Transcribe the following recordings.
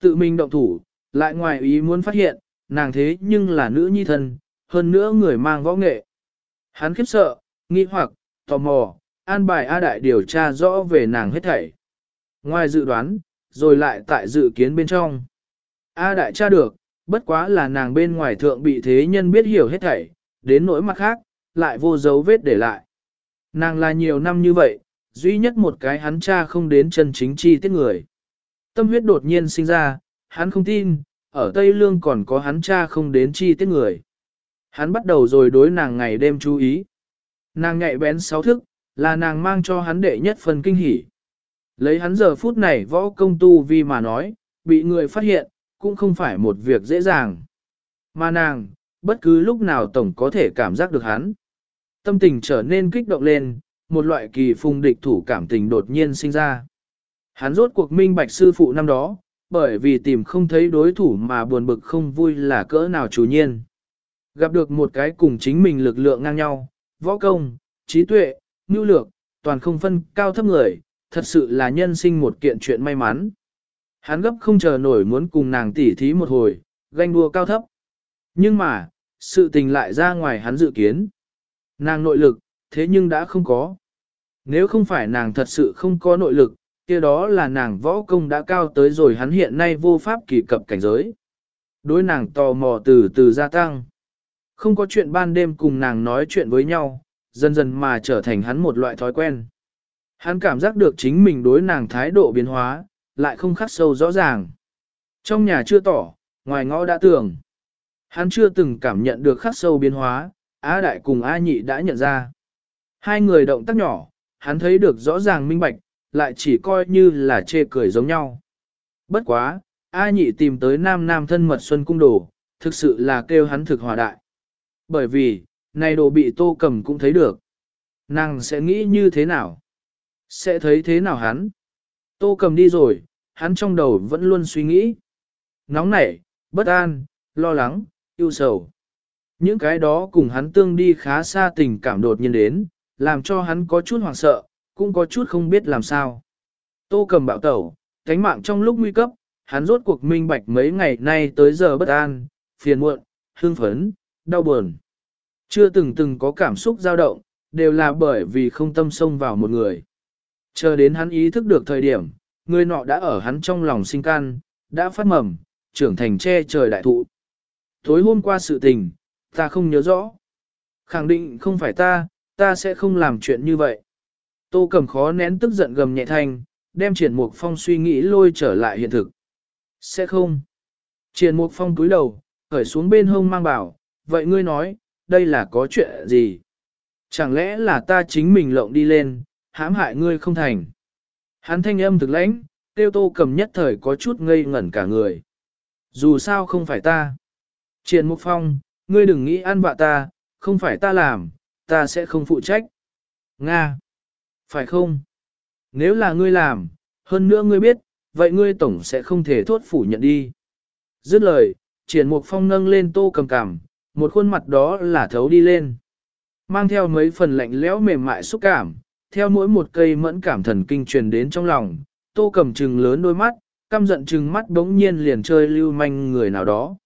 Tự mình động thủ, lại ngoài ý muốn phát hiện, nàng thế nhưng là nữ nhi thân, hơn nữa người mang võ nghệ. Hắn khiếp sợ, nghi hoặc, tò mò, an bài A Đại điều tra rõ về nàng hết thảy. Ngoài dự đoán, rồi lại tại dự kiến bên trong. A Đại tra được, bất quá là nàng bên ngoài thượng bị thế nhân biết hiểu hết thảy, đến nỗi mặt khác, lại vô dấu vết để lại. Nàng là nhiều năm như vậy, duy nhất một cái hắn cha không đến chân chính chi tiết người. Tâm huyết đột nhiên sinh ra, hắn không tin, ở Tây Lương còn có hắn cha không đến chi tiết người. Hắn bắt đầu rồi đối nàng ngày đêm chú ý. Nàng nhạy bén sáu thức, là nàng mang cho hắn đệ nhất phần kinh hỉ. Lấy hắn giờ phút này võ công tu vi mà nói, bị người phát hiện, cũng không phải một việc dễ dàng. Mà nàng, bất cứ lúc nào tổng có thể cảm giác được hắn. Tâm tình trở nên kích động lên, một loại kỳ phùng địch thủ cảm tình đột nhiên sinh ra. Hắn rốt cuộc minh bạch sư phụ năm đó, bởi vì tìm không thấy đối thủ mà buồn bực không vui là cỡ nào chủ nhiên. Gặp được một cái cùng chính mình lực lượng ngang nhau, võ công, trí tuệ, nhu lược, toàn không phân cao thấp người, thật sự là nhân sinh một kiện chuyện may mắn. Hắn gấp không chờ nổi muốn cùng nàng tỉ thí một hồi, ganh đua cao thấp. Nhưng mà, sự tình lại ra ngoài hắn dự kiến. Nàng nội lực, thế nhưng đã không có. Nếu không phải nàng thật sự không có nội lực, kia đó là nàng võ công đã cao tới rồi hắn hiện nay vô pháp kỳ cập cảnh giới. Đối nàng tò mò từ từ gia tăng. Không có chuyện ban đêm cùng nàng nói chuyện với nhau, dần dần mà trở thành hắn một loại thói quen. Hắn cảm giác được chính mình đối nàng thái độ biến hóa, lại không khắc sâu rõ ràng. Trong nhà chưa tỏ, ngoài ngõ đã tưởng. Hắn chưa từng cảm nhận được khắc sâu biến hóa, Á Đại cùng A Nhị đã nhận ra. Hai người động tác nhỏ, hắn thấy được rõ ràng minh bạch, lại chỉ coi như là chê cười giống nhau. Bất quá, A Nhị tìm tới nam nam thân mật xuân cung đồ, thực sự là kêu hắn thực hòa đại. Bởi vì, này đồ bị tô cầm cũng thấy được. Nàng sẽ nghĩ như thế nào? Sẽ thấy thế nào hắn? Tô cầm đi rồi, hắn trong đầu vẫn luôn suy nghĩ. Nóng nảy, bất an, lo lắng, yêu sầu. Những cái đó cùng hắn tương đi khá xa tình cảm đột nhiên đến, làm cho hắn có chút hoảng sợ, cũng có chút không biết làm sao. Tô cầm bạo tẩu, cánh mạng trong lúc nguy cấp, hắn rốt cuộc minh bạch mấy ngày nay tới giờ bất an, phiền muộn, hương phấn, đau buồn. Chưa từng từng có cảm xúc dao động, đều là bởi vì không tâm xông vào một người. Chờ đến hắn ý thức được thời điểm, người nọ đã ở hắn trong lòng sinh can, đã phát mầm, trưởng thành che trời đại thụ. Tối hôm qua sự tình, ta không nhớ rõ. Khẳng định không phải ta, ta sẽ không làm chuyện như vậy. Tô cầm khó nén tức giận gầm nhẹ thanh, đem triển mục phong suy nghĩ lôi trở lại hiện thực. Sẽ không. Triển mục phong cúi đầu, khởi xuống bên hông mang bảo, vậy ngươi nói, đây là có chuyện gì? Chẳng lẽ là ta chính mình lộng đi lên, hãm hại ngươi không thành? Hắn thanh âm thực lãnh, tiêu tô cầm nhất thời có chút ngây ngẩn cả người. Dù sao không phải ta. Triển mục phong, ngươi đừng nghĩ ăn vạ ta, không phải ta làm, ta sẽ không phụ trách. Nga. Phải không? Nếu là ngươi làm, hơn nữa ngươi biết, vậy ngươi tổng sẽ không thể thốt phủ nhận đi. Dứt lời, triển mục phong nâng lên tô cầm cảm, một khuôn mặt đó là thấu đi lên. Mang theo mấy phần lạnh lẽo mềm mại xúc cảm, theo mỗi một cây mẫn cảm thần kinh truyền đến trong lòng, tô cầm trừng lớn đôi mắt, căm giận trừng mắt đống nhiên liền chơi lưu manh người nào đó.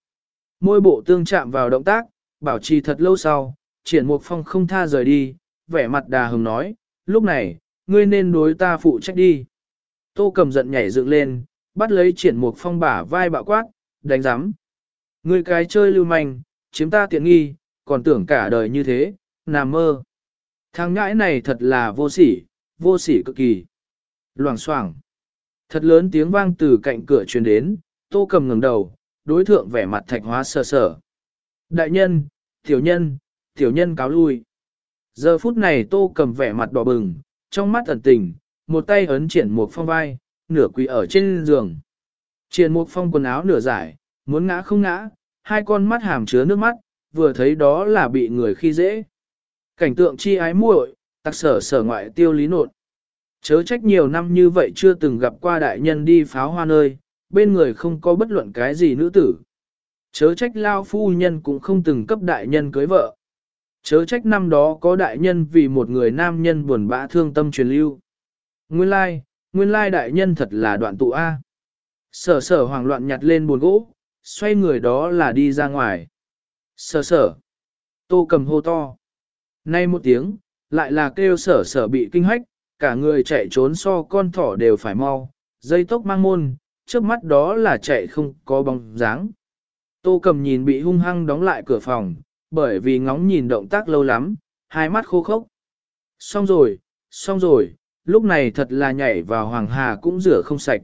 Môi bộ tương chạm vào động tác, bảo trì thật lâu sau, triển mục phong không tha rời đi, vẻ mặt đà hừng nói, lúc này, ngươi nên đối ta phụ trách đi. Tô cầm giận nhảy dựng lên, bắt lấy triển mục phong bả vai bạo quát, đánh giám. Ngươi cái chơi lưu manh, chiếm ta tiện nghi, còn tưởng cả đời như thế, nằm mơ. Thằng ngãi này thật là vô sỉ, vô sỉ cực kỳ. Loảng xoảng. Thật lớn tiếng vang từ cạnh cửa truyền đến, tô cầm ngẩng đầu, đối thượng vẻ mặt thạch hóa sờ sờ. Đại nhân, tiểu nhân, tiểu nhân cáo lui. Giờ phút này tô cầm vẻ mặt đỏ bừng, trong mắt ẩn tình, một tay ấn triển một phong vai, nửa quỳ ở trên giường. Triển một phong quần áo nửa giải, muốn ngã không ngã, hai con mắt hàm chứa nước mắt, vừa thấy đó là bị người khi dễ. Cảnh tượng chi ái muội, tặc sở sở ngoại tiêu lý nột. Chớ trách nhiều năm như vậy chưa từng gặp qua đại nhân đi pháo hoa nơi, bên người không có bất luận cái gì nữ tử. Chớ trách lao phu nhân cũng không từng cấp đại nhân cưới vợ. Chớ trách năm đó có đại nhân vì một người nam nhân buồn bã thương tâm truyền lưu. Nguyên lai, nguyên lai đại nhân thật là đoạn tụ A. Sở sở hoảng loạn nhặt lên buồn gỗ, xoay người đó là đi ra ngoài. Sở sở. Tô cầm hô to. Nay một tiếng, lại là kêu sở sở bị kinh hách, cả người chạy trốn so con thỏ đều phải mau, dây tốc mang môn, trước mắt đó là chạy không có bóng dáng. Tô cầm nhìn bị hung hăng đóng lại cửa phòng, bởi vì ngóng nhìn động tác lâu lắm, hai mắt khô khốc. Xong rồi, xong rồi, lúc này thật là nhảy vào hoàng hà cũng rửa không sạch.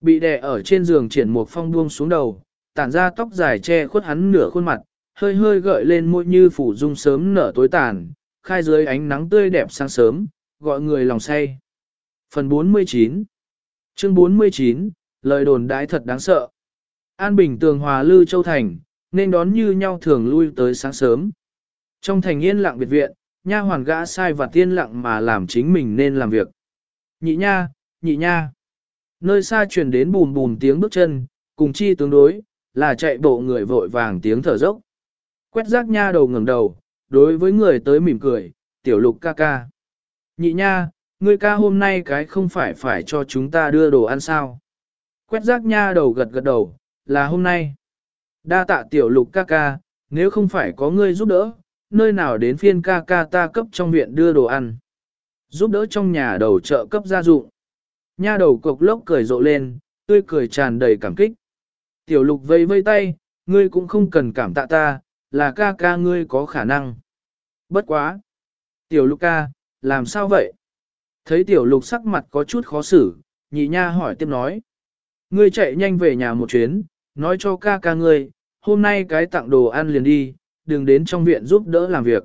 Bị đè ở trên giường triển một phong buông xuống đầu, tản ra tóc dài che khuất hắn nửa khuôn mặt, hơi hơi gợi lên môi như phủ dung sớm nở tối tàn, khai dưới ánh nắng tươi đẹp sáng sớm, gọi người lòng say. Phần 49 Chương 49, lời đồn đãi thật đáng sợ. An Bình tường hòa lư châu thành, nên đón như nhau thường lui tới sáng sớm. Trong thành yên lặng biệt viện, nha hoàn gã sai và tiên lặng mà làm chính mình nên làm việc. Nhị nha, nhị nha. Nơi xa truyền đến bùm bùm tiếng bước chân, cùng chi tương đối, là chạy bộ người vội vàng tiếng thở dốc. Quét rác nha đầu ngẩng đầu, đối với người tới mỉm cười, tiểu lục ca ca. Nhị nha, ngươi ca hôm nay cái không phải phải cho chúng ta đưa đồ ăn sao. Quét rác nha đầu gật gật đầu, là hôm nay. Đa tạ tiểu lục ca ca, nếu không phải có ngươi giúp đỡ, nơi nào đến phiên ca ca ta cấp trong viện đưa đồ ăn. Giúp đỡ trong nhà đầu chợ cấp gia dụng. Nha đầu cục lốc cười rộ lên, tươi cười tràn đầy cảm kích. Tiểu lục vây vây tay, ngươi cũng không cần cảm tạ ta, là ca ca ngươi có khả năng. Bất quá. Tiểu lục ca, làm sao vậy? Thấy tiểu lục sắc mặt có chút khó xử, nhị nha hỏi tiếp nói. Ngươi chạy nhanh về nhà một chuyến, nói cho ca ca ngươi, hôm nay cái tặng đồ ăn liền đi, đừng đến trong viện giúp đỡ làm việc.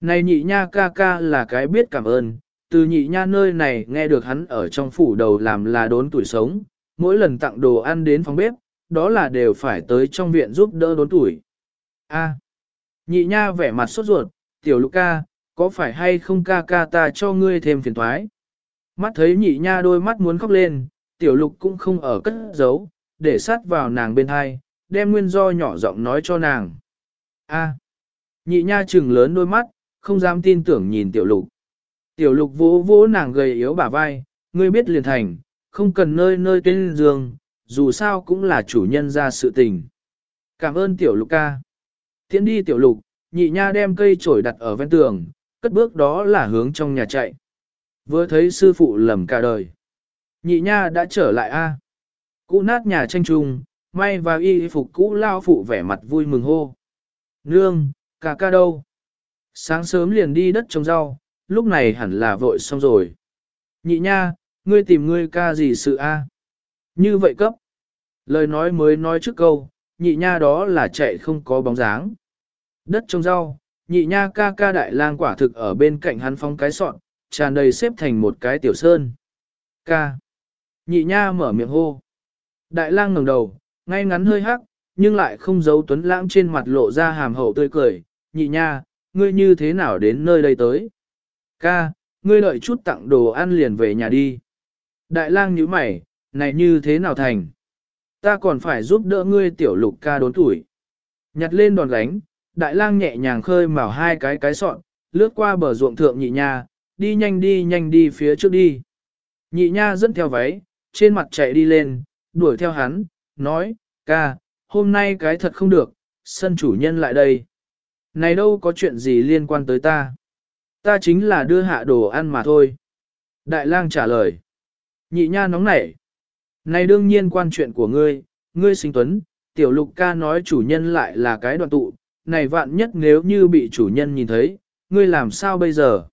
Này nhị nha ca ca là cái biết cảm ơn, từ nhị nha nơi này nghe được hắn ở trong phủ đầu làm là đốn tuổi sống, mỗi lần tặng đồ ăn đến phòng bếp, đó là đều phải tới trong viện giúp đỡ đốn tuổi. A. nhị nha vẻ mặt sốt ruột, tiểu lục ca, có phải hay không ca ca ta cho ngươi thêm phiền thoái? Mắt thấy nhị nha đôi mắt muốn khóc lên, tiểu lục cũng không ở cất giấu, để sát vào nàng bên hai, đem nguyên do nhỏ giọng nói cho nàng. A. Nhị nha trừng lớn đôi mắt, không dám tin tưởng nhìn tiểu lục. Tiểu lục vỗ vỗ nàng gầy yếu bả vai, ngươi biết liền thành, không cần nơi nơi tên giường, dù sao cũng là chủ nhân ra sự tình. Cảm ơn tiểu lục ca. Tiến đi tiểu lục, nhị nha đem cây chổi đặt ở ven tường, cất bước đó là hướng trong nhà chạy. Vừa thấy sư phụ lầm cả đời. Nhị nha đã trở lại a. Cũ nát nhà tranh trung, may và y phục cũ lao phụ vẻ mặt vui mừng hô. Nương, ca ca đâu? Sáng sớm liền đi đất trồng rau, lúc này hẳn là vội xong rồi. Nhị nha, ngươi tìm ngươi ca gì sự a? Như vậy cấp. Lời nói mới nói trước câu, nhị nha đó là chạy không có bóng dáng. Đất trồng rau, nhị nha ca ca đại lang quả thực ở bên cạnh hắn phong cái sọn, tràn đầy xếp thành một cái tiểu sơn. Ca. Nhị nha mở miệng hô. Đại lang ngẩng đầu, ngay ngắn hơi hắc, nhưng lại không giấu tuấn lãng trên mặt lộ ra hàm hậu tươi cười. Nhị nha, ngươi như thế nào đến nơi đây tới? Ca, ngươi đợi chút tặng đồ ăn liền về nhà đi. Đại lang nhíu mày, này như thế nào thành? Ta còn phải giúp đỡ ngươi tiểu lục ca đốn tuổi. Nhặt lên đòn gánh, đại lang nhẹ nhàng khơi mào hai cái cái sọn, lướt qua bờ ruộng thượng nhị nha, đi nhanh đi nhanh đi phía trước đi. Nhị nha dẫn theo váy, trên mặt chạy đi lên, đuổi theo hắn, nói, ca, hôm nay cái thật không được, sân chủ nhân lại đây. Này đâu có chuyện gì liên quan tới ta. Ta chính là đưa hạ đồ ăn mà thôi. Đại lang trả lời. Nhị nha nóng nảy. Này đương nhiên quan chuyện của ngươi, ngươi sinh tuấn, tiểu lục ca nói chủ nhân lại là cái đoạn tụ, này vạn nhất nếu như bị chủ nhân nhìn thấy, ngươi làm sao bây giờ?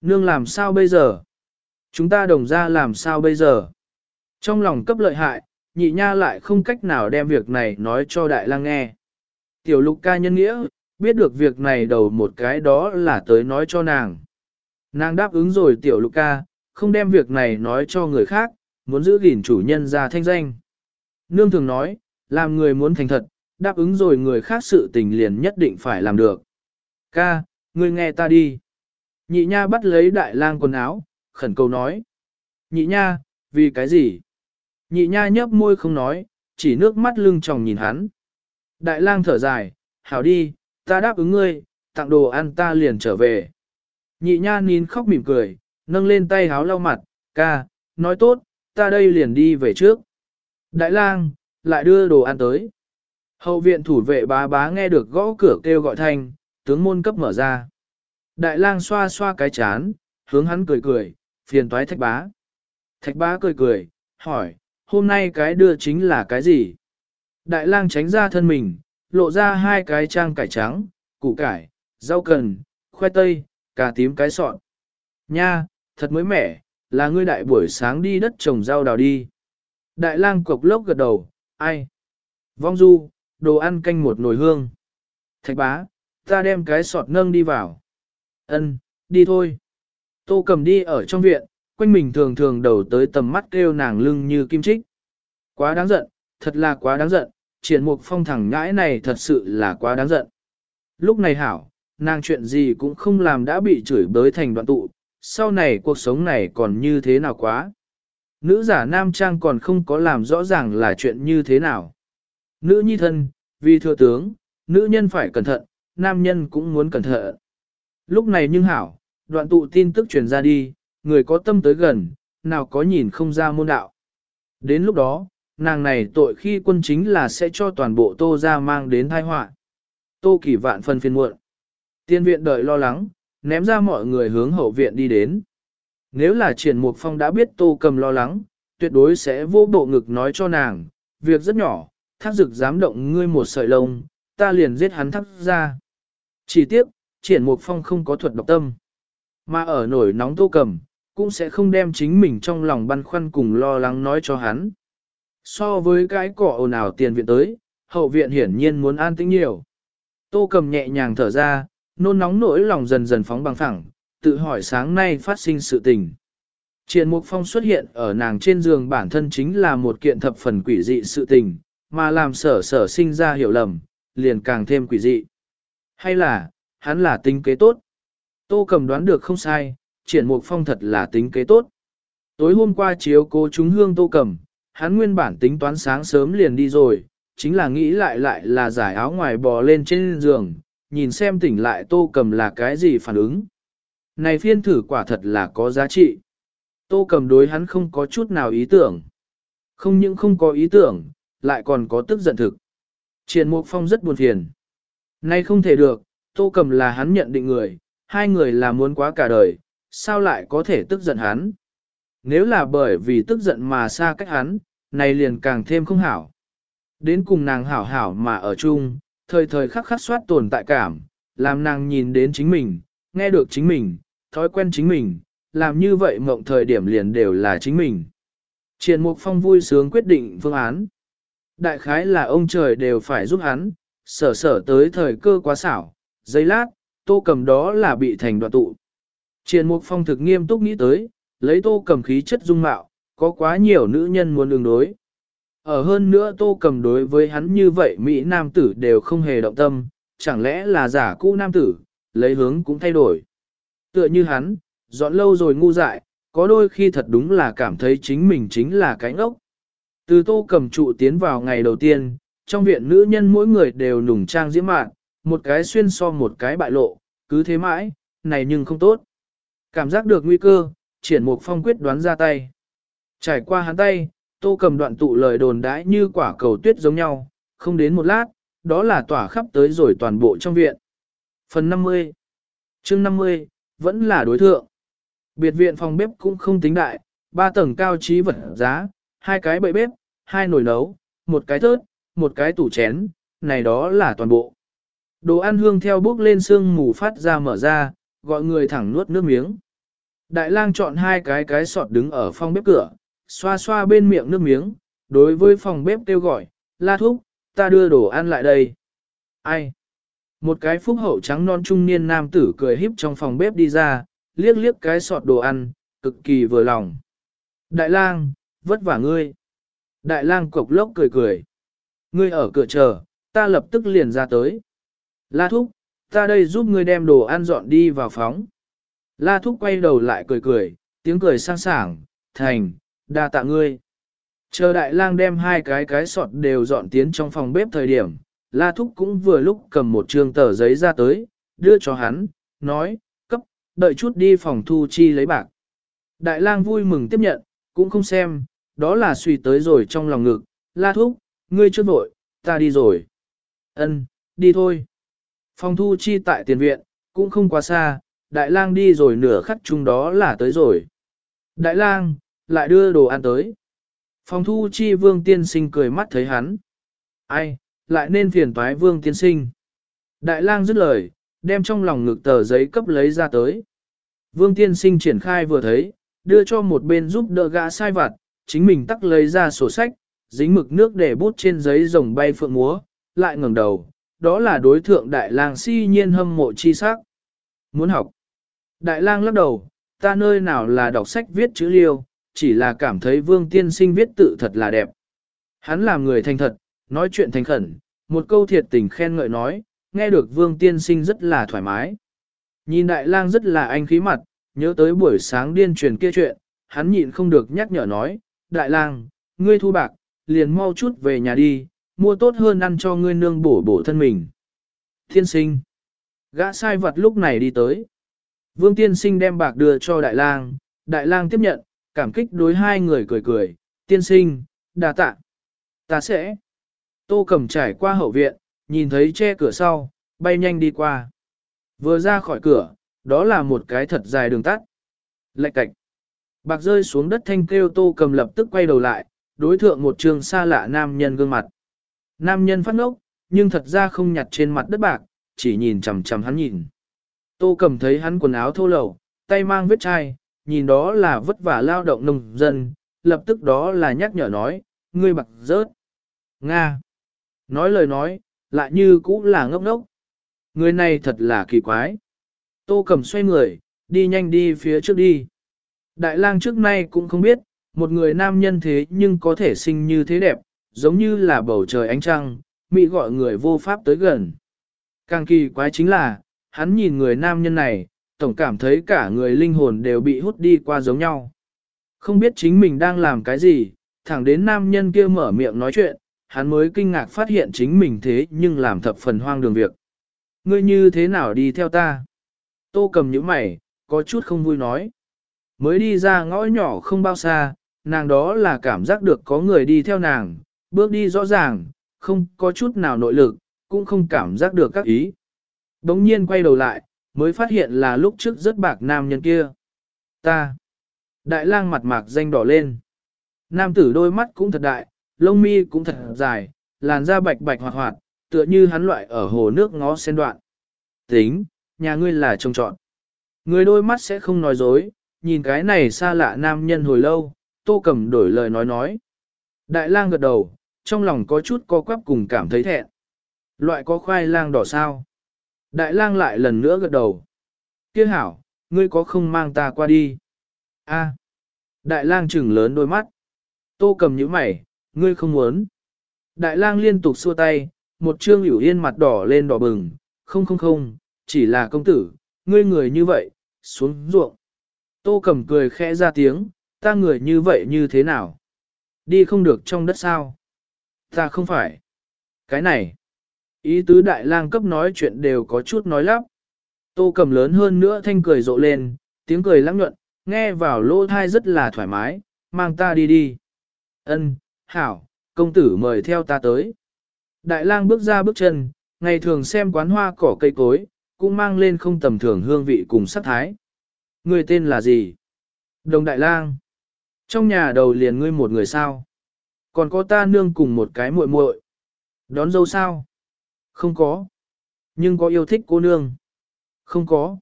Nương làm sao bây giờ? Chúng ta đồng ra làm sao bây giờ? Trong lòng cấp lợi hại, nhị nha lại không cách nào đem việc này nói cho đại lang nghe. Tiểu lục ca nhân nghĩa, biết được việc này đầu một cái đó là tới nói cho nàng. Nàng đáp ứng rồi tiểu lục ca, không đem việc này nói cho người khác, muốn giữ gìn chủ nhân ra thanh danh. Nương thường nói, làm người muốn thành thật, đáp ứng rồi người khác sự tình liền nhất định phải làm được. Ca, ngươi nghe ta đi. Nhị nha bắt lấy đại lang quần áo, khẩn cầu nói. Nhị nha, vì cái gì? Nhị nha nhấp môi không nói, chỉ nước mắt lưng tròng nhìn hắn. Đại lang thở dài, hảo đi, ta đáp ứng ngươi, tặng đồ ăn ta liền trở về. Nhị nha nín khóc mỉm cười, nâng lên tay háo lau mặt, ca, nói tốt, ta đây liền đi về trước. Đại lang, lại đưa đồ ăn tới. Hậu viện thủ vệ bá bá nghe được gõ cửa kêu gọi thanh, tướng môn cấp mở ra. Đại lang xoa xoa cái chán, hướng hắn cười cười, phiền toái thạch bá. Thạch bá cười cười, hỏi, hôm nay cái đưa chính là cái gì? Đại lang tránh ra thân mình, lộ ra hai cái trang cải trắng, củ cải, rau cần, khoai tây, cà tím cái sọn. Nha, thật mới mẻ, là ngươi đại buổi sáng đi đất trồng rau đào đi. Đại lang cục lốc gật đầu, ai? Vong du, đồ ăn canh một nồi hương. Thạch bá, ta đem cái sọt nâng đi vào. Ân, đi thôi. Tô cầm đi ở trong viện, quanh mình thường thường đầu tới tầm mắt kêu nàng lưng như kim trích. Quá đáng giận, thật là quá đáng giận, triển mục phong thẳng nhãi này thật sự là quá đáng giận. Lúc này hảo, nàng chuyện gì cũng không làm đã bị chửi bới thành đoạn tụ, sau này cuộc sống này còn như thế nào quá. Nữ giả nam trang còn không có làm rõ ràng là chuyện như thế nào. Nữ nhi thân, vì thừa tướng, nữ nhân phải cẩn thận, nam nhân cũng muốn cẩn thận. Lúc này nhưng hảo, đoạn tụ tin tức truyền ra đi, người có tâm tới gần, nào có nhìn không ra môn đạo. Đến lúc đó, nàng này tội khi quân chính là sẽ cho toàn bộ tô ra mang đến tai họa. Tô kỳ vạn phân phiên muộn. Tiên viện đợi lo lắng, ném ra mọi người hướng hậu viện đi đến. Nếu là triển mục phong đã biết tô cầm lo lắng, tuyệt đối sẽ vô bộ ngực nói cho nàng, việc rất nhỏ, thác dực dám động ngươi một sợi lông, ta liền giết hắn thác ra. Chỉ tiếc, triển mục phong không có thuật độc tâm. Mà ở nổi nóng tô cầm, cũng sẽ không đem chính mình trong lòng băn khoăn cùng lo lắng nói cho hắn. So với cái cỏ ồn ào tiền viện tới, hậu viện hiển nhiên muốn an tĩnh nhiều. Tô cầm nhẹ nhàng thở ra, nôn nóng nỗi lòng dần dần phóng bằng phẳng, tự hỏi sáng nay phát sinh sự tình. Triền Mục Phong xuất hiện ở nàng trên giường bản thân chính là một kiện thập phần quỷ dị sự tình, mà làm sở sở sinh ra hiểu lầm, liền càng thêm quỷ dị. Hay là, hắn là tính kế tốt? Tô cầm đoán được không sai, triển mục phong thật là tính kế tốt. Tối hôm qua chiếu cố chúng hương tô cầm, hắn nguyên bản tính toán sáng sớm liền đi rồi, chính là nghĩ lại lại là giải áo ngoài bò lên trên giường, nhìn xem tỉnh lại tô cầm là cái gì phản ứng. Này phiên thử quả thật là có giá trị. Tô cầm đối hắn không có chút nào ý tưởng. Không những không có ý tưởng, lại còn có tức giận thực. Triển Mục Phong rất buồn phiền. Nay không thể được, Tô Cầm là hắn nhận định người, hai người là muốn quá cả đời, sao lại có thể tức giận hắn? Nếu là bởi vì tức giận mà xa cách hắn, này liền càng thêm không hảo. Đến cùng nàng hảo hảo mà ở chung, thời thời khắc khắc soát tồn tại cảm, làm nàng nhìn đến chính mình, nghe được chính mình, thói quen chính mình, làm như vậy mộng thời điểm liền đều là chính mình. Triển Mục Phong vui sướng quyết định phương án. Đại khái là ông trời đều phải giúp hắn, sở sở tới thời cơ quá xảo, giây lát, tô cầm đó là bị thành đoạn tụ. Triển Mục Phong thực nghiêm túc nghĩ tới, lấy tô cầm khí chất dung mạo, có quá nhiều nữ nhân muốn đường đối. Ở hơn nữa tô cầm đối với hắn như vậy Mỹ nam tử đều không hề động tâm, chẳng lẽ là giả cũ nam tử, lấy hướng cũng thay đổi. Tựa như hắn, dọn lâu rồi ngu dại, có đôi khi thật đúng là cảm thấy chính mình chính là cái ngốc. Từ tô cầm trụ tiến vào ngày đầu tiên, trong viện nữ nhân mỗi người đều nùng trang diễm mạn, một cái xuyên so một cái bại lộ, cứ thế mãi, này nhưng không tốt. Cảm giác được nguy cơ, triển mục phong quyết đoán ra tay. Trải qua hắn tay, tô cầm đoạn tụ lời đồn đãi như quả cầu tuyết giống nhau, không đến một lát, đó là tỏa khắp tới rồi toàn bộ trong viện. Phần 50 chương 50, vẫn là đối thượng. Biệt viện phòng bếp cũng không tính đại, ba tầng cao trí vật giá, hai cái bậy bếp, hai nồi nấu, một cái thớt, một cái tủ chén, này đó là toàn bộ. Đồ ăn hương theo bước lên sương mù phát ra mở ra, gọi người thẳng nuốt nước miếng. Đại lang chọn hai cái cái sọt đứng ở phòng bếp cửa, xoa xoa bên miệng nước miếng, đối với phòng bếp kêu gọi, la thúc, ta đưa đồ ăn lại đây. Ai? Một cái phúc hậu trắng non trung niên nam tử cười híp trong phòng bếp đi ra, liếc liếc cái sọt đồ ăn, cực kỳ vừa lòng. Đại lang, vất vả ngươi. Đại lang cộc lốc cười cười. Ngươi ở cửa chờ, ta lập tức liền ra tới. La thúc, ta đây giúp ngươi đem đồ ăn dọn đi vào phóng. La thúc quay đầu lại cười cười, tiếng cười sang sảng, thành, đa tạ ngươi. Chờ đại lang đem hai cái cái sọt đều dọn tiến trong phòng bếp thời điểm, La thúc cũng vừa lúc cầm một trương tờ giấy ra tới, đưa cho hắn, nói, cấp, đợi chút đi phòng thu chi lấy bạc. Đại lang vui mừng tiếp nhận, cũng không xem, đó là suy tới rồi trong lòng ngực, La thúc, ngươi chưa vội, ta đi rồi. Ân, đi thôi. Phòng thu chi tại tiền viện, cũng không quá xa, đại lang đi rồi nửa khắc chung đó là tới rồi. Đại lang, lại đưa đồ ăn tới. Phòng thu chi vương tiên sinh cười mắt thấy hắn. Ai, lại nên phiền toái vương tiên sinh. Đại lang dứt lời, đem trong lòng ngực tờ giấy cấp lấy ra tới. Vương tiên sinh triển khai vừa thấy, đưa cho một bên giúp đỡ gã sai vặt, chính mình tắt lấy ra sổ sách, dính mực nước để bút trên giấy rồng bay phượng múa, lại ngẩng đầu, đó là đối thượng đại lang si nhiên hâm mộ chi sắc. Muốn học. Đại lang lắc đầu, ta nơi nào là đọc sách viết chữ liêu, chỉ là cảm thấy vương tiên sinh viết tự thật là đẹp. Hắn làm người thành thật, nói chuyện thành khẩn, một câu thiệt tình khen ngợi nói, nghe được vương tiên sinh rất là thoải mái. Nhìn đại lang rất là anh khí mặt, nhớ tới buổi sáng điên truyền kia chuyện, hắn nhịn không được nhắc nhở nói, đại lang, ngươi thu bạc, liền mau chút về nhà đi, mua tốt hơn ăn cho ngươi nương bổ bổ thân mình. Thiên sinh, gã sai vật lúc này đi tới. Vương tiên sinh đem bạc đưa cho đại lang, đại lang tiếp nhận, cảm kích đối hai người cười cười, tiên sinh, đà tạ. Ta sẽ. Tô cầm trải qua hậu viện, nhìn thấy che cửa sau, bay nhanh đi qua. Vừa ra khỏi cửa, đó là một cái thật dài đường tắt. Lạch cạch. Bạc rơi xuống đất thanh kêu tô cầm lập tức quay đầu lại, đối thượng một trường xa lạ nam nhân gương mặt. Nam nhân phát ngốc, nhưng thật ra không nhặt trên mặt đất bạc, chỉ nhìn chằm chằm hắn nhìn. Tô cầm thấy hắn quần áo thô lậu, tay mang vết chai, nhìn đó là vất vả lao động nông dân, lập tức đó là nhắc nhở nói, ngươi bạc rớt. Nga. Nói lời nói, lại như cũng là ngốc ngốc. Người này thật là kỳ quái. Tô cầm xoay người, đi nhanh đi phía trước đi. Đại lang trước nay cũng không biết, một người nam nhân thế nhưng có thể sinh như thế đẹp, giống như là bầu trời ánh trăng, mị gọi người vô pháp tới gần. Càng kỳ quái chính là, hắn nhìn người nam nhân này, tổng cảm thấy cả người linh hồn đều bị hút đi qua giống nhau. Không biết chính mình đang làm cái gì, thẳng đến nam nhân kia mở miệng nói chuyện, hắn mới kinh ngạc phát hiện chính mình thế nhưng làm thập phần hoang đường việc. Ngươi như thế nào đi theo ta? Tô cầm những mày, có chút không vui nói. Mới đi ra ngõ nhỏ không bao xa, nàng đó là cảm giác được có người đi theo nàng, bước đi rõ ràng, không có chút nào nội lực, cũng không cảm giác được các ý. Đống nhiên quay đầu lại, mới phát hiện là lúc trước rất bạc nam nhân kia. Ta. Đại lang mặt mạc danh đỏ lên. Nam tử đôi mắt cũng thật đại, lông mi cũng thật dài, làn da bạch bạch hoạt hoạt, tựa như hắn loại ở hồ nước ngó sen đoạn. Tính, nhà ngươi là trông trọn. Người đôi mắt sẽ không nói dối, nhìn cái này xa lạ nam nhân hồi lâu, tô cầm đổi lời nói nói. Đại lang gật đầu, trong lòng có chút co quắp cùng cảm thấy thẹn. Loại có khoai lang đỏ sao? Đại lang lại lần nữa gật đầu. Kia hảo, ngươi có không mang ta qua đi? A. Đại lang trừng lớn đôi mắt. Tô cầm nhíu mày, ngươi không muốn. Đại lang liên tục xua tay, một trương hữu yên mặt đỏ lên đỏ bừng. Không không không, chỉ là công tử, ngươi người như vậy, xuống ruộng. Tô cầm cười khẽ ra tiếng, ta người như vậy như thế nào? Đi không được trong đất sao? Ta không phải. Cái này. Ý tứ đại lang cấp nói chuyện đều có chút nói lắp. Tô cầm lớn hơn nữa thanh cười rộ lên, tiếng cười lắng nhuận, nghe vào lỗ thai rất là thoải mái, mang ta đi đi. Ân, hảo, công tử mời theo ta tới. Đại lang bước ra bước chân, ngày thường xem quán hoa cỏ cây cối, cũng mang lên không tầm thường hương vị cùng sắc thái. Người tên là gì? Đồng Đại lang. Trong nhà đầu liền ngươi một người sao? Còn có ta nương cùng một cái muội muội. Đón dâu sao? Không có. Nhưng có yêu thích cô nương? Không có.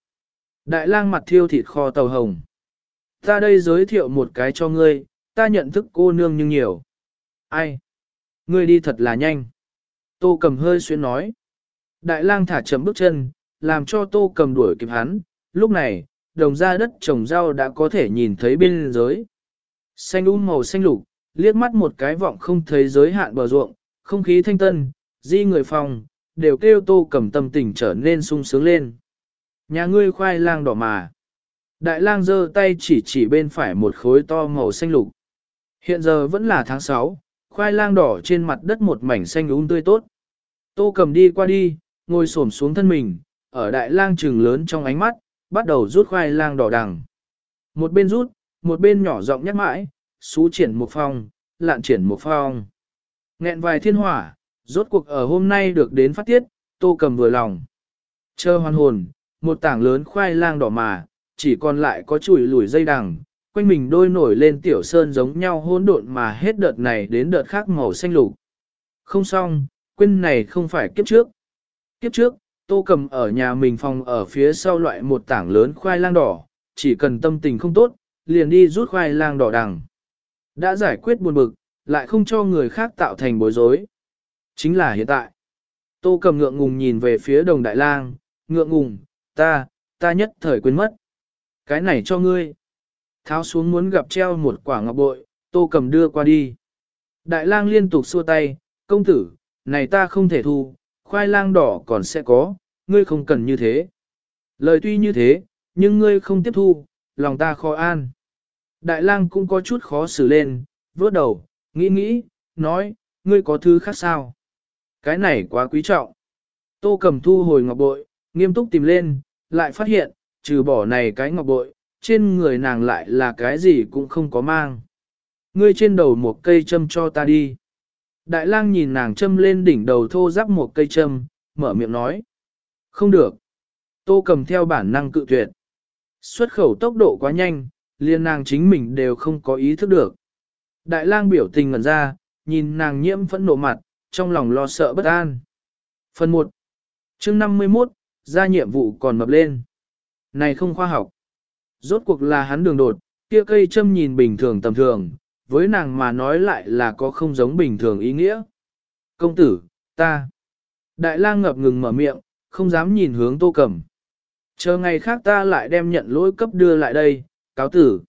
Đại lang mặt thiêu thịt kho tàu hồng. Ta đây giới thiệu một cái cho ngươi, ta nhận thức cô nương nhưng nhiều. Ai? Ngươi đi thật là nhanh. Tô cầm hơi xuyên nói. Đại lang thả chậm bước chân, làm cho tô cầm đuổi kịp hắn. Lúc này, đồng ra đất trồng rau đã có thể nhìn thấy bên dưới. Xanh um màu xanh lục, liếc mắt một cái vọng không thấy giới hạn bờ ruộng, không khí thanh tân, di người phòng, đều kêu tô cầm tâm tình trở nên sung sướng lên. Nhà ngươi khoai lang đỏ mà. Đại lang giơ tay chỉ chỉ bên phải một khối to màu xanh lục. Hiện giờ vẫn là tháng 6, khoai lang đỏ trên mặt đất một mảnh xanh úng tươi tốt. Tô cầm đi qua đi, ngồi xổm xuống thân mình, ở đại lang trừng lớn trong ánh mắt, bắt đầu rút khoai lang đỏ đằng. Một bên rút, một bên nhỏ giọng nhắc mãi, xú triển một phong, lạn triển một phong. Nghẹn vài thiên hỏa, rốt cuộc ở hôm nay được đến phát tiết, tô cầm vừa lòng. Chờ hoàn hồn, một tảng lớn khoai lang đỏ mà, chỉ còn lại có chùi lùi dây đằng, quanh mình đôi nổi lên tiểu sơn giống nhau hỗn độn mà hết đợt này đến đợt khác màu xanh lục. Không xong, quên này không phải kiếp trước. Kiếp trước, tô cầm ở nhà mình phòng ở phía sau loại một tảng lớn khoai lang đỏ, chỉ cần tâm tình không tốt, liền đi rút khoai lang đỏ đằng. Đã giải quyết buồn bực, lại không cho người khác tạo thành bối rối. Chính là hiện tại. Tô cầm ngượng ngùng nhìn về phía đồng đại lang, ngượng ngùng, ta, ta nhất thời quên mất. Cái này cho ngươi. Tháo xuống muốn gặp treo một quả ngọc bội, tô cầm đưa qua đi. Đại lang liên tục xua tay, công tử, này ta không thể thu, khoai lang đỏ còn sẽ có, ngươi không cần như thế. Lời tuy như thế, nhưng ngươi không tiếp thu, lòng ta khó an. Đại lang cũng có chút khó xử lên, vớt đầu, nghĩ nghĩ, nói, ngươi có thứ khác sao? Cái này quá quý trọng. Tô cầm thu hồi ngọc bội, nghiêm túc tìm lên, lại phát hiện, trừ bỏ này cái ngọc bội, trên người nàng lại là cái gì cũng không có mang. Ngươi trên đầu một cây châm cho ta đi. Đại lang nhìn nàng châm lên đỉnh đầu thô ráp một cây châm, mở miệng nói. Không được. Tô cầm theo bản năng cự tuyệt. Xuất khẩu tốc độ quá nhanh, liên nàng chính mình đều không có ý thức được. Đại lang biểu tình ngẩn ra, nhìn nàng nhiễm phẫn nộ mặt, trong lòng lo sợ bất an. Phần 1. chương 51, ra nhiệm vụ còn mập lên. Này không khoa học. Rốt cuộc là hắn đường đột, kia cây châm nhìn bình thường tầm thường, với nàng mà nói lại là có không giống bình thường ý nghĩa. Công tử, ta. Đại lang ngập ngừng mở miệng, không dám nhìn hướng tô cẩm. Chờ ngày khác ta lại đem nhận lỗi cấp đưa lại đây, cáo tử.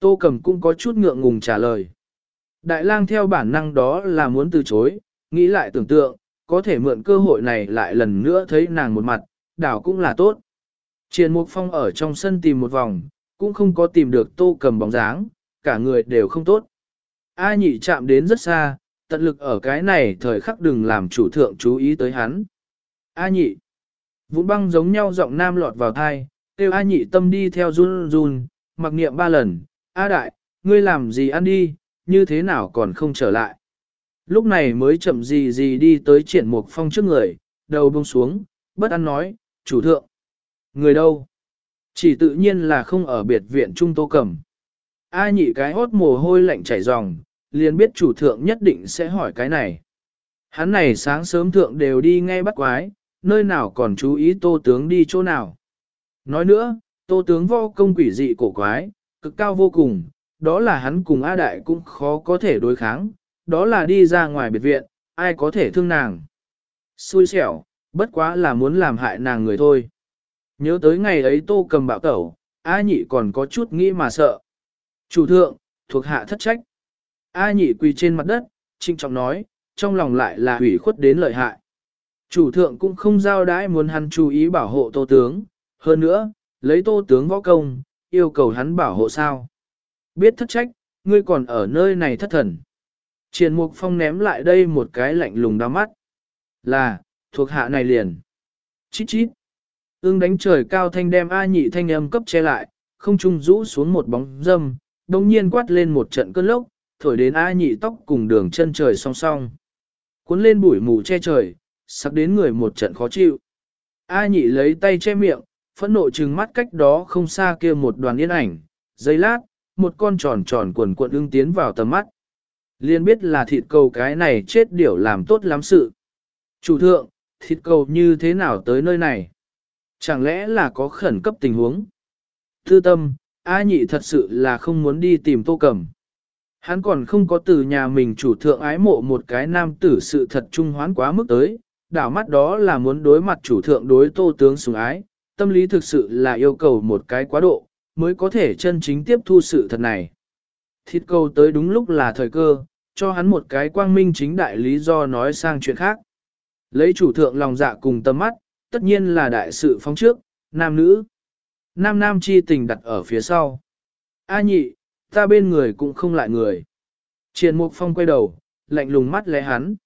Tô cẩm cũng có chút ngượng ngùng trả lời. Đại lang theo bản năng đó là muốn từ chối, nghĩ lại tưởng tượng, có thể mượn cơ hội này lại lần nữa thấy nàng một mặt, đảo cũng là tốt. Triền Mục Phong ở trong sân tìm một vòng, cũng không có tìm được tô cầm bóng dáng, cả người đều không tốt. A nhị chạm đến rất xa, tận lực ở cái này thời khắc đừng làm chủ thượng chú ý tới hắn. A nhị. vũng băng giống nhau giọng nam lọt vào thai, kêu A nhị tâm đi theo run run, mặc niệm ba lần. A đại, ngươi làm gì ăn đi, như thế nào còn không trở lại. Lúc này mới chậm gì gì đi tới triển mục phong trước người, đầu buông xuống, bất ăn nói, chủ thượng. Người đâu? Chỉ tự nhiên là không ở biệt viện Trung Tô Cẩm. A nhị cái hốt mồ hôi lạnh chảy ròng, liền biết chủ thượng nhất định sẽ hỏi cái này. Hắn này sáng sớm thượng đều đi ngay bắt quái, nơi nào còn chú ý tô tướng đi chỗ nào. Nói nữa, tô tướng vô công quỷ dị cổ quái, cực cao vô cùng, đó là hắn cùng A Đại cũng khó có thể đối kháng, đó là đi ra ngoài biệt viện, ai có thể thương nàng. Xui xẻo, bất quá là muốn làm hại nàng người thôi. Nhớ tới ngày ấy tô cầm bạo tẩu, A nhị còn có chút nghĩ mà sợ. Chủ thượng, thuộc hạ thất trách. A nhị quỳ trên mặt đất, trinh trọng nói, trong lòng lại là hủy khuất đến lợi hại. Chủ thượng cũng không giao đãi muốn hắn chú ý bảo hộ tô tướng, hơn nữa, lấy tô tướng võ công, yêu cầu hắn bảo hộ sao. Biết thất trách, ngươi còn ở nơi này thất thần. Triền Mục Phong ném lại đây một cái lạnh lùng đau mắt. Là, thuộc hạ này liền. Chít chít. Ưng đánh trời cao thanh đem A nhị thanh âm cấp che lại, không trung rũ xuống một bóng dâm, đồng nhiên quát lên một trận cơn lốc, thổi đến A nhị tóc cùng đường chân trời song song. Cuốn lên bụi mù che trời, sắc đến người một trận khó chịu. A nhị lấy tay che miệng, phẫn nộ trừng mắt cách đó không xa kia một đoàn yên ảnh, giây lát, một con tròn tròn quần cuộn ưng tiến vào tầm mắt. Liên biết là thịt cầu cái này chết điểu làm tốt lắm sự. Chủ thượng, thịt cầu như thế nào tới nơi này? Chẳng lẽ là có khẩn cấp tình huống? Thư tâm, A nhị thật sự là không muốn đi tìm tô cầm. Hắn còn không có từ nhà mình chủ thượng ái mộ một cái nam tử sự thật trung hoán quá mức tới, đảo mắt đó là muốn đối mặt chủ thượng đối tô tướng sùng ái, tâm lý thực sự là yêu cầu một cái quá độ, mới có thể chân chính tiếp thu sự thật này. Thịt cầu tới đúng lúc là thời cơ, cho hắn một cái quang minh chính đại lý do nói sang chuyện khác. Lấy chủ thượng lòng dạ cùng tâm mắt, tất nhiên là đại sự phong trước, nam nữ. Nam nam chi tình đặt ở phía sau. A nhị, ta bên người cũng không lại người. Triền mục phong quay đầu, lạnh lùng mắt lẽ hắn.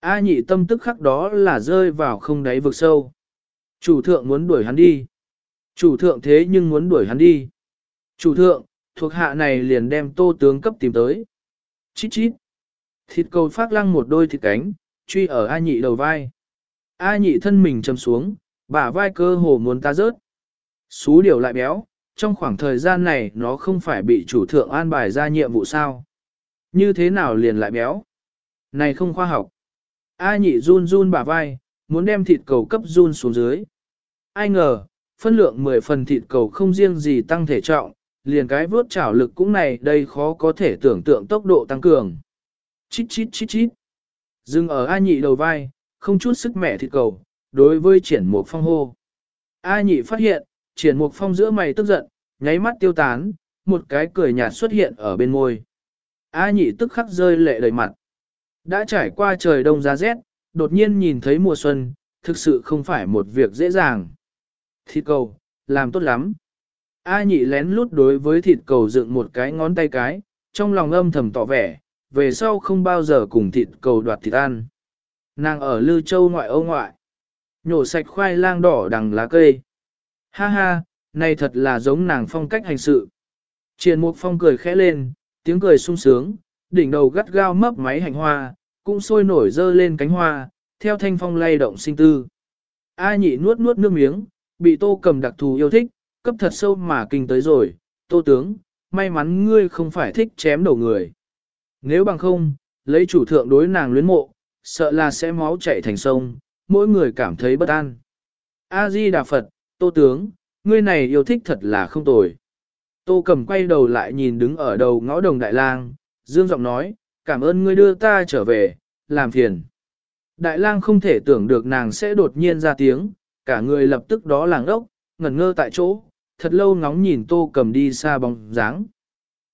A nhị tâm tức khắc đó là rơi vào không đáy vực sâu. Chủ thượng muốn đuổi hắn đi. Chủ thượng thế nhưng muốn đuổi hắn đi. Chủ thượng, thuộc hạ này liền đem tô tướng cấp tìm tới. Chít chít. Thịt cầu phát lăng một đôi thịt cánh, truy ở A nhị đầu vai. A nhị thân mình chầm xuống, bả vai cơ hồ muốn ta rớt. Xú điều lại béo, trong khoảng thời gian này nó không phải bị chủ thượng an bài ra nhiệm vụ sao. Như thế nào liền lại béo? Này không khoa học. A nhị run run bả vai, muốn đem thịt cầu cấp run xuống dưới. Ai ngờ, phân lượng 10 phần thịt cầu không riêng gì tăng thể trọng, liền cái vớt chảo lực cũng này đây khó có thể tưởng tượng tốc độ tăng cường. Chít chít chít chít. Dừng ở A nhị đầu vai, không chút sức mẻ thịt cầu, đối với triển mục phong hô. A nhị phát hiện, triển mục phong giữa mày tức giận, nháy mắt tiêu tán, một cái cười nhạt xuất hiện ở bên môi. A nhị tức khắc rơi lệ đầy mặt. Đã trải qua trời đông giá rét, đột nhiên nhìn thấy mùa xuân, thực sự không phải một việc dễ dàng. Thịt cầu, làm tốt lắm. A nhị lén lút đối với thịt cầu dựng một cái ngón tay cái, trong lòng âm thầm tỏ vẻ, về sau không bao giờ cùng thịt cầu đoạt thịt ăn. Nàng ở Lư Châu ngoại ô ngoại, nhổ sạch khoai lang đỏ đằng lá cây. Ha ha, này thật là giống nàng phong cách hành sự. Triền Mục Phong cười khẽ lên, tiếng cười sung sướng, đỉnh đầu gắt gao mấp máy hành hoa, cũng sôi nổi dơ lên cánh hoa, theo thanh phong lay động sinh tư. A nhị nuốt nuốt nước miếng, bị tô cầm đặc thù yêu thích, cấp thật sâu mà kinh tới rồi, tô tướng, may mắn ngươi không phải thích chém đầu người. Nếu bằng không, lấy chủ thượng đối nàng luyến mộ, sợ là sẽ máu chảy thành sông, mỗi người cảm thấy bất an. A-di Đà Phật, tô tướng, ngươi này yêu thích thật là không tồi. Tô cầm quay đầu lại nhìn đứng ở đầu ngõ đồng đại lang, dương giọng nói, cảm ơn ngươi đưa ta trở về, làm phiền. Đại lang không thể tưởng được nàng sẽ đột nhiên ra tiếng, cả người lập tức đó làng ốc, ngẩn ngơ tại chỗ, thật lâu ngóng nhìn tô cầm đi xa bóng dáng.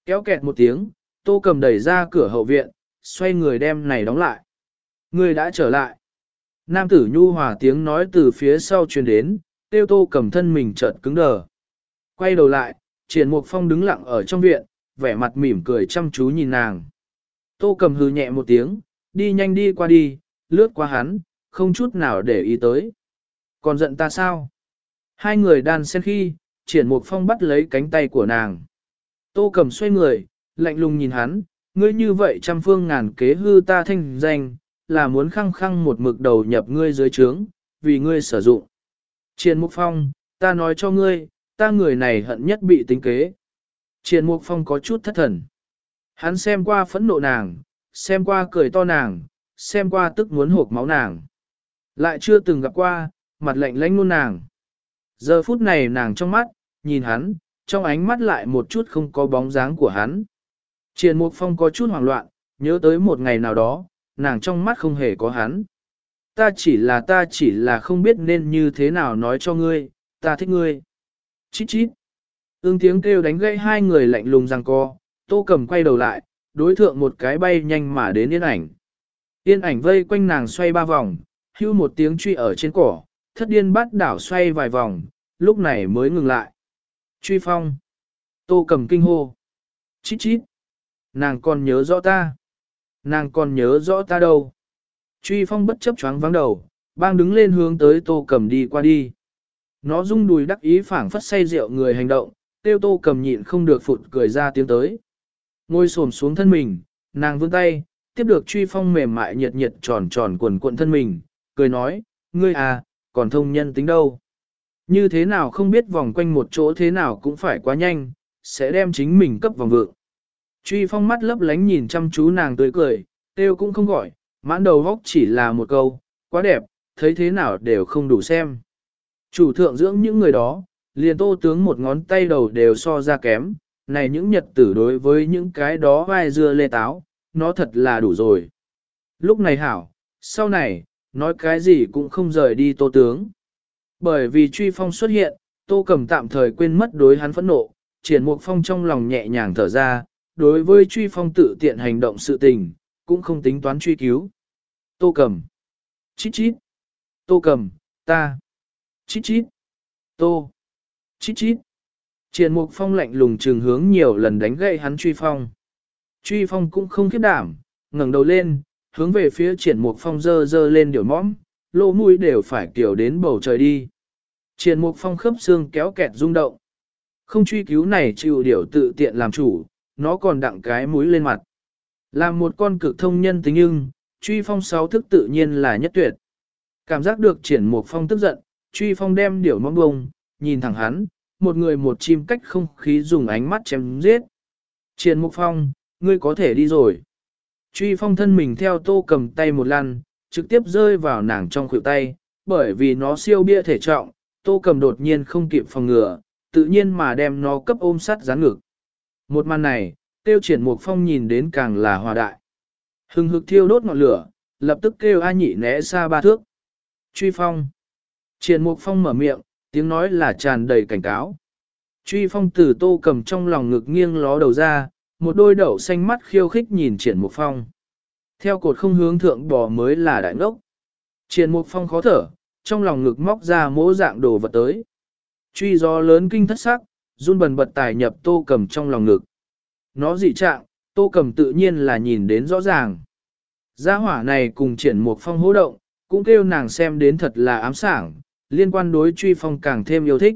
Kéo kẹt một tiếng, tô cầm đẩy ra cửa hậu viện, xoay người đem này đóng lại. Người đã trở lại. Nam tử nhu hòa tiếng nói từ phía sau truyền đến, tiêu tô cầm thân mình chợt cứng đờ. Quay đầu lại, triển mục phong đứng lặng ở trong viện, vẻ mặt mỉm cười chăm chú nhìn nàng. Tô cầm hừ nhẹ một tiếng, đi nhanh đi qua đi, lướt qua hắn, không chút nào để ý tới. Còn giận ta sao? Hai người đàn xen khi, triển mục phong bắt lấy cánh tay của nàng. Tô cầm xoay người, lạnh lùng nhìn hắn, ngươi như vậy trăm phương ngàn kế hư ta thanh danh, là muốn khăng khăng một mực đầu nhập ngươi dưới trướng, vì ngươi sử dụng. Triển mục phong, ta nói cho ngươi, ta người này hận nhất bị tính kế. Triển mục phong có chút thất thần. Hắn xem qua phẫn nộ nàng, xem qua cười to nàng, xem qua tức muốn hộp máu nàng. Lại chưa từng gặp qua, mặt lạnh lãnh luôn nàng. Giờ phút này nàng trong mắt, nhìn hắn, trong ánh mắt lại một chút không có bóng dáng của hắn. Triền Mục Phong có chút hoảng loạn, nhớ tới một ngày nào đó, nàng trong mắt không hề có hắn. Ta chỉ là ta chỉ là không biết nên như thế nào nói cho ngươi, ta thích ngươi. Chít chít. Ưng tiếng kêu đánh gãy hai người lạnh lùng răng co, tô cầm quay đầu lại, đối thượng một cái bay nhanh mà đến yên ảnh. Yên ảnh vây quanh nàng xoay ba vòng, hưu một tiếng truy ở trên cỏ, thất điên bắt đảo xoay vài vòng, lúc này mới ngừng lại. Truy phong. Tô cầm kinh hô. Chít chít. Nàng còn nhớ rõ ta. Nàng còn nhớ rõ ta đâu. Truy phong bất chấp choáng vắng đầu, bang đứng lên hướng tới tô cầm đi qua đi. Nó rung đùi đắc ý phảng phất say rượu người hành động, tiêu tô cầm nhịn không được phụt cười ra tiếng tới. Ngồi xổm xuống thân mình, nàng vươn tay, tiếp được truy phong mềm mại nhiệt nhiệt tròn tròn quần cuộn thân mình, cười nói, ngươi à, còn thông nhân tính đâu. Như thế nào không biết vòng quanh một chỗ thế nào cũng phải quá nhanh, sẽ đem chính mình cấp vòng vượng. Truy phong mắt lấp lánh nhìn chăm chú nàng tươi cười, tiêu cũng không gọi, mãn đầu góc chỉ là một câu, quá đẹp, thấy thế nào đều không đủ xem. Chủ thượng dưỡng những người đó, liền tô tướng một ngón tay đầu đều so ra kém, này những nhật tử đối với những cái đó vai dưa lê táo, nó thật là đủ rồi. Lúc này hảo, sau này, nói cái gì cũng không rời đi tô tướng. Bởi vì truy phong xuất hiện, tô cầm tạm thời quên mất đối hắn phẫn nộ, triển mục phong trong lòng nhẹ nhàng thở ra, đối với truy phong tự tiện hành động sự tình, cũng không tính toán truy cứu. Tô cầm. Chít chít. Tô cầm, ta. Chít chít. Tô. Chít chít. Triển mục phong lạnh lùng trường hướng nhiều lần đánh gậy hắn truy phong. Truy phong cũng không khiếp đảm, ngẩng đầu lên, hướng về phía triển mục phong dơ dơ lên điểu mõm, lỗ mũi đều phải kiểu đến bầu trời đi. Triển mục phong khớp xương kéo kẹt rung động. Không truy cứu này chịu điểu tự tiện làm chủ, nó còn đặng cái mũi lên mặt. Là một con cực thông nhân tính nhưng, truy phong sáu thức tự nhiên là nhất tuyệt. Cảm giác được triển Mục phong tức giận, truy phong đem điểu mong bông, nhìn thẳng hắn, một người một chim cách không khí dùng ánh mắt chém giết. Triển mục phong, ngươi có thể đi rồi. Truy phong thân mình theo tô cầm tay một lần, trực tiếp rơi vào nàng trong khuỷu tay, bởi vì nó siêu bia thể trọng, tô cầm đột nhiên không kịp phòng ngừa, tự nhiên mà đem nó cấp ôm sắt dán ngực. Một màn này, tiêu triển mục phong nhìn đến càng là hòa đại. Hừng hực thiêu đốt ngọn lửa, lập tức kêu A nhị né xa ba thước. Truy phong. Triển mục phong mở miệng, tiếng nói là tràn đầy cảnh cáo. Truy phong từ tô cầm trong lòng ngực nghiêng ló đầu ra, một đôi đậu xanh mắt khiêu khích nhìn triển mục phong. Theo cột không hướng thượng bò mới là đại ngốc. Triển mục phong khó thở, trong lòng ngực móc ra mỗ dạng đồ vật tới. Truy gió lớn kinh thất sắc, run bần bật tài nhập tô cầm trong lòng ngực. Nó dị trạng, tô cầm tự nhiên là nhìn đến rõ ràng. Gia hỏa này cùng triển mục phong hô động, cũng kêu nàng xem đến thật là ám sảng, liên quan đối truy phong càng thêm yêu thích.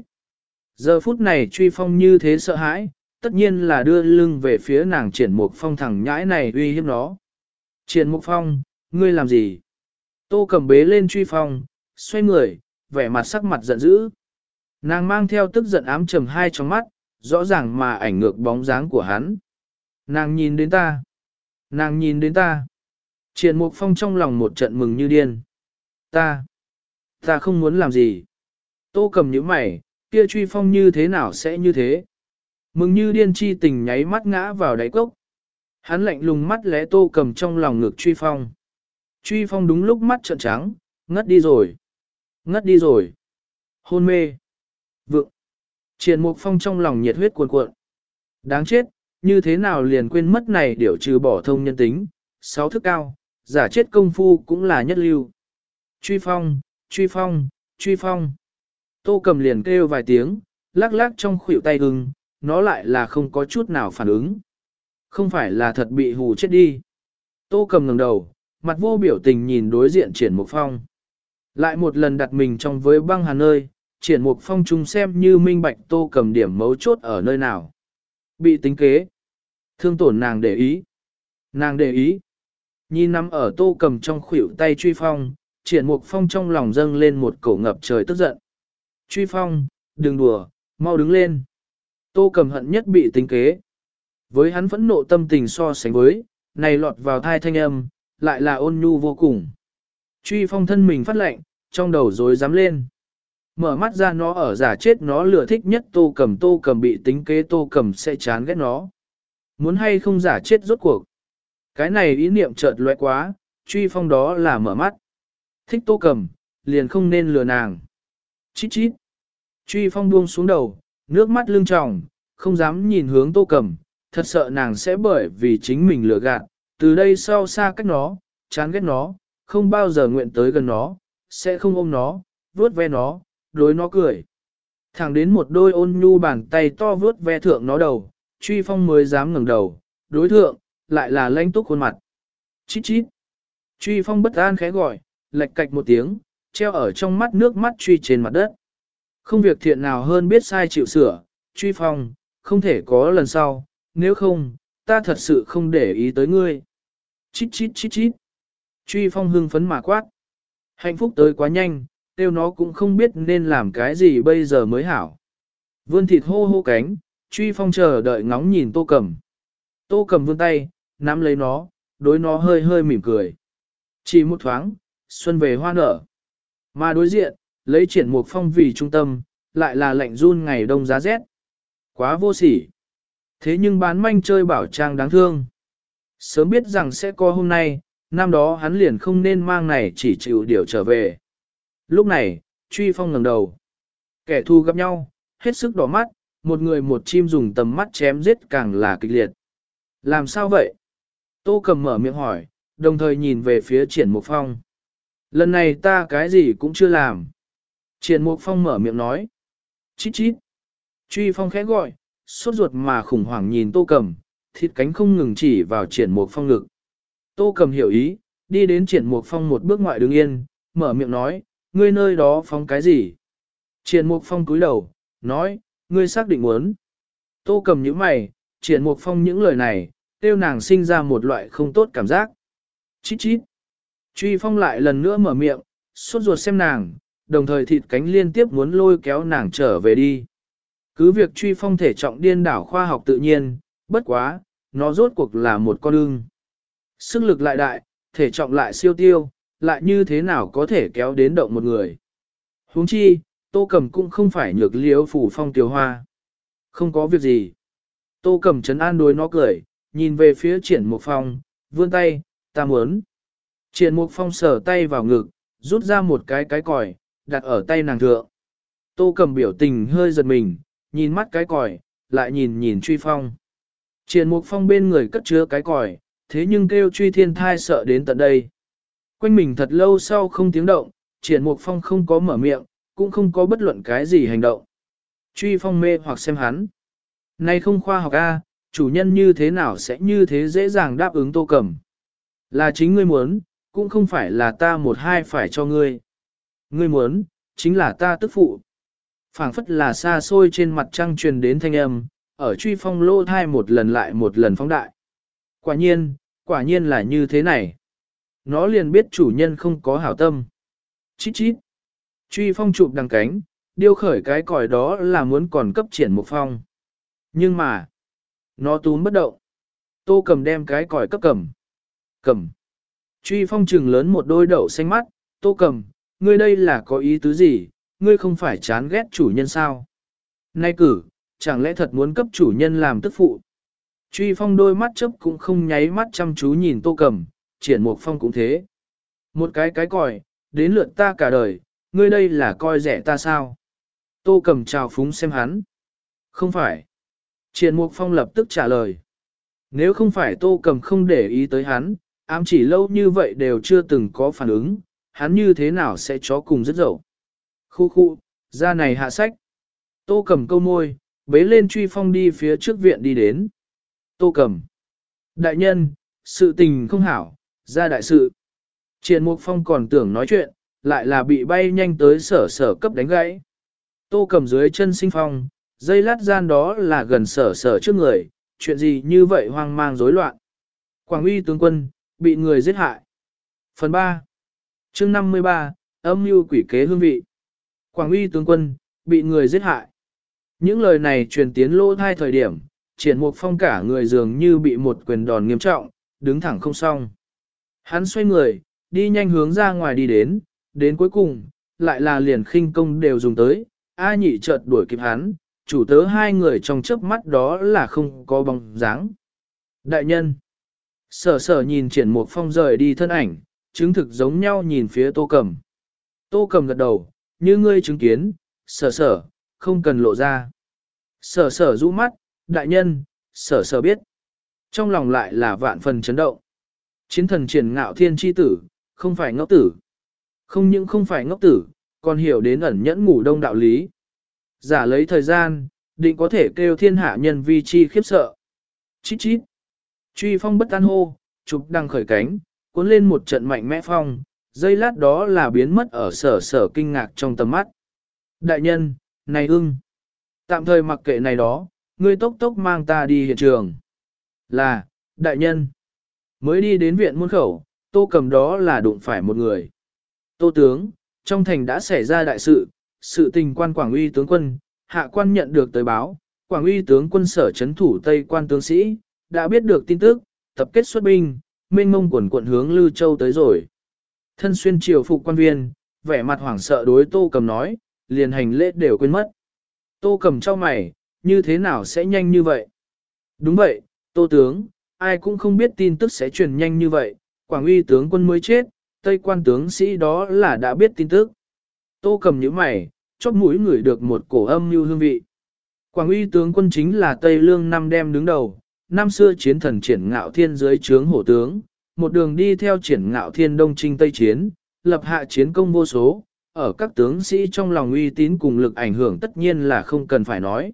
Giờ phút này truy phong như thế sợ hãi, tất nhiên là đưa lưng về phía nàng triển mục phong thẳng nhãi này uy hiếp nó. Triển mục phong, ngươi làm gì? Tô cầm bế lên truy phong, xoay người, vẻ mặt sắc mặt giận dữ. Nàng mang theo tức giận ám trầm hai trong mắt, rõ ràng mà ảnh ngược bóng dáng của hắn. Nàng nhìn đến ta. Nàng nhìn đến ta. Triển mục phong trong lòng một trận mừng như điên. Ta. Ta không muốn làm gì. Tô cầm những mày, kia truy phong như thế nào sẽ như thế. Mừng như điên chi tình nháy mắt ngã vào đáy cốc. Hắn lạnh lùng mắt lẽ tô cầm trong lòng ngực truy phong. Truy phong đúng lúc mắt trợn trắng, ngất đi rồi. Ngất đi rồi. Hôn mê. Vượng. Triển mục phong trong lòng nhiệt huyết cuồn cuộn. Đáng chết, như thế nào liền quên mất này điều trừ bỏ thông nhân tính, sáu thức cao, giả chết công phu cũng là nhất lưu. Truy phong, truy phong, truy phong. Tô cầm liền kêu vài tiếng, lắc lắc trong khuỷu tay hưng, nó lại là không có chút nào phản ứng. Không phải là thật bị hù chết đi. Tô cầm ngẩng đầu, mặt vô biểu tình nhìn đối diện triển mục phong. Lại một lần đặt mình trong với băng hà nơi, triển mục phong trung xem như minh bạch tô cầm điểm mấu chốt ở nơi nào. Bị tính kế. Thương tổn nàng để ý. Nàng để ý. Nhìn nắm ở tô cầm trong khuỷu tay truy phong, triển mục phong trong lòng dâng lên một cổ ngập trời tức giận. Truy phong, đừng đùa, mau đứng lên. Tô cầm hận nhất bị tính kế. Với hắn phẫn nộ tâm tình so sánh với, này lọt vào thai thanh âm, lại là ôn nhu vô cùng. Truy phong thân mình phát lệnh, trong đầu rối dám lên. Mở mắt ra nó ở giả chết nó lừa thích nhất tô cầm tô cầm bị tính kế tô cầm sẽ chán ghét nó. Muốn hay không giả chết rốt cuộc. Cái này ý niệm chợt lóe quá, truy phong đó là mở mắt. Thích tô cầm, liền không nên lừa nàng. Chít chít. Truy phong buông xuống đầu, nước mắt lưng tròng, không dám nhìn hướng tô cầm, thật sợ nàng sẽ bởi vì chính mình lừa gạt, từ đây sau xa cách nó, chán ghét nó, không bao giờ nguyện tới gần nó, sẽ không ôm nó, vuốt ve nó, đối nó cười. Thẳng đến một đôi ôn nhu bàn tay to vuốt ve thượng nó đầu, truy phong mới dám ngẩng đầu, đối thượng, lại là lanh túc khuôn mặt. Chít chít. Truy phong bất an khẽ gọi, lệch cạch một tiếng, treo ở trong mắt nước mắt truy trên mặt đất. Không việc thiện nào hơn biết sai chịu sửa, truy phong, không thể có lần sau, nếu không, ta thật sự không để ý tới ngươi. Chít chít chít chít. Truy phong hưng phấn mà quát. Hạnh phúc tới quá nhanh, tiêu nó cũng không biết nên làm cái gì bây giờ mới hảo. Vươn thịt hô hô cánh, truy phong chờ đợi ngóng nhìn tô cầm. Tô cầm vươn tay, nắm lấy nó, đối nó hơi hơi mỉm cười. Chỉ một thoáng, xuân về hoa nở. Mà đối diện, lấy triển mục phong vì trung tâm, lại là lạnh run ngày đông giá rét. Quá vô sỉ. Thế nhưng bán manh chơi bảo trang đáng thương. Sớm biết rằng sẽ có hôm nay, năm đó hắn liền không nên mang này chỉ chịu điều trở về. Lúc này, truy phong ngẩng đầu. Kẻ thù gặp nhau, hết sức đỏ mắt, một người một chim dùng tầm mắt chém giết càng là kịch liệt. Làm sao vậy? Tô cầm mở miệng hỏi, đồng thời nhìn về phía triển mục phong. Lần này ta cái gì cũng chưa làm. Triển mục phong mở miệng nói. Chít chít. Truy phong khẽ gọi, sốt ruột mà khủng hoảng nhìn tô cầm, thịt cánh không ngừng chỉ vào triển mục phong ngực. Tô cầm hiểu ý, đi đến triển mục phong một bước ngoại đứng yên, mở miệng nói, ngươi nơi đó phong cái gì? Triển mục phong cúi đầu, nói, ngươi xác định muốn. Tô cầm những mày, triển mục phong những lời này, tiêu nàng sinh ra một loại không tốt cảm giác. Chít chít. Truy phong lại lần nữa mở miệng, sốt ruột xem nàng, đồng thời thịt cánh liên tiếp muốn lôi kéo nàng trở về đi. Cứ việc truy phong thể trọng điên đảo khoa học tự nhiên, bất quá, nó rốt cuộc là một con ưng. Sức lực lại đại, thể trọng lại siêu tiêu, lại như thế nào có thể kéo đến động một người. huống chi, tô cầm cũng không phải nhược liếu phủ phong tiểu hoa. Không có việc gì. Tô cầm chấn an đối nó cười, nhìn về phía triển mục phong, vươn tay, ta muốn. Triển mục phong sờ tay vào ngực, rút ra một cái cái còi, đặt ở tay nàng thượng. Tô cầm biểu tình hơi giật mình, nhìn mắt cái còi, lại nhìn nhìn truy phong. Triển mục phong bên người cất chứa cái còi, thế nhưng kêu truy thiên thai sợ đến tận đây. Quanh mình thật lâu sau không tiếng động, triển mục phong không có mở miệng, cũng không có bất luận cái gì hành động. Truy phong mê hoặc xem hắn. Này không khoa học A, chủ nhân như thế nào sẽ như thế dễ dàng đáp ứng tô cầm. Là chính ngươi muốn, cũng không phải là ta một hai phải cho ngươi. Ngươi muốn, chính là ta tức phụ. phảng phất là xa xôi trên mặt trăng truyền đến thanh âm, ở truy phong lô thai một lần lại một lần phóng đại. Quả nhiên, quả nhiên là như thế này. Nó liền biết chủ nhân không có hảo tâm. Chít chít. Truy phong chụp đằng cánh, điêu khởi cái còi đó là muốn còn cấp triển một phong. Nhưng mà, nó túm bất động. Tô cầm đem cái còi cấp cầm. Cầm. Truy phong trừng lớn một đôi đậu xanh mắt, tô cầm, ngươi đây là có ý tứ gì, ngươi không phải chán ghét chủ nhân sao? Nay cử, chẳng lẽ thật muốn cấp chủ nhân làm tức phụ? Truy phong đôi mắt chấp cũng không nháy mắt chăm chú nhìn tô cầm, triển mục phong cũng thế. Một cái cái còi, đến lượt ta cả đời, ngươi đây là coi rẻ ta sao? Tô cầm chào phúng xem hắn. Không phải. Triển mục phong lập tức trả lời. Nếu không phải tô cầm không để ý tới hắn, ám chỉ lâu như vậy đều chưa từng có phản ứng, hắn như thế nào sẽ chó cùng rất dậu. Khu khu, ra này hạ sách. Tô cầm câu môi, bế lên truy phong đi phía trước viện đi đến. Tô cầm. Đại nhân, sự tình không hảo, ra đại sự. Triển Mục Phong còn tưởng nói chuyện, lại là bị bay nhanh tới sở sở cấp đánh gãy. Tô cầm dưới chân sinh phong, dây lát gian đó là gần sở sở trước người, chuyện gì như vậy hoang mang rối loạn. Quảng uy tướng quân, bị người giết hại. Phần 3 chương 53, âm mưu quỷ kế hương vị. Quảng uy tướng quân, bị người giết hại. Những lời này truyền tiến lô thai thời điểm, triển mục phong cả người dường như bị một quyền đòn nghiêm trọng, đứng thẳng không xong. Hắn xoay người, đi nhanh hướng ra ngoài đi đến, đến cuối cùng, lại là liền khinh công đều dùng tới, A nhị chợt đuổi kịp hắn, chủ tớ hai người trong chớp mắt đó là không có bóng dáng. Đại nhân, sở sở nhìn triển mục phong rời đi thân ảnh, chứng thực giống nhau nhìn phía tô cầm. Tô cầm gật đầu, như ngươi chứng kiến, sở sở, không cần lộ ra. Sở sở rũ mắt, đại nhân, sở sở biết. Trong lòng lại là vạn phần chấn động. Chiến thần triển ngạo thiên chi tử, không phải ngốc tử. Không những không phải ngốc tử, còn hiểu đến ẩn nhẫn ngủ đông đạo lý. Giả lấy thời gian, định có thể kêu thiên hạ nhân vi chi khiếp sợ. Chít chít. Truy phong bất an hô, chụp đang khởi cánh, cuốn lên một trận mạnh mẽ phong, dây lát đó là biến mất ở sở sở kinh ngạc trong tầm mắt. Đại nhân, này ưng. Tạm thời mặc kệ này đó, ngươi tốc tốc mang ta đi hiện trường. Là, đại nhân. Mới đi đến viện muôn khẩu, tô cầm đó là đụng phải một người. Tô tướng, trong thành đã xảy ra đại sự, sự tình quan Quảng uy tướng quân, hạ quan nhận được tới báo, Quảng uy tướng quân sở chấn thủ Tây quan tướng sĩ, đã biết được tin tức, tập kết xuất binh, mênh mông quần quận hướng Lư Châu tới rồi. Thân xuyên triều phục quan viên, vẻ mặt hoảng sợ đối tô cầm nói, liền hành lễ đều quên mất. Tô cầm cho mày, như thế nào sẽ nhanh như vậy? Đúng vậy, tô tướng, ai cũng không biết tin tức sẽ truyền nhanh như vậy, Quảng uy tướng quân mới chết, Tây quan tướng sĩ đó là đã biết tin tức. Tô cầm những mày, chóp mũi ngửi được một cổ âm như hương vị. Quảng uy tướng quân chính là Tây Lương năm đem đứng đầu, năm xưa chiến thần triển ngạo thiên dưới trướng hổ tướng, một đường đi theo triển ngạo thiên đông trinh Tây chiến, lập hạ chiến công vô số, ở các tướng sĩ trong lòng uy tín cùng lực ảnh hưởng tất nhiên là không cần phải nói.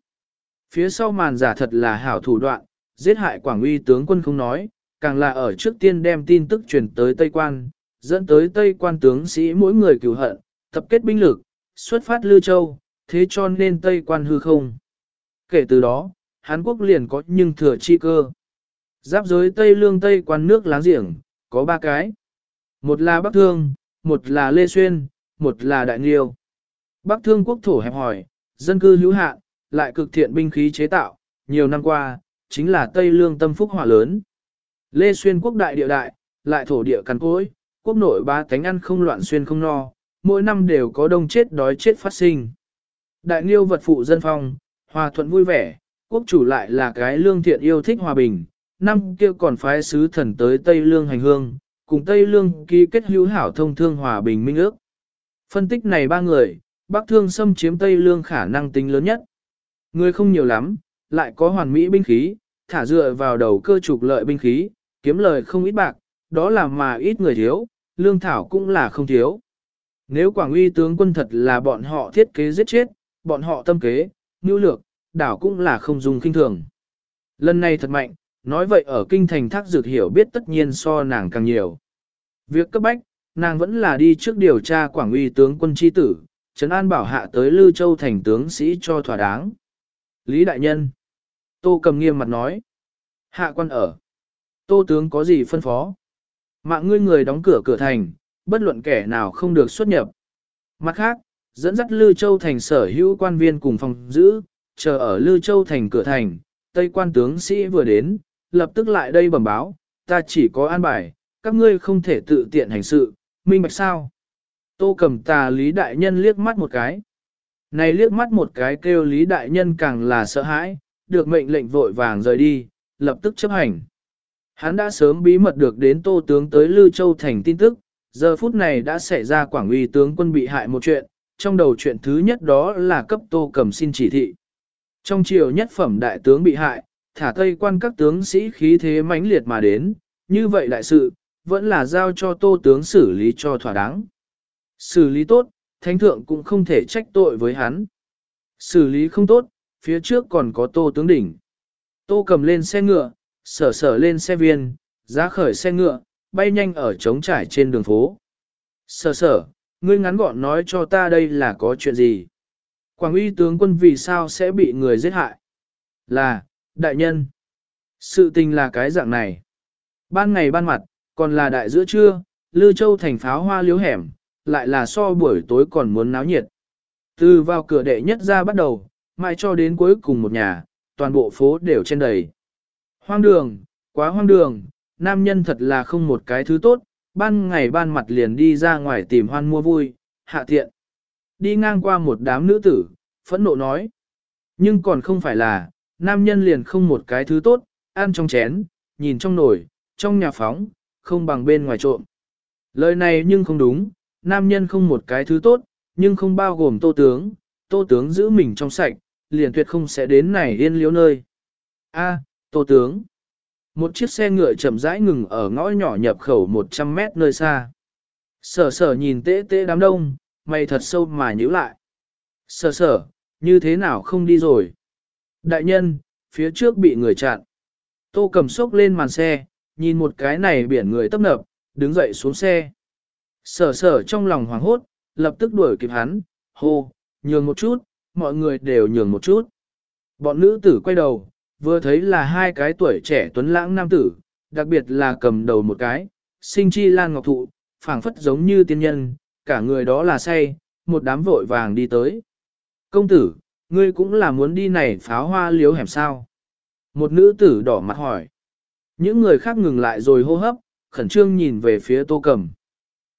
Phía sau màn giả thật là hảo thủ đoạn, giết hại quảng uy tướng quân không nói, càng là ở trước tiên đem tin tức truyền tới Tây Quan, dẫn tới Tây Quan tướng sĩ mỗi người cửu hận, tập kết binh lực, xuất phát Lư Châu, thế cho nên Tây Quan hư không. Kể từ đó, Hán Quốc liền có nhưng thừa chi cơ. Giáp giới Tây Lương Tây quan nước láng giềng, có ba cái. Một là Bắc Thương, một là Lê Xuyên, một là Đại Nghiêu. Bắc Thương quốc thổ hẹp hỏi, dân cư hữu hạn, lại cực thiện binh khí chế tạo, nhiều năm qua, chính là Tây Lương tâm phúc hỏa lớn. Lê Xuyên quốc đại địa đại, lại thổ địa cằn cối, quốc nội ba tánh ăn không loạn xuyên không no, mỗi năm đều có đông chết đói chết phát sinh. Đại Nghiêu vật phụ dân phong, hòa thuận vui vẻ, quốc chủ lại là cái lương thiện yêu thích hòa bình, năm kia còn phái sứ thần tới Tây Lương hành hương, cùng Tây Lương ký kết hữu hảo thông thương hòa bình minh ước. Phân tích này ba người, Bắc Thương xâm chiếm Tây Lương khả năng tính lớn nhất. Người không nhiều lắm, lại có hoàn mỹ binh khí, thả dựa vào đầu cơ trục lợi binh khí, kiếm lời không ít bạc, đó là mà ít người thiếu, lương thảo cũng là không thiếu. Nếu Quảng Uy tướng quân thật là bọn họ thiết kế giết chết, bọn họ tâm kế, nhu lược, đảo cũng là không dùng kinh thường. Lần này thật mạnh, nói vậy ở kinh thành thác dược hiểu biết tất nhiên so nàng càng nhiều. Việc cấp bách, nàng vẫn là đi trước điều tra Quảng Uy tướng quân chi tử, Trấn An bảo hạ tới Lư Châu thành tướng sĩ cho thỏa đáng. Lý Đại Nhân. Tô cầm nghiêm mặt nói. Hạ quan ở. Tô tướng có gì phân phó? Mạng ngươi người đóng cửa cửa thành, bất luận kẻ nào không được xuất nhập. Mặt khác, dẫn dắt Lư Châu thành sở hữu quan viên cùng phòng giữ, chờ ở Lư Châu thành cửa thành, Tây quan tướng sĩ vừa đến, lập tức lại đây bẩm báo, ta chỉ có an bài, các ngươi không thể tự tiện hành sự, minh bạch sao? Tô cầm tà Lý Đại Nhân liếc mắt một cái. Này liếc mắt một cái kêu Lý Đại Nhân càng là sợ hãi, được mệnh lệnh vội vàng rời đi, lập tức chấp hành. Hắn đã sớm bí mật được đến Tô Tướng tới Lư Châu Thành tin tức, giờ phút này đã xảy ra Quảng uy tướng quân bị hại một chuyện, trong đầu chuyện thứ nhất đó là cấp Tô cầm xin chỉ thị. Trong chiều nhất phẩm đại tướng bị hại, thả tây quan các tướng sĩ khí thế mãnh liệt mà đến, như vậy đại sự, vẫn là giao cho Tô Tướng xử lý cho thỏa đáng. Xử lý tốt, thánh thượng cũng không thể trách tội với hắn. Xử lý không tốt, phía trước còn có tô tướng đỉnh. Tô cầm lên xe ngựa, sở sở lên xe viên, giá khởi xe ngựa, bay nhanh ở trống trải trên đường phố. Sở sở, ngươi ngắn gọn nói cho ta đây là có chuyện gì? Quảng uy tướng quân vì sao sẽ bị người giết hại? Là, đại nhân. Sự tình là cái dạng này. Ban ngày ban mặt, còn là đại giữa trưa, Lư Châu thành pháo hoa liếu hẻm, lại là so buổi tối còn muốn náo nhiệt. Từ vào cửa đệ nhất ra bắt đầu, mai cho đến cuối cùng một nhà, toàn bộ phố đều trên đầy. Hoang đường, quá hoang đường, nam nhân thật là không một cái thứ tốt, ban ngày ban mặt liền đi ra ngoài tìm hoan mua vui, hạ tiện. Đi ngang qua một đám nữ tử, phẫn nộ nói. Nhưng còn không phải là, nam nhân liền không một cái thứ tốt, ăn trong chén, nhìn trong nồi, trong nhà phóng, không bằng bên ngoài trộm. Lời này nhưng không đúng, nam nhân không một cái thứ tốt, nhưng không bao gồm tô tướng, tô tướng giữ mình trong sạch, liền tuyệt không sẽ đến này yên liếu nơi. A, tô tướng. Một chiếc xe ngựa chậm rãi ngừng ở ngõ nhỏ nhập khẩu 100 mét nơi xa. Sở sở nhìn tê tê đám đông, mày thật sâu mà nhíu lại. Sở sở, như thế nào không đi rồi? Đại nhân, phía trước bị người chặn. Tô cầm sốc lên màn xe, nhìn một cái này biển người tấp nập, đứng dậy xuống xe. Sở sở trong lòng hoảng hốt, lập tức đuổi kịp hắn, hô, nhường một chút, mọi người đều nhường một chút. Bọn nữ tử quay đầu, vừa thấy là hai cái tuổi trẻ tuấn lãng nam tử, đặc biệt là cầm đầu một cái, sinh chi lan ngọc thụ, phảng phất giống như tiên nhân, cả người đó là say, một đám vội vàng đi tới. Công tử, ngươi cũng là muốn đi này pháo hoa liếu hẻm sao? Một nữ tử đỏ mặt hỏi. Những người khác ngừng lại rồi hô hấp, khẩn trương nhìn về phía tô cầm.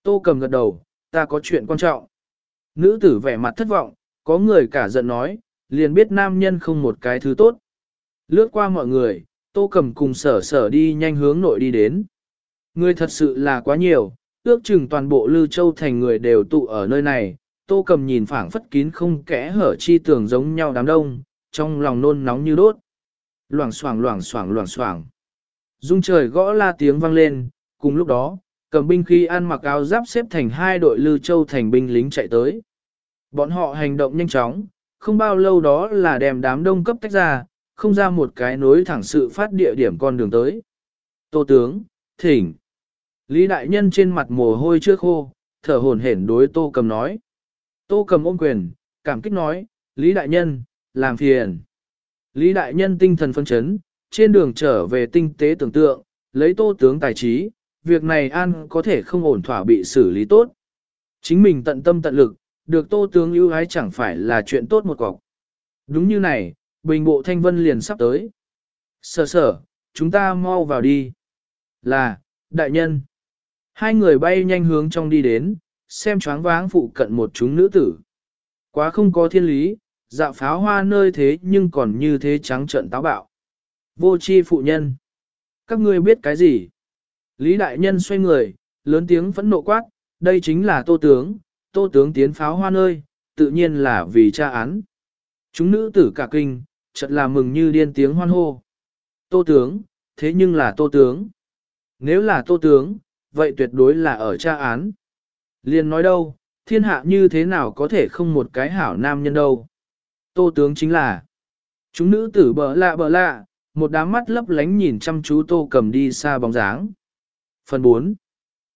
Tô cầm gật đầu, ta có chuyện quan trọng. Nữ tử vẻ mặt thất vọng, có người cả giận nói, liền biết nam nhân không một cái thứ tốt. Lướt qua mọi người, tô cầm cùng sở sở đi nhanh hướng nội đi đến. Người thật sự là quá nhiều, ước chừng toàn bộ Lư Châu thành người đều tụ ở nơi này. Tô cầm nhìn phảng phất kín không kẽ hở chi tưởng giống nhau đám đông, trong lòng nôn nóng như đốt. Loảng xoảng loảng xoảng loảng xoảng. Dung trời gõ la tiếng vang lên, cùng lúc đó, cầm binh khí ăn mặc áo giáp xếp thành hai đội lưu Châu thành binh lính chạy tới. Bọn họ hành động nhanh chóng, không bao lâu đó là đem đám đông cấp tách ra, không ra một cái nối thẳng sự phát địa điểm con đường tới. Tô tướng, thỉnh. Lý đại nhân trên mặt mồ hôi chưa khô, thở hổn hển đối tô cầm nói. Tô cầm ôm quyền, cảm kích nói, Lý đại nhân, làm phiền. Lý đại nhân tinh thần phân chấn, trên đường trở về tinh tế tưởng tượng, lấy tô tướng tài trí, việc này an có thể không ổn thỏa bị xử lý tốt. Chính mình tận tâm tận lực, được tô tướng ưu ái chẳng phải là chuyện tốt một cọc. Đúng như này, bình bộ thanh vân liền sắp tới. Sở sở, chúng ta mau vào đi. Là, đại nhân. Hai người bay nhanh hướng trong đi đến, xem choáng váng phụ cận một chúng nữ tử. Quá không có thiên lý, dạo pháo hoa nơi thế nhưng còn như thế trắng trợn táo bạo. Vô chi phụ nhân. Các ngươi biết cái gì? Lý đại nhân xoay người, lớn tiếng phẫn nộ quát, đây chính là tô tướng, tô tướng tiến pháo hoa nơi, tự nhiên là vì cha án. Chúng nữ tử cả kinh, chợt là mừng như điên tiếng hoan hô. Tô tướng, thế nhưng là tô tướng. Nếu là tô tướng, vậy tuyệt đối là ở cha án. Liên nói đâu, thiên hạ như thế nào có thể không một cái hảo nam nhân đâu. Tô tướng chính là. Chúng nữ tử bờ lạ bờ lạ, một đám mắt lấp lánh nhìn chăm chú tô cầm đi xa bóng dáng. Phần 4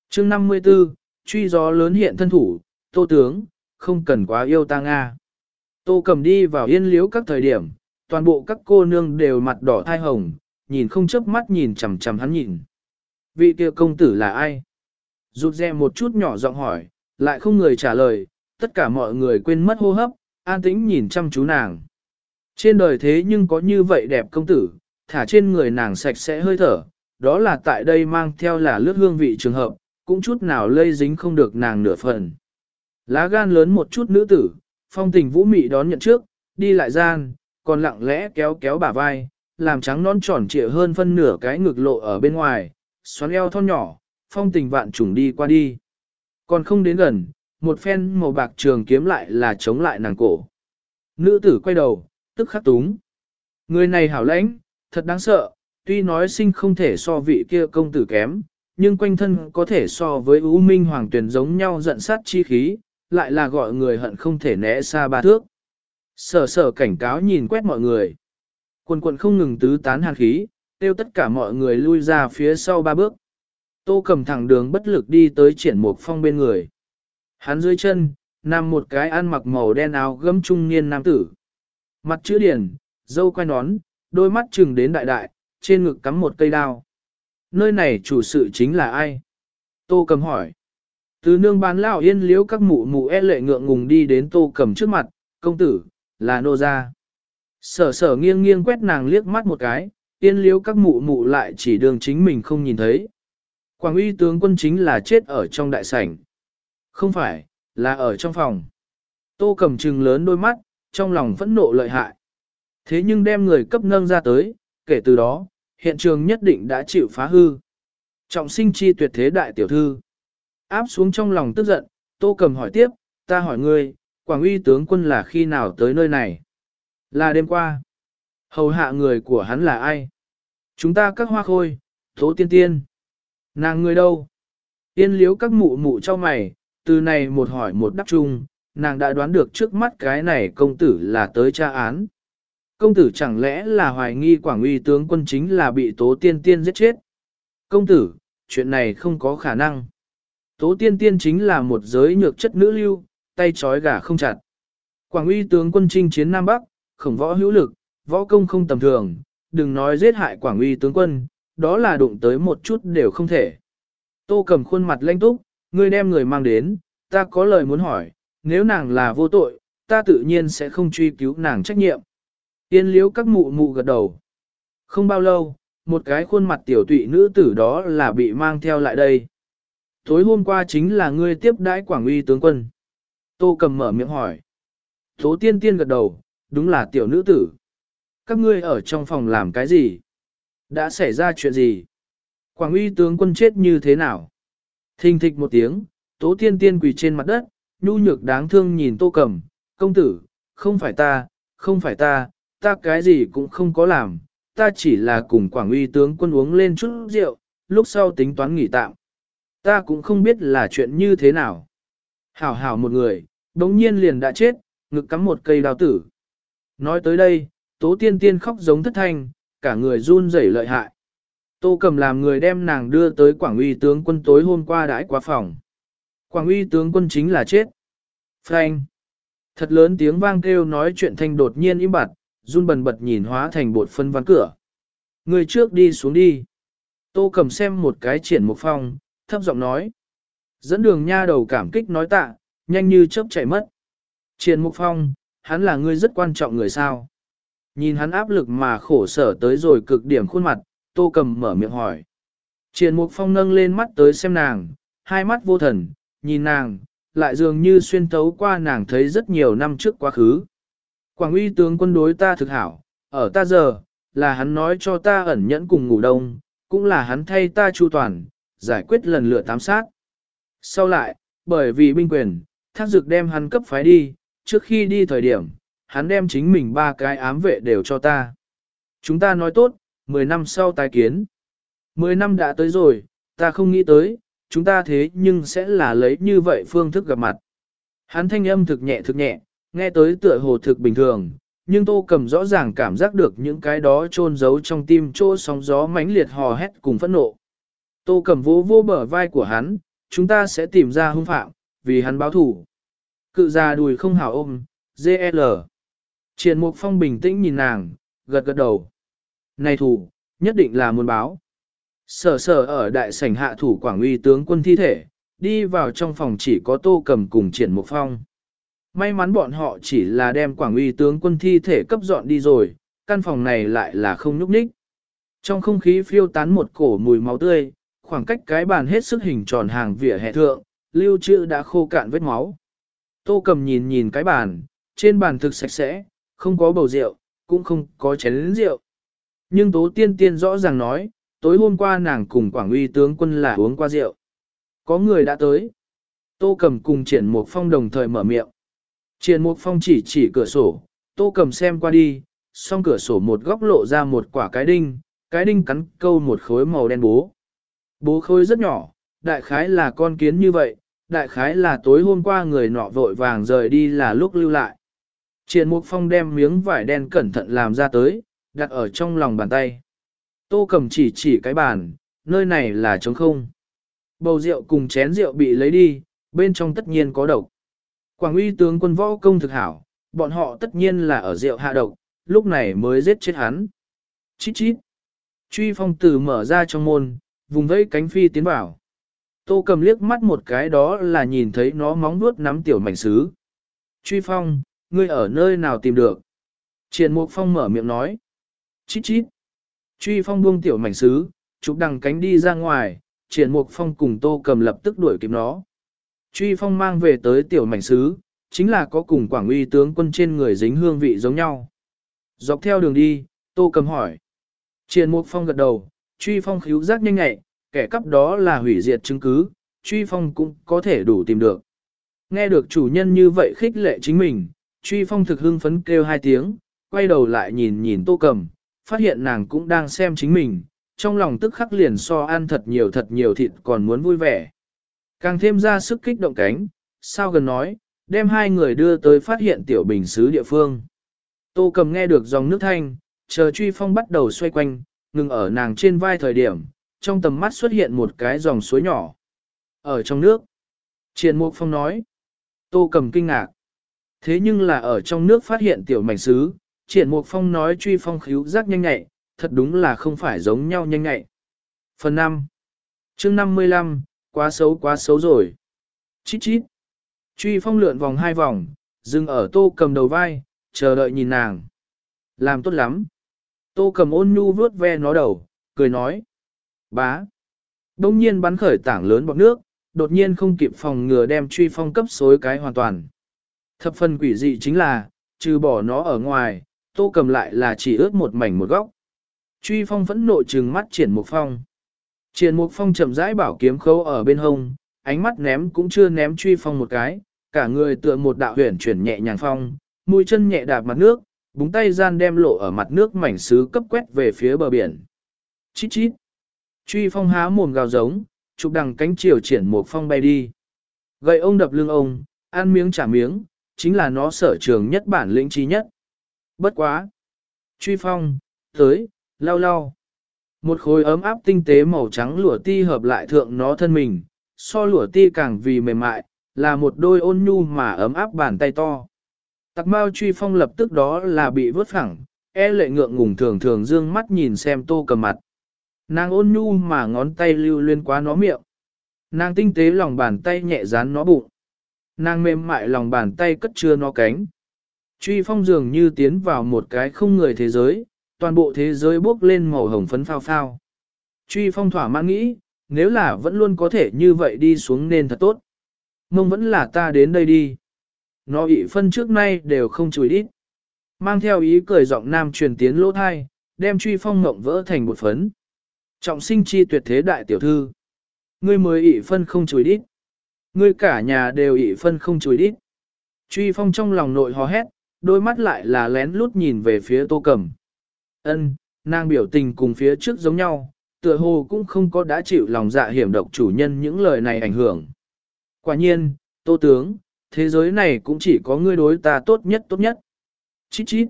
chương 54, truy gió lớn hiện thân thủ, tô tướng, không cần quá yêu ta Nga. Tô cầm đi vào yên liếu các thời điểm, toàn bộ các cô nương đều mặt đỏ thai hồng, nhìn không chớp mắt nhìn chằm chằm hắn nhìn. Vị kia công tử là ai? Rụt rè một chút nhỏ giọng hỏi, lại không người trả lời, tất cả mọi người quên mất hô hấp, an tĩnh nhìn chăm chú nàng. Trên đời thế nhưng có như vậy đẹp công tử, thả trên người nàng sạch sẽ hơi thở, đó là tại đây mang theo là lướt hương vị trường hợp, cũng chút nào lây dính không được nàng nửa phần. Lá gan lớn một chút nữ tử, phong tình vũ mị đón nhận trước, đi lại gian, còn lặng lẽ kéo kéo bả vai, làm trắng non tròn trịa hơn phân nửa cái ngực lộ ở bên ngoài, xoắn eo thon nhỏ, phong tình vạn trùng đi qua đi. Còn không đến gần, một phen màu bạc trường kiếm lại là chống lại nàng cổ. Nữ tử quay đầu, tức khắc túng. Người này hảo lãnh, thật đáng sợ, tuy nói sinh không thể so vị kia công tử kém, nhưng quanh thân có thể so với U Minh Hoàng Tuyền giống nhau giận sát chi khí, lại là gọi người hận không thể né xa ba thước. Sở sở cảnh cáo nhìn quét mọi người. Quần quần không ngừng tứ tán hàn khí, tiêu tất cả mọi người lui ra phía sau ba bước. Tô cầm thẳng đường bất lực đi tới triển mục phong bên người. Hắn dưới chân, nằm một cái ăn mặc màu đen áo gấm trung niên nam tử. Mặt chữ điển, dâu quay nón, đôi mắt trừng đến đại đại, trên ngực cắm một cây đao. Nơi này chủ sự chính là ai? Tô cầm hỏi. Từ nương bán lão yên liễu các mụ mụ e lệ ngượng ngùng đi đến tô cầm trước mặt, công tử, là nô gia. Sở sở nghiêng nghiêng quét nàng liếc mắt một cái, yên liễu các mụ mụ lại chỉ đường chính mình không nhìn thấy. Quảng uy tướng quân chính là chết ở trong đại sảnh. Không phải, là ở trong phòng. Tô cầm trừng lớn đôi mắt, trong lòng phẫn nộ lợi hại. Thế nhưng đem người cấp nâng ra tới, kể từ đó, hiện trường nhất định đã chịu phá hư. Trọng sinh chi tuyệt thế đại tiểu thư. Áp xuống trong lòng tức giận, tô cầm hỏi tiếp, ta hỏi ngươi, Quảng uy tướng quân là khi nào tới nơi này? Là đêm qua. Hầu hạ người của hắn là ai? Chúng ta các hoa khôi, tố tiên tiên. Nàng người đâu? Tiên liếu các mụ mụ cho mày, từ này một hỏi một đáp chung, nàng đã đoán được trước mắt cái này công tử là tới tra án. Công tử chẳng lẽ là hoài nghi quảng uy tướng quân chính là bị tố tiên tiên giết chết? Công tử, chuyện này không có khả năng. Tố tiên tiên chính là một giới nhược chất nữ lưu, tay trói gà không chặt. Quảng uy tướng quân chinh chiến Nam Bắc, khổng võ hữu lực, võ công không tầm thường, đừng nói giết hại Quảng uy tướng quân, đó là đụng tới một chút đều không thể. Tô cầm khuôn mặt lanh túc, ngươi đem người mang đến, ta có lời muốn hỏi, nếu nàng là vô tội, ta tự nhiên sẽ không truy cứu nàng trách nhiệm. Tiên liếu các mụ mụ gật đầu. Không bao lâu, một cái khuôn mặt tiểu tụy nữ tử đó là bị mang theo lại đây. Tối hôm qua chính là ngươi tiếp đãi Quảng uy tướng quân. Tô cầm mở miệng hỏi. Tố tiên tiên gật đầu, đúng là tiểu nữ tử. Các ngươi ở trong phòng làm cái gì? Đã xảy ra chuyện gì? Quảng uy tướng quân chết như thế nào? Thình thịch một tiếng, tố tiên tiên quỳ trên mặt đất, nhu nhược đáng thương nhìn tô cầm, công tử, không phải ta, không phải ta, ta cái gì cũng không có làm, ta chỉ là cùng quảng uy tướng quân uống lên chút rượu, lúc sau tính toán nghỉ tạm. Ta cũng không biết là chuyện như thế nào. Hảo hảo một người, đống nhiên liền đã chết, ngực cắm một cây đào tử. Nói tới đây, tố tiên tiên khóc giống thất thanh, cả người run rẩy lợi hại. Tô cầm làm người đem nàng đưa tới Quảng uy tướng quân tối hôm qua đãi qua phòng. Quảng uy tướng quân chính là chết. Frank. Thật lớn tiếng vang kêu nói chuyện thanh đột nhiên im bặt, run bần bật nhìn hóa thành bột phân ván cửa. Người trước đi xuống đi. Tô cầm xem một cái triển mục phong, thấp giọng nói. Dẫn đường nha đầu cảm kích nói tạ, nhanh như chớp chạy mất. Triển mục phong, hắn là người rất quan trọng người sao. Nhìn hắn áp lực mà khổ sở tới rồi cực điểm khuôn mặt, tô cầm mở miệng hỏi. Triển mục phong nâng lên mắt tới xem nàng, hai mắt vô thần, nhìn nàng, lại dường như xuyên tấu qua nàng thấy rất nhiều năm trước quá khứ. Quảng uy tướng quân đối ta thực hảo, ở ta giờ, là hắn nói cho ta ẩn nhẫn cùng ngủ đông, cũng là hắn thay ta chu toàn, giải quyết lần lượt tám sát. Sau lại, bởi vì binh quyền, thác dực đem hắn cấp phái đi, trước khi đi thời điểm, hắn đem chính mình ba cái ám vệ đều cho ta. Chúng ta nói tốt, 10 năm sau tái kiến. 10 năm đã tới rồi, ta không nghĩ tới, chúng ta thế nhưng sẽ là lấy như vậy phương thức gặp mặt. Hắn thanh âm thực nhẹ thực nhẹ, nghe tới tựa hồ thực bình thường, nhưng tô cầm rõ ràng cảm giác được những cái đó trôn giấu trong tim chỗ sóng gió mãnh liệt hò hét cùng phẫn nộ. Tô cầm vô vô bờ vai của hắn, chúng ta sẽ tìm ra hung phạm, vì hắn báo thủ. Cự già đùi không hảo ôm, GL. Triển Mục Phong bình tĩnh nhìn nàng, gật gật đầu. Này thủ, nhất định là muốn báo. Sở sở ở đại sảnh hạ thủ quảng uy tướng quân thi thể, đi vào trong phòng chỉ có tô cầm cùng triển Mục Phong. May mắn bọn họ chỉ là đem quảng uy tướng quân thi thể cấp dọn đi rồi, căn phòng này lại là không nhúc nhích. Trong không khí phiêu tán một cổ mùi máu tươi, khoảng cách cái bàn hết sức hình tròn hàng vỉa hè thượng, lưu trữ đã khô cạn vết máu. Tô cầm nhìn nhìn cái bàn, trên bàn thực sạch sẽ, không có bầu rượu, cũng không có chén rượu. Nhưng Tố Tiên Tiên rõ ràng nói, tối hôm qua nàng cùng Quảng uy tướng quân là uống qua rượu. Có người đã tới. Tô cầm cùng triển một phong đồng thời mở miệng. Triển Mục Phong chỉ chỉ cửa sổ, tô cầm xem qua đi, song cửa sổ một góc lộ ra một quả cái đinh, cái đinh cắn câu một khối màu đen bố. Bố khối rất nhỏ, đại khái là con kiến như vậy, đại khái là tối hôm qua người nọ vội vàng rời đi là lúc lưu lại. Triển Mục Phong đem miếng vải đen cẩn thận làm ra tới, đặt ở trong lòng bàn tay. Tô cầm chỉ chỉ cái bàn, nơi này là trống không. Bầu rượu cùng chén rượu bị lấy đi, bên trong tất nhiên có độc. Quảng uy tướng quân võ công thực hảo, bọn họ tất nhiên là ở rượu hạ độc, lúc này mới giết chết hắn. Chít chít. Truy phong tử mở ra trong môn, vùng vẫy cánh phi tiến vào. Tô cầm liếc mắt một cái đó là nhìn thấy nó móng vuốt nắm tiểu mảnh sứ. Truy phong, ngươi ở nơi nào tìm được? Triển mục phong mở miệng nói. Chít chít. Truy phong buông tiểu mảnh sứ, chụp đằng cánh đi ra ngoài, triển mục phong cùng tô cầm lập tức đuổi kịp nó. Truy phong mang về tới tiểu mảnh sứ, chính là có cùng quảng uy tướng quân trên người dính hương vị giống nhau. Dọc theo đường đi, tô cầm hỏi. Triền mục phong gật đầu, truy phong khíu giác nhanh nhẹ, kẻ cắp đó là hủy diệt chứng cứ, truy phong cũng có thể đủ tìm được. Nghe được chủ nhân như vậy khích lệ chính mình, truy phong thực hưng phấn kêu hai tiếng, quay đầu lại nhìn nhìn tô cầm, phát hiện nàng cũng đang xem chính mình, trong lòng tức khắc liền so ăn thật nhiều thật nhiều thịt còn muốn vui vẻ. Càng thêm ra sức kích động cánh, sao gần nói, đem hai người đưa tới phát hiện tiểu bình xứ địa phương. Tô cầm nghe được dòng nước thanh, chờ truy phong bắt đầu xoay quanh, ngừng ở nàng trên vai thời điểm, trong tầm mắt xuất hiện một cái dòng suối nhỏ. Ở trong nước, triền mục phong nói, tô cầm kinh ngạc. Thế nhưng là ở trong nước phát hiện tiểu mảnh sứ, triển mục phong nói truy phong khíu giác nhanh nhạy, thật đúng là không phải giống nhau nhanh nhạy. Phần 5 chương 55, quá xấu quá xấu rồi. Chít chít. Truy phong lượn vòng hai vòng, dừng ở tô cầm đầu vai, chờ đợi nhìn nàng. Làm tốt lắm. Tô cầm ôn nhu vuốt ve nó đầu, cười nói. Bá. Đông nhiên bắn khởi tảng lớn bọt nước, đột nhiên không kịp phòng ngừa đem truy phong cấp xối cái hoàn toàn. Thập phần quỷ dị chính là, trừ bỏ nó ở ngoài, tô cầm lại là chỉ ướt một mảnh một góc. Truy phong vẫn nộ trừng mắt triển một phong. Triển Mục Phong chậm rãi bảo kiếm khâu ở bên hông, ánh mắt ném cũng chưa ném truy phong một cái, cả người tựa một đạo huyền chuyển nhẹ nhàng phong, mũi chân nhẹ đạp mặt nước, búng tay gian đem lộ ở mặt nước mảnh sứ cấp quét về phía bờ biển. Chít chít. Truy phong há mồm gào giống, chụp đằng cánh chiều triển Mục Phong bay đi. Gậy ông đập lưng ông, ăn miếng trả miếng, chính là nó sở trường nhất bản lĩnh trí nhất. Bất quá. Truy phong, tới, lau lau. Một khối ấm áp tinh tế màu trắng lụa ti hợp lại thượng nó thân mình, so lụa ti càng vì mềm mại, là một đôi ôn nhu mà ấm áp bàn tay to. Tặc Mao truy phong lập tức đó là bị vớt phẳng, e lệ ngượng ngùng thường thường dương mắt nhìn xem tô cầm mặt. Nàng ôn nhu mà ngón tay lưu luyên quá nó miệng. Nàng tinh tế lòng bàn tay nhẹ dán nó bụng. Nàng mềm mại lòng bàn tay cất chưa nó cánh. Truy phong dường như tiến vào một cái không người thế giới, toàn bộ thế giới bước lên màu hồng phấn phao phao. Truy phong thỏa mãn nghĩ, nếu là vẫn luôn có thể như vậy đi xuống nên thật tốt. Mông vẫn là ta đến đây đi. Nó ị phân trước nay đều không chùi đít. Mang theo ý cười giọng nam truyền tiến lỗ thai, đem truy phong mộng vỡ thành một phấn. Trọng sinh chi tuyệt thế đại tiểu thư. Ngươi mới ị phân không chùi đít. Ngươi cả nhà đều ị phân không chùi đít. Truy phong trong lòng nội hò hét, đôi mắt lại là lén lút nhìn về phía tô cầm. Ân, nàng biểu tình cùng phía trước giống nhau, tựa hồ cũng không có đã chịu lòng dạ hiểm độc chủ nhân những lời này ảnh hưởng. Quả nhiên, tô tướng, thế giới này cũng chỉ có ngươi đối ta tốt nhất tốt nhất. Chít chít.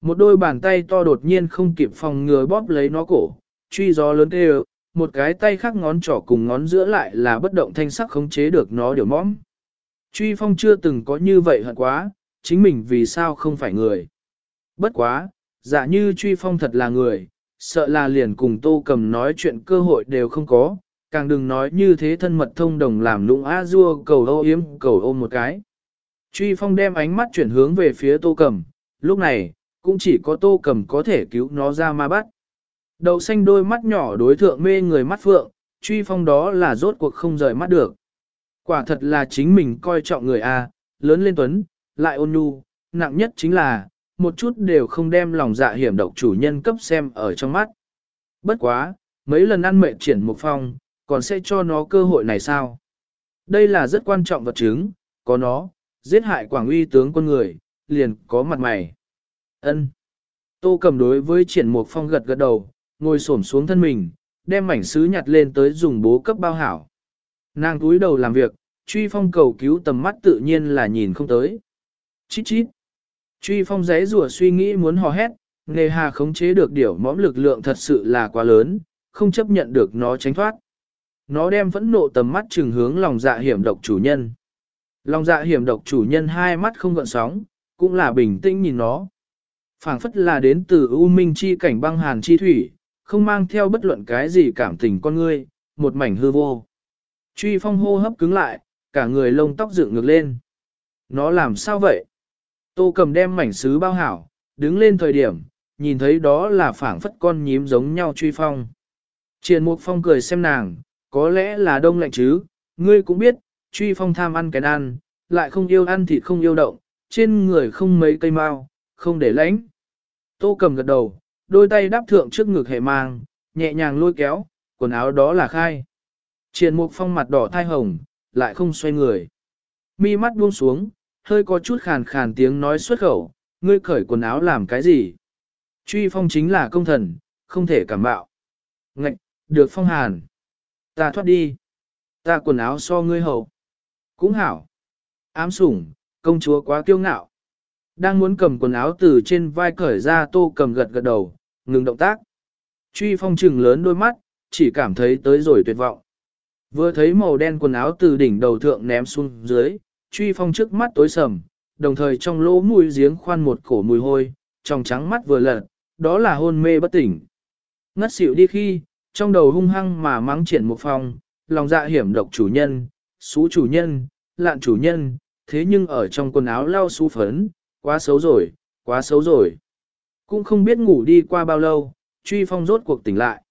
Một đôi bàn tay to đột nhiên không kịp phòng ngừa bóp lấy nó cổ, truy gió lớn kêu, một cái tay khác ngón trỏ cùng ngón giữa lại là bất động thanh sắc khống chế được nó điều mõm. Truy phong chưa từng có như vậy hận quá, chính mình vì sao không phải người. Bất quá, Dạ như truy phong thật là người, sợ là liền cùng tô cầm nói chuyện cơ hội đều không có, càng đừng nói như thế thân mật thông đồng làm lũng a dua cầu âu yếm cầu ôm một cái. Truy phong đem ánh mắt chuyển hướng về phía tô cầm, lúc này, cũng chỉ có tô cầm có thể cứu nó ra ma bắt. Đậu xanh đôi mắt nhỏ đối thượng mê người mắt phượng, truy phong đó là rốt cuộc không rời mắt được. Quả thật là chính mình coi trọng người A, lớn lên tuấn, lại ôn nhu, nặng nhất chính là, một chút đều không đem lòng dạ hiểm độc chủ nhân cấp xem ở trong mắt. Bất quá, mấy lần ăn mệt triển mục phong, còn sẽ cho nó cơ hội này sao? Đây là rất quan trọng vật chứng, có nó, giết hại quảng uy tướng quân người, liền có mặt mày. ân Tô cầm đối với triển mục phong gật gật đầu, ngồi xổm xuống thân mình, đem mảnh sứ nhặt lên tới dùng bố cấp bao hảo. Nàng túi đầu làm việc, truy phong cầu cứu tầm mắt tự nhiên là nhìn không tới. Chít chít. Truy phong giấy rùa suy nghĩ muốn hò hét, nghề hà khống chế được điểu mõm lực lượng thật sự là quá lớn, không chấp nhận được nó tránh thoát. Nó đem phẫn nộ tầm mắt trừng hướng lòng dạ hiểm độc chủ nhân. Lòng dạ hiểm độc chủ nhân hai mắt không gợn sóng, cũng là bình tĩnh nhìn nó. phảng phất là đến từ U Minh chi cảnh băng hàn chi thủy, không mang theo bất luận cái gì cảm tình con ngươi, một mảnh hư vô. Truy phong hô hấp cứng lại, cả người lông tóc dựng ngược lên. Nó làm sao vậy? Tô cầm đem mảnh sứ bao hảo, đứng lên thời điểm, nhìn thấy đó là phảng phất con nhím giống nhau truy phong. Triền Mục Phong cười xem nàng, có lẽ là đông lạnh chứ, ngươi cũng biết, truy phong tham ăn cái ăn, lại không yêu ăn thịt không yêu động, trên người không mấy cây mao, không để lãnh. Tô cầm gật đầu, đôi tay đáp thượng trước ngực hệ mang, nhẹ nhàng lôi kéo, quần áo đó là khai. Triền Mục Phong mặt đỏ thai hồng, lại không xoay người. Mi mắt buông xuống, hơi có chút khàn khàn tiếng nói xuất khẩu, ngươi cởi quần áo làm cái gì? Truy phong chính là công thần, không thể cảm bạo. Ngạch, được phong hàn. Ta thoát đi. Ta quần áo so ngươi hậu. Cũng hảo. Ám sủng, công chúa quá kiêu ngạo. Đang muốn cầm quần áo từ trên vai cởi ra tô cầm gật gật đầu, ngừng động tác. Truy phong trừng lớn đôi mắt, chỉ cảm thấy tới rồi tuyệt vọng. Vừa thấy màu đen quần áo từ đỉnh đầu thượng ném xuống dưới, truy phong trước mắt tối sầm, đồng thời trong lỗ mũi giếng khoan một cổ mùi hôi, trong trắng mắt vừa lật, đó là hôn mê bất tỉnh. Ngất xỉu đi khi, trong đầu hung hăng mà mắng triển một phòng, lòng dạ hiểm độc chủ nhân, xú chủ nhân, lạn chủ nhân, thế nhưng ở trong quần áo lau xú phấn, quá xấu rồi, quá xấu rồi. Cũng không biết ngủ đi qua bao lâu, truy phong rốt cuộc tỉnh lại.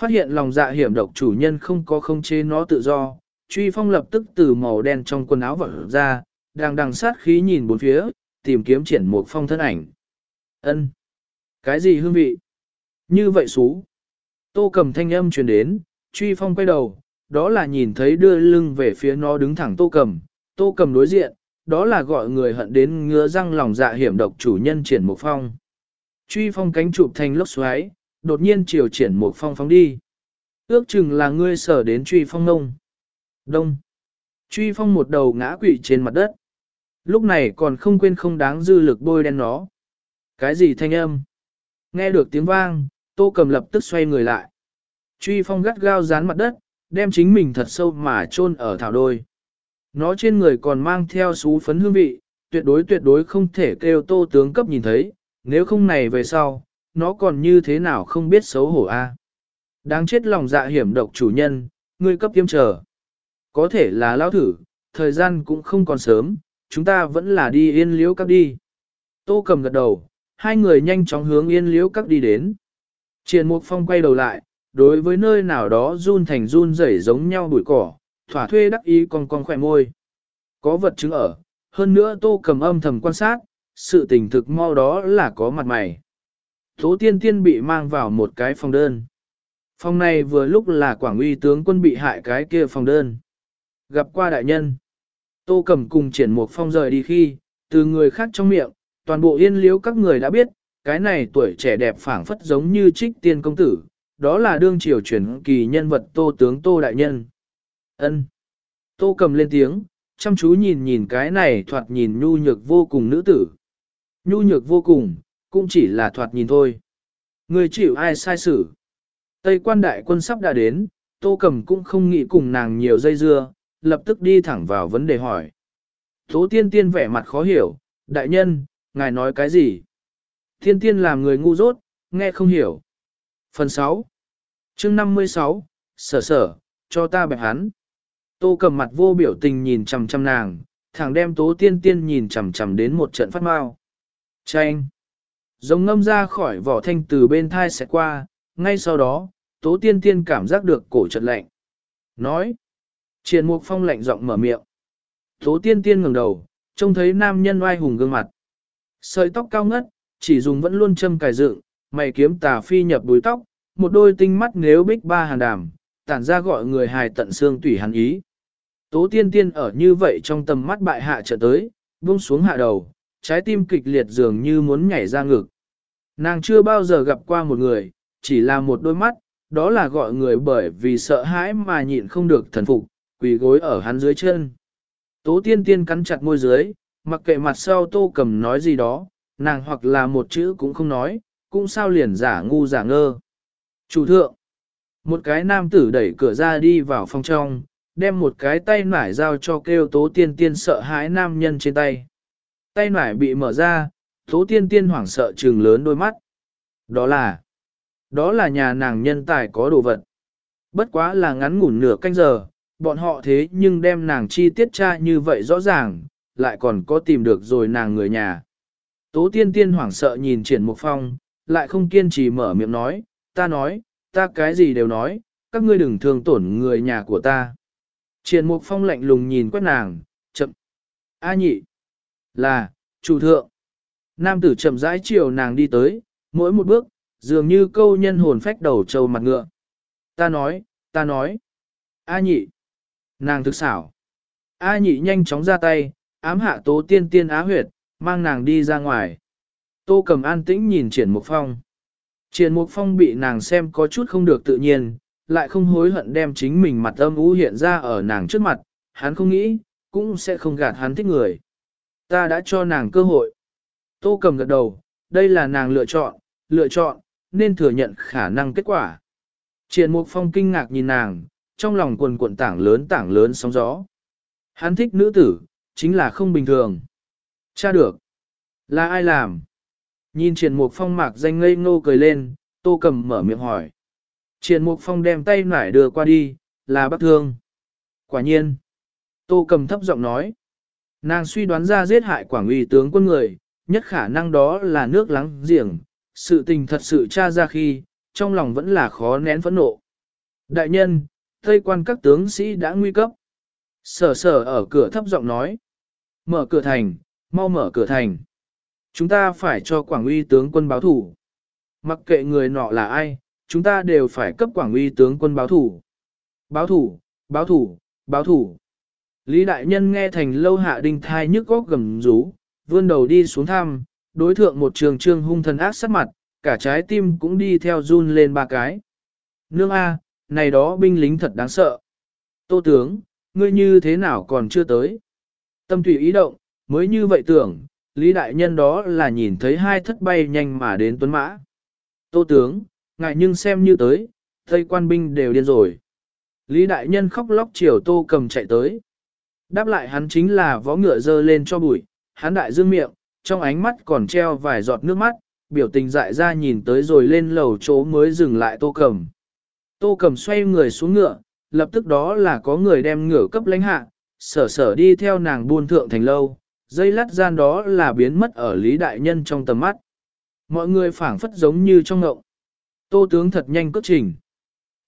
Phát hiện lòng dạ hiểm độc chủ nhân không có không chế nó tự do, truy phong lập tức từ màu đen trong quần áo vỡ ra, đang đằng sát khí nhìn bốn phía, tìm kiếm triển một phong thân ảnh. ân Cái gì hương vị? Như vậy xú. Tô cầm thanh âm truyền đến, truy phong quay đầu, đó là nhìn thấy đưa lưng về phía nó đứng thẳng tô cầm, tô cầm đối diện, đó là gọi người hận đến ngứa răng lòng dạ hiểm độc chủ nhân triển một phong. Truy phong cánh chụp thành lốc xoáy, đột nhiên chiều triển một phong phóng đi. Ước chừng là ngươi sở đến truy phong ngông. Đông. Truy phong một đầu ngã quỵ trên mặt đất. Lúc này còn không quên không đáng dư lực bôi đen nó. Cái gì thanh âm? Nghe được tiếng vang, tô cầm lập tức xoay người lại. Truy phong gắt gao dán mặt đất, đem chính mình thật sâu mà chôn ở thảo đôi. Nó trên người còn mang theo xú phấn hương vị, tuyệt đối tuyệt đối không thể kêu tô tướng cấp nhìn thấy, nếu không này về sau, nó còn như thế nào không biết xấu hổ a. Đáng chết lòng dạ hiểm độc chủ nhân, ngươi cấp tiêm chờ. Có thể là lao thử, thời gian cũng không còn sớm, chúng ta vẫn là đi yên liễu các đi. Tô cầm gật đầu, hai người nhanh chóng hướng yên liễu các đi đến. Triền Mục Phong quay đầu lại, đối với nơi nào đó run thành run rẩy giống nhau bụi cỏ, thỏa thuê đắc ý con con khỏe môi. Có vật chứng ở, hơn nữa tô cầm âm thầm quan sát, sự tình thực mau đó là có mặt mày. Tố tiên tiên bị mang vào một cái phòng đơn. Phòng này vừa lúc là quảng uy tướng quân bị hại cái kia phòng đơn. Gặp qua đại nhân. Tô cẩm cùng triển một phong rời đi khi, từ người khác trong miệng, toàn bộ yên liếu các người đã biết, cái này tuổi trẻ đẹp phảng phất giống như trích tiên công tử, đó là đương triều truyền kỳ nhân vật tô tướng tô đại nhân. ân Tô cẩm lên tiếng, chăm chú nhìn nhìn cái này thoạt nhìn nhu nhược vô cùng nữ tử. Nhu nhược vô cùng, cũng chỉ là thoạt nhìn thôi. Người chịu ai sai xử. Tây quan đại quân sắp đã đến, tô cẩm cũng không nghĩ cùng nàng nhiều dây dưa, lập tức đi thẳng vào vấn đề hỏi. Tố tiên tiên vẻ mặt khó hiểu, đại nhân, ngài nói cái gì? Tiên tiên làm người ngu dốt, nghe không hiểu. Phần 6 chương 56, sở sở, cho ta bẹp hắn. Tô cầm mặt vô biểu tình nhìn chằm chằm nàng, thẳng đem tố tiên tiên nhìn chằm chằm đến một trận phát mau. Chanh! Giống ngâm ra khỏi vỏ thanh từ bên thai sẽ qua, ngay sau đó, tố tiên tiên cảm giác được cổ trận lạnh. Nói! Triền mục phong lạnh giọng mở miệng. Tố tiên tiên ngẩng đầu, trông thấy nam nhân oai hùng gương mặt. Sợi tóc cao ngất, chỉ dùng vẫn luôn châm cài dựng, mày kiếm tà phi nhập đuôi tóc, một đôi tinh mắt nếu bích ba hàn đàm, tản ra gọi người hài tận xương tủy hắn ý. Tố tiên tiên ở như vậy trong tầm mắt bại hạ trở tới, buông xuống hạ đầu, trái tim kịch liệt dường như muốn nhảy ra ngực. Nàng chưa bao giờ gặp qua một người, chỉ là một đôi mắt, đó là gọi người bởi vì sợ hãi mà nhịn không được thần phục, quỳ gối ở hắn dưới chân. Tố tiên tiên cắn chặt môi dưới, mặc kệ mặt sau tô cầm nói gì đó, nàng hoặc là một chữ cũng không nói, cũng sao liền giả ngu giả ngơ. Chủ thượng, một cái nam tử đẩy cửa ra đi vào phòng trong, đem một cái tay nải giao cho kêu tố tiên tiên sợ hãi nam nhân trên tay. Tay nải bị mở ra, tố tiên tiên hoảng sợ trừng lớn đôi mắt. Đó là, đó là nhà nàng nhân tài có đồ vật. Bất quá là ngắn ngủn nửa canh giờ, bọn họ thế nhưng đem nàng chi tiết tra như vậy rõ ràng, lại còn có tìm được rồi nàng người nhà. Tố tiên tiên hoảng sợ nhìn triển mục phong, lại không kiên trì mở miệng nói, ta nói, ta cái gì đều nói, các ngươi đừng thương tổn người nhà của ta. Triển mục phong lạnh lùng nhìn quét nàng, chậm. A nhị, là, chủ thượng. Nam tử chậm rãi chiều nàng đi tới, mỗi một bước, dường như câu nhân hồn phách đầu trâu mặt ngựa. Ta nói, ta nói. A nhị. Nàng thực xảo. A nhị nhanh chóng ra tay, ám hạ tố tiên tiên á huyệt, mang nàng đi ra ngoài. Tô cầm an tĩnh nhìn triển mục phong. Triển mục phong bị nàng xem có chút không được tự nhiên, lại không hối hận đem chính mình mặt âm ú hiện ra ở nàng trước mặt, hắn không nghĩ, cũng sẽ không gạt hắn thích người. Ta đã cho nàng cơ hội. Tô cầm gật đầu, đây là nàng lựa chọn, lựa chọn, nên thừa nhận khả năng kết quả. Triển Mục Phong kinh ngạc nhìn nàng, trong lòng quần cuộn tảng lớn tảng lớn sóng gió. Hắn thích nữ tử, chính là không bình thường. Cha được. Là ai làm? Nhìn Triển Mục Phong mạc danh ngây ngô cười lên, Tô Cầm mở miệng hỏi. Triển Mục Phong đem tay nải đưa qua đi, là bác thương. Quả nhiên. Tô Cầm thấp giọng nói. Nàng suy đoán ra giết hại quảng uy tướng quân người, nhất khả năng đó là nước lắng giềng, sự tình thật sự tra ra khi, trong lòng vẫn là khó nén phẫn nộ. Đại nhân, Tây quan các tướng sĩ đã nguy cấp. Sở sở ở cửa thấp giọng nói. Mở cửa thành, mau mở cửa thành. Chúng ta phải cho Quảng uy tướng quân báo thủ. Mặc kệ người nọ là ai, chúng ta đều phải cấp Quảng uy tướng quân báo thủ. Báo thủ, báo thủ, báo thủ. Lý đại nhân nghe thành lâu hạ đinh thai nhức góc gầm rú, vươn đầu đi xuống thăm, đối thượng một trường trương hung thần ác sát mặt, cả trái tim cũng đi theo run lên ba cái. Nương A, này đó binh lính thật đáng sợ. Tô tướng, ngươi như thế nào còn chưa tới? Tâm thủy ý động, mới như vậy tưởng, Lý Đại Nhân đó là nhìn thấy hai thất bay nhanh mà đến tuấn mã. Tô tướng, ngại nhưng xem như tới, Tây quan binh đều điên rồi. Lý Đại Nhân khóc lóc chiều tô cầm chạy tới. Đáp lại hắn chính là võ ngựa dơ lên cho bụi, hắn đại dương miệng, trong ánh mắt còn treo vài giọt nước mắt, biểu tình dại ra nhìn tới rồi lên lầu chỗ mới dừng lại tô cầm. Tô cầm xoay người xuống ngựa, lập tức đó là có người đem ngựa cấp lãnh hạ, sở sở đi theo nàng buôn thượng thành lâu, dây lát gian đó là biến mất ở Lý Đại Nhân trong tầm mắt. Mọi người phảng phất giống như trong ngộng. Tô tướng thật nhanh cất trình.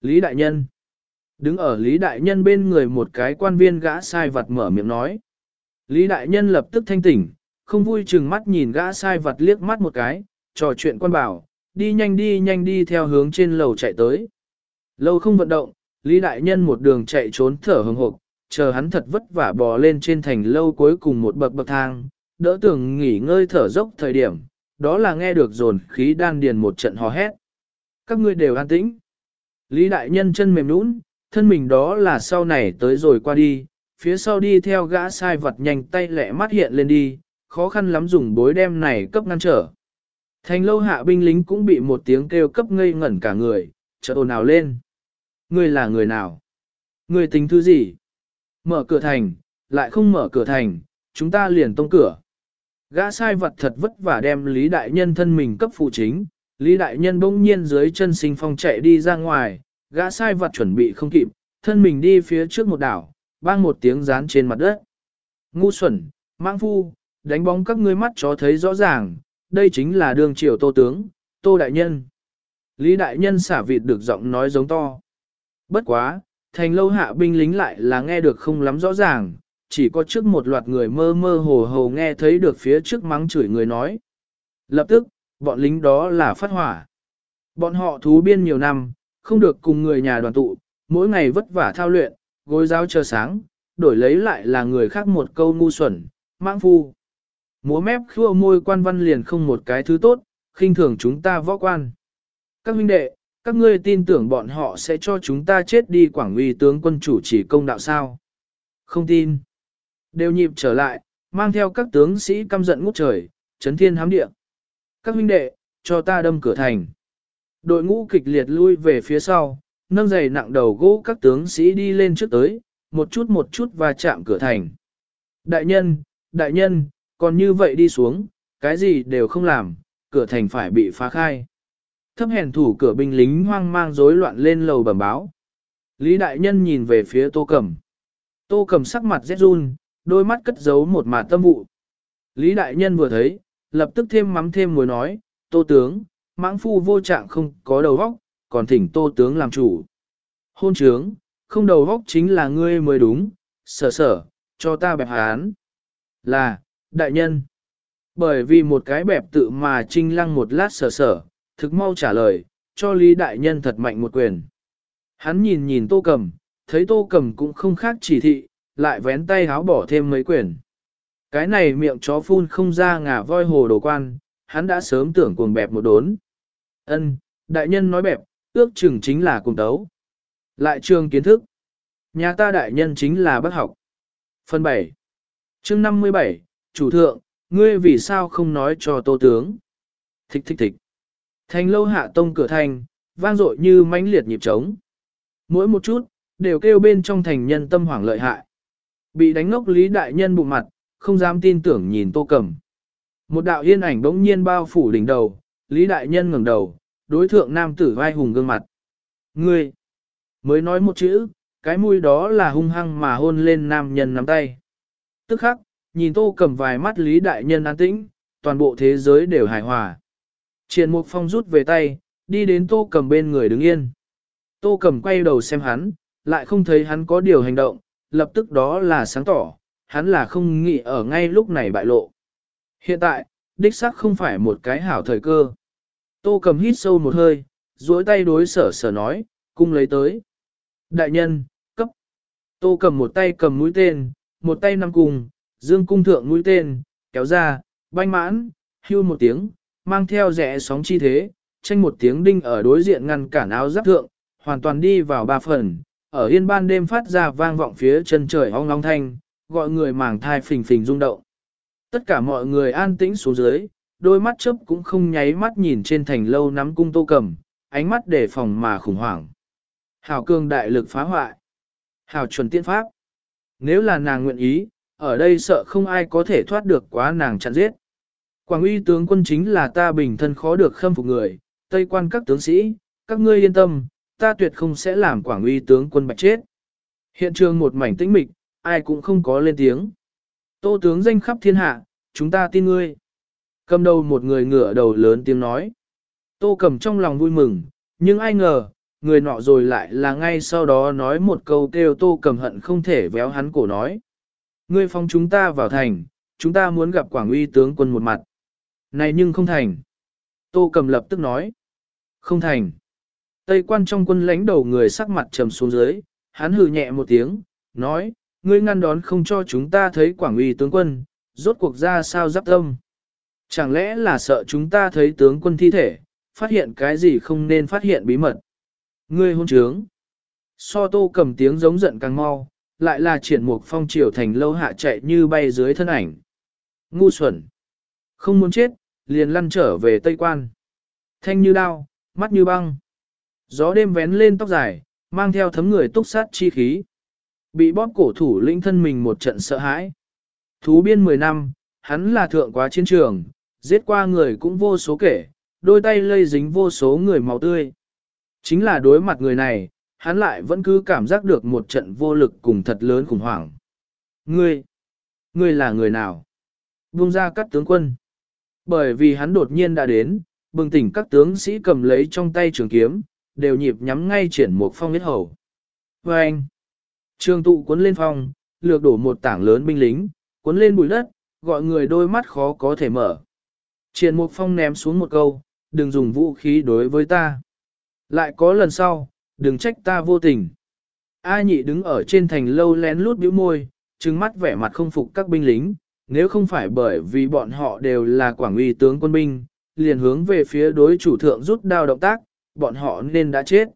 Lý Đại Nhân. Đứng ở Lý Đại Nhân bên người một cái quan viên gã sai vật mở miệng nói. Lý Đại Nhân lập tức thanh tỉnh, không vui chừng mắt nhìn gã sai vật liếc mắt một cái, trò chuyện quan bảo, đi nhanh đi nhanh đi theo hướng trên lầu chạy tới. Lâu không vận động, Lý Đại Nhân một đường chạy trốn thở hừng hộp, chờ hắn thật vất vả bò lên trên thành lâu cuối cùng một bậc bậc thang, đỡ tưởng nghỉ ngơi thở dốc thời điểm, đó là nghe được dồn khí đan điền một trận hò hét. Các ngươi đều an tĩnh. Lý Đại Nhân chân mềm nũng, thân mình đó là sau này tới rồi qua đi, phía sau đi theo gã sai vật nhanh tay lẹ mắt hiện lên đi, khó khăn lắm dùng bối đem này cấp ngăn trở. Thành lâu hạ binh lính cũng bị một tiếng kêu cấp ngây ngẩn cả người, chợt ồn ào lên. Ngươi là người nào? Ngươi tính thứ gì? Mở cửa thành, lại không mở cửa thành, chúng ta liền tông cửa. Gã sai vật thật vất vả đem Lý Đại Nhân thân mình cấp phụ chính, Lý Đại Nhân bỗng nhiên dưới chân sinh phong chạy đi ra ngoài, gã sai vật chuẩn bị không kịp, thân mình đi phía trước một đảo, bang một tiếng dán trên mặt đất. Ngu xuẩn, mang phu, đánh bóng các ngươi mắt chó thấy rõ ràng, đây chính là đường triều tô tướng, tô đại nhân. Lý đại nhân xả vịt được giọng nói giống to. Bất quá, thành lâu hạ binh lính lại là nghe được không lắm rõ ràng, chỉ có trước một loạt người mơ mơ hồ hồ nghe thấy được phía trước mắng chửi người nói. Lập tức, bọn lính đó là phát hỏa. Bọn họ thú biên nhiều năm, không được cùng người nhà đoàn tụ, mỗi ngày vất vả thao luyện, gối giáo chờ sáng, đổi lấy lại là người khác một câu ngu xuẩn, mang phu. Múa mép khua môi quan văn liền không một cái thứ tốt, khinh thường chúng ta võ quan. Các huynh đệ, các ngươi tin tưởng bọn họ sẽ cho chúng ta chết đi quảng uy tướng quân chủ chỉ công đạo sao? Không tin. Đều nhịp trở lại, mang theo các tướng sĩ căm giận ngút trời, chấn thiên hám địa. Các huynh đệ, cho ta đâm cửa thành. Đội ngũ kịch liệt lui về phía sau, nâng giày nặng đầu gỗ các tướng sĩ đi lên trước tới, một chút một chút và chạm cửa thành. Đại nhân, đại nhân, còn như vậy đi xuống, cái gì đều không làm, cửa thành phải bị phá khai. Thấp hèn thủ cửa binh lính hoang mang rối loạn lên lầu bẩm báo. Lý đại nhân nhìn về phía tô cẩm, Tô cẩm sắc mặt rét run, đôi mắt cất giấu một mạt tâm vụ. Lý đại nhân vừa thấy, lập tức thêm mắm thêm muối nói, tô tướng, mãng phu vô trạng không có đầu óc, còn thỉnh tô tướng làm chủ. Hôn trướng, không đầu óc chính là ngươi mới đúng, sở sở, cho ta bẹp hán. Là, đại nhân. Bởi vì một cái bẹp tự mà trinh lăng một lát sở sở, thực mau trả lời, cho Lý đại nhân thật mạnh một quyền. Hắn nhìn nhìn tô cầm, thấy tô cầm cũng không khác chỉ thị, lại vén tay háo bỏ thêm mấy quyền. Cái này miệng chó phun không ra ngả voi hồ đồ quan, hắn đã sớm tưởng cuồng bẹp một đốn. Ân, đại nhân nói bẹp, ước chừng chính là cùng tấu. Lại trường kiến thức. Nhà ta đại nhân chính là bác học. Phần 7. chương 57, chủ thượng, ngươi vì sao không nói cho tô tướng? Thích thích thích. Thành lâu hạ tông cửa thành, vang dội như mãnh liệt nhịp trống. Mỗi một chút, đều kêu bên trong thành nhân tâm hoảng lợi hại. Bị đánh ngốc lý đại nhân bụng mặt, không dám tin tưởng nhìn tô cầm. Một đạo yên ảnh bỗng nhiên bao phủ đỉnh đầu, lý đại nhân ngẩng đầu, đối thượng nam tử vai hùng gương mặt. Ngươi! Mới nói một chữ, cái mũi đó là hung hăng mà hôn lên nam nhân nắm tay. Tức khắc, nhìn tô cầm vài mắt lý đại nhân an tĩnh, toàn bộ thế giới đều hài hòa. Triền mục phong rút về tay, đi đến tô cầm bên người đứng yên. Tô cầm quay đầu xem hắn, lại không thấy hắn có điều hành động, lập tức đó là sáng tỏ, hắn là không nghĩ ở ngay lúc này bại lộ. Hiện tại, đích xác không phải một cái hảo thời cơ. Tô cầm hít sâu một hơi, duỗi tay đối sở sở nói, cung lấy tới. Đại nhân, cấp. Tô cầm một tay cầm mũi tên, một tay nắm cùng, dương cung thượng mũi tên, kéo ra, banh mãn, hưu một tiếng, mang theo rẽ sóng chi thế, tranh một tiếng đinh ở đối diện ngăn cản áo giáp thượng, hoàn toàn đi vào ba phần, ở yên ban đêm phát ra vang vọng phía chân trời ong long thanh, gọi người màng thai phình phình rung động. Tất cả mọi người an tĩnh xuống dưới, đôi mắt chớp cũng không nháy mắt nhìn trên thành lâu nắm cung tô cầm, ánh mắt đề phòng mà khủng hoảng. Hảo cương đại lực phá hoại. Hảo chuẩn tiên pháp. Nếu là nàng nguyện ý, ở đây sợ không ai có thể thoát được quá nàng chặn giết. Quảng uy tướng quân chính là ta bình thân khó được khâm phục người, tây quan các tướng sĩ, các ngươi yên tâm, ta tuyệt không sẽ làm quảng uy tướng quân bạch chết. Hiện trường một mảnh tĩnh mịch, ai cũng không có lên tiếng. Tô tướng danh khắp thiên hạ, chúng ta tin ngươi. Cầm đầu một người ngửa đầu lớn tiếng nói. Tô cầm trong lòng vui mừng, nhưng ai ngờ, người nọ rồi lại là ngay sau đó nói một câu kêu tô cầm hận không thể véo hắn cổ nói. Ngươi phong chúng ta vào thành, chúng ta muốn gặp Quảng uy tướng quân một mặt. Này nhưng không thành. Tô cầm lập tức nói. Không thành. Tây quan trong quân lãnh đầu người sắc mặt trầm xuống dưới, hắn hừ nhẹ một tiếng, nói, ngươi ngăn đón không cho chúng ta thấy Quảng uy tướng quân, rốt cuộc ra sao giáp tâm. Chẳng lẽ là sợ chúng ta thấy tướng quân thi thể, phát hiện cái gì không nên phát hiện bí mật. Ngươi hôn trướng. So tô cầm tiếng giống giận càng mau, lại là triển mục phong triều thành lâu hạ chạy như bay dưới thân ảnh. Ngu xuẩn. Không muốn chết, liền lăn trở về Tây Quan. Thanh như đao, mắt như băng. Gió đêm vén lên tóc dài, mang theo thấm người túc sát chi khí. Bị bóp cổ thủ lĩnh thân mình một trận sợ hãi. Thú biên 10 năm, hắn là thượng quá chiến trường, giết qua người cũng vô số kể, đôi tay lây dính vô số người máu tươi. Chính là đối mặt người này, hắn lại vẫn cứ cảm giác được một trận vô lực cùng thật lớn khủng hoảng. Ngươi, ngươi là người nào? Vung ra các tướng quân. Bởi vì hắn đột nhiên đã đến, bừng tỉnh các tướng sĩ cầm lấy trong tay trường kiếm, đều nhịp nhắm ngay triển một phong huyết hầu. Và anh, trường tụ cuốn lên phong, lược đổ một tảng lớn binh lính, cuốn lên bụi đất, gọi người đôi mắt khó có thể mở. Triển Mục Phong ném xuống một câu, đừng dùng vũ khí đối với ta. Lại có lần sau, đừng trách ta vô tình. A nhị đứng ở trên thành lâu lén lút bĩu môi, trừng mắt vẻ mặt không phục các binh lính, nếu không phải bởi vì bọn họ đều là quảng uy tướng quân binh, liền hướng về phía đối chủ thượng rút đao động tác, bọn họ nên đã chết.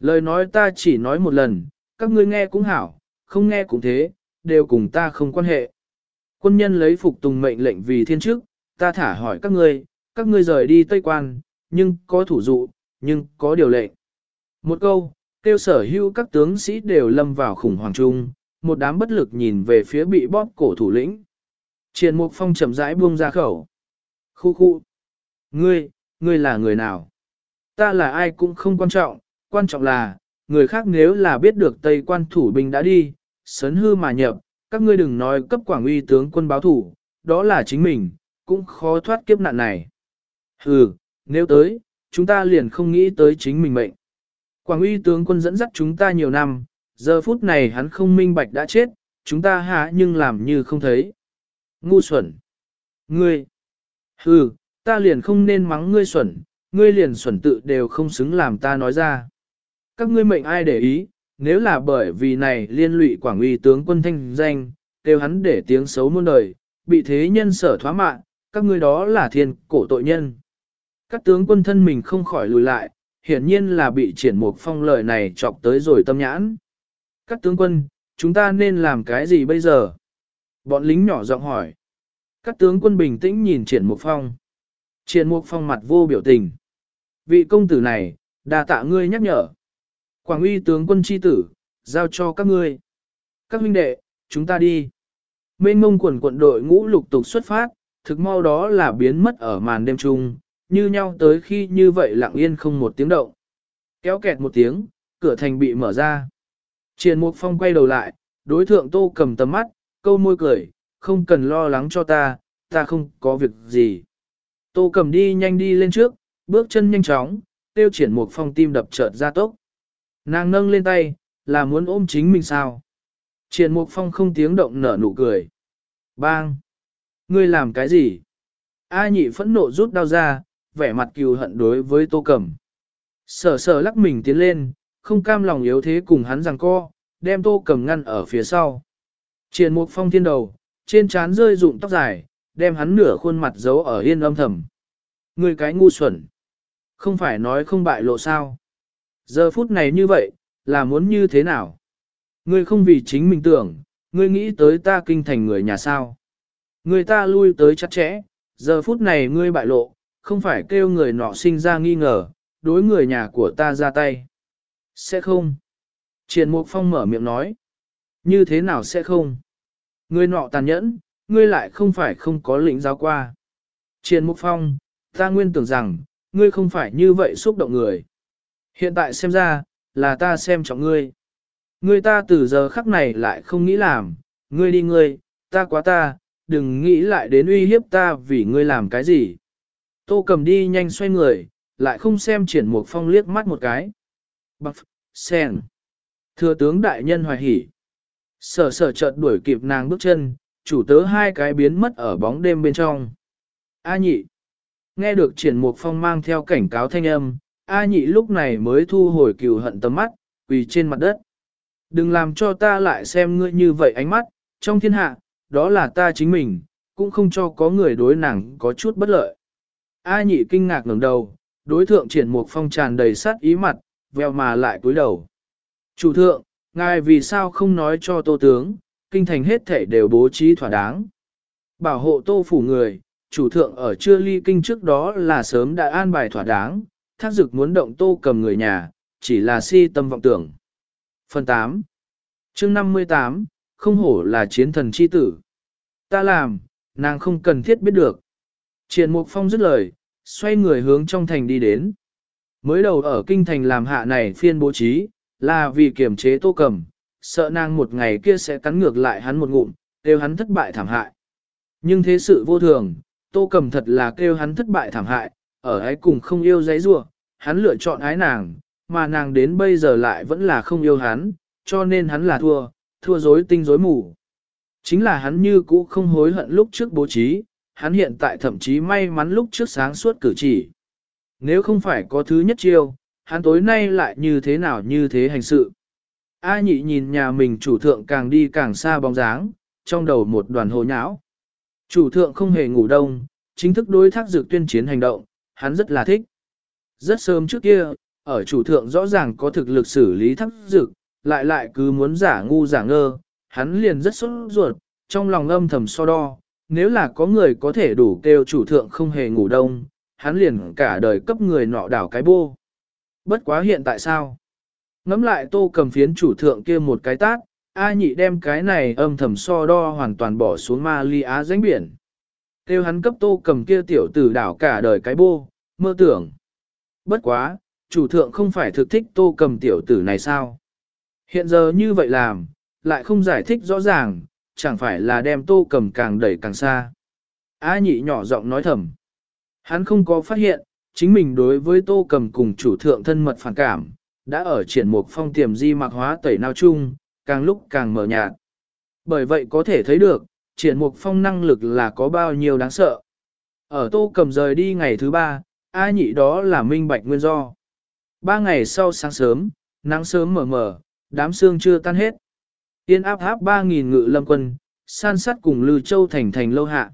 Lời nói ta chỉ nói một lần, các ngươi nghe cũng hảo, không nghe cũng thế, đều cùng ta không quan hệ. Quân nhân lấy phục tùng mệnh lệnh vì thiên chức, ta thả hỏi các ngươi, các ngươi rời đi Tây Quan, nhưng có thủ dụ, nhưng có điều lệnh. Một câu, kêu sở hữu các tướng sĩ đều lâm vào khủng hoảng chung, một đám bất lực nhìn về phía bị bóp cổ thủ lĩnh. Triền Mục Phong chậm rãi buông ra khẩu. Khu khu. Ngươi, ngươi là người nào? Ta là ai cũng không quan trọng, quan trọng là, người khác nếu là biết được Tây quan thủ binh đã đi, sấn hư mà nhập, các ngươi đừng nói cấp quảng uy tướng quân báo thủ, đó là chính mình, cũng khó thoát kiếp nạn này. Hừ, nếu tới, chúng ta liền không nghĩ tới chính mình mệnh. Quảng uy tướng quân dẫn dắt chúng ta nhiều năm, giờ phút này hắn không minh bạch đã chết, chúng ta há nhưng làm như không thấy. Ngu xuẩn. Ngươi. Hừ, ta liền không nên mắng ngươi xuẩn, ngươi liền xuẩn tự đều không xứng làm ta nói ra. Các ngươi mệnh ai để ý, nếu là bởi vì này liên lụy quảng uy tướng quân thanh danh, kêu hắn để tiếng xấu muôn đời, bị thế nhân sở thoá mạng, các ngươi đó là thiên cổ tội nhân. Các tướng quân thân mình không khỏi lùi lại, hiển nhiên là bị triển mục phong lời này chọc tới rồi tâm nhãn. Các tướng quân, chúng ta nên làm cái gì bây giờ? Bọn lính nhỏ giọng hỏi. Các tướng quân bình tĩnh nhìn triển mục phong. Triển mục phong mặt vô biểu tình. Vị công tử này, đà tạ ngươi nhắc nhở. Quảng uy tướng quân chi tử, giao cho các ngươi. Các huynh đệ, chúng ta đi. Mênh mông quần quận đội ngũ lục tục xuất phát, thực mau đó là biến mất ở màn đêm trung, như nhau tới khi như vậy lặng yên không một tiếng động. Kéo kẹt một tiếng, cửa thành bị mở ra. Triển Mục Phong quay đầu lại, đối thượng tô cầm tầm mắt, câu môi cười, không cần lo lắng cho ta, ta không có việc gì. Tô cầm đi nhanh đi lên trước, bước chân nhanh chóng, tiêu triển một Phong tim đập chợt ra tốc. Nàng nâng lên tay, là muốn ôm chính mình sao? Triển Mục Phong không tiếng động nở nụ cười. Bang! Ngươi làm cái gì? A nhị phẫn nộ rút đao ra, vẻ mặt cừu hận đối với tô cầm. Sở sở lắc mình tiến lên, không cam lòng yếu thế cùng hắn rằng co, đem tô cầm ngăn ở phía sau. Triển mục phong thiên đầu, trên trán rơi rụng tóc dài, đem hắn nửa khuôn mặt giấu ở yên âm thầm. Người cái ngu xuẩn. Không phải nói không bại lộ sao. Giờ phút này như vậy, là muốn như thế nào? Ngươi không vì chính mình tưởng, ngươi nghĩ tới ta kinh thành người nhà sao. Người ta lui tới chắc chẽ, giờ phút này ngươi bại lộ, không phải kêu người nọ sinh ra nghi ngờ, đối người nhà của ta ra tay. Sẽ không. Triển Mục Phong mở miệng nói. Như thế nào sẽ không? Ngươi nọ tàn nhẫn, ngươi lại không phải không có lĩnh giáo qua. Triền Mục Phong, ta nguyên tưởng rằng, ngươi không phải như vậy xúc động người. Hiện tại xem ra, là ta xem trọng ngươi. Ngươi ta từ giờ khắc này lại không nghĩ làm, ngươi đi ngươi, ta quá ta, đừng nghĩ lại đến uy hiếp ta vì ngươi làm cái gì. Tô cầm đi nhanh xoay người, lại không xem triển mục phong liếc mắt một cái. Bạc, sen. Thừa tướng đại nhân hoài hỉ. Sở sở chợt đuổi kịp nàng bước chân, chủ tớ hai cái biến mất ở bóng đêm bên trong. A nhị. Nghe được triển mục phong mang theo cảnh cáo thanh âm, A nhị lúc này mới thu hồi cừu hận tầm mắt, quỳ trên mặt đất. Đừng làm cho ta lại xem ngươi như vậy ánh mắt, trong thiên hạ, đó là ta chính mình, cũng không cho có người đối nàng có chút bất lợi. A nhị kinh ngạc ngẩng đầu, đối thượng triển mục phong tràn đầy sát ý mặt, veo mà lại cúi đầu. Chủ thượng, ngài vì sao không nói cho tô tướng, kinh thành hết thể đều bố trí thỏa đáng. Bảo hộ tô phủ người, chủ thượng ở chưa ly kinh trước đó là sớm đã an bài thỏa đáng, thác dực muốn động tô cầm người nhà, chỉ là si tâm vọng tưởng. Phần 8 chương 58, không hổ là chiến thần chi tử. Ta làm, nàng không cần thiết biết được. Triển Mục Phong dứt lời, xoay người hướng trong thành đi đến. Mới đầu ở kinh thành làm hạ này phiên bố trí, là vì kiểm chế tô cầm, sợ nàng một ngày kia sẽ cắn ngược lại hắn một ngụm, kêu hắn thất bại thảm hại. Nhưng thế sự vô thường, tô cầm thật là kêu hắn thất bại thảm hại, ở ấy cùng không yêu giấy rua, hắn lựa chọn ái nàng, mà nàng đến bây giờ lại vẫn là không yêu hắn, cho nên hắn là thua, thua dối tinh dối mù. Chính là hắn như cũ không hối hận lúc trước bố trí, hắn hiện tại thậm chí may mắn lúc trước sáng suốt cử chỉ. Nếu không phải có thứ nhất chiêu, hắn tối nay lại như thế nào như thế hành sự. A nhị nhìn nhà mình chủ thượng càng đi càng xa bóng dáng, trong đầu một đoàn hồ nhão. Chủ thượng không hề ngủ đông, chính thức đối thác dược tuyên chiến hành động, hắn rất là thích. Rất sớm trước kia, ở chủ thượng rõ ràng có thực lực xử lý thác dược, lại lại cứ muốn giả ngu giả ngơ, hắn liền rất sốt ruột, trong lòng âm thầm so đo, nếu là có người có thể đủ kêu chủ thượng không hề ngủ đông, hắn liền cả đời cấp người nọ đảo cái bô. Bất quá hiện tại sao? Ngắm lại tô cầm phiến chủ thượng kia một cái tát, A nhị đem cái này âm thầm so đo hoàn toàn bỏ xuống ma ly á ránh biển. Kêu hắn cấp tô cầm kia tiểu tử đảo cả đời cái bô, mơ tưởng. Bất quá, chủ thượng không phải thực thích tô cầm tiểu tử này sao? Hiện giờ như vậy làm, lại không giải thích rõ ràng, chẳng phải là đem tô cầm càng đẩy càng xa. A nhị nhỏ giọng nói thầm. Hắn không có phát hiện, chính mình đối với tô cầm cùng chủ thượng thân mật phản cảm, đã ở triển mục phong tiềm di mạc hóa tẩy nào chung, càng lúc càng mở nhạt. Bởi vậy có thể thấy được, triển mục phong năng lực là có bao nhiêu đáng sợ. Ở tô cầm rời đi ngày thứ ba, A nhị đó là minh bạch nguyên do. Ba ngày sau sáng sớm, nắng sớm mở mở, đám sương chưa tan hết. Tiên áp áp 3.000 ngự lâm quân, san sát cùng Lư Châu thành thành lâu hạ.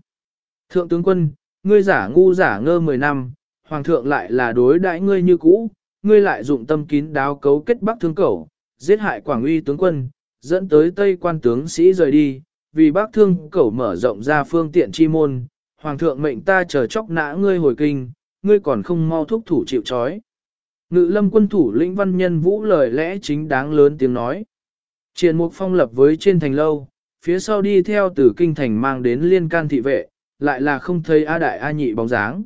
Thượng tướng quân, ngươi giả ngu giả ngơ 10 năm, hoàng thượng lại là đối đãi ngươi như cũ, ngươi lại dụng tâm kín đáo cấu kết bắc thương cẩu, giết hại quảng uy tướng quân, dẫn tới tây quan tướng sĩ rời đi, vì bắc thương cẩu mở rộng ra phương tiện chi môn, hoàng thượng mệnh ta chờ chóc nã ngươi hồi kinh, ngươi còn không mau thúc thủ chịu trói. Ngự lâm quân thủ lĩnh văn nhân vũ lời lẽ chính đáng lớn tiếng nói. Triển mục phong lập với trên thành lâu, phía sau đi theo từ kinh thành mang đến liên can thị vệ, lại là không thấy A đại A nhị bóng dáng.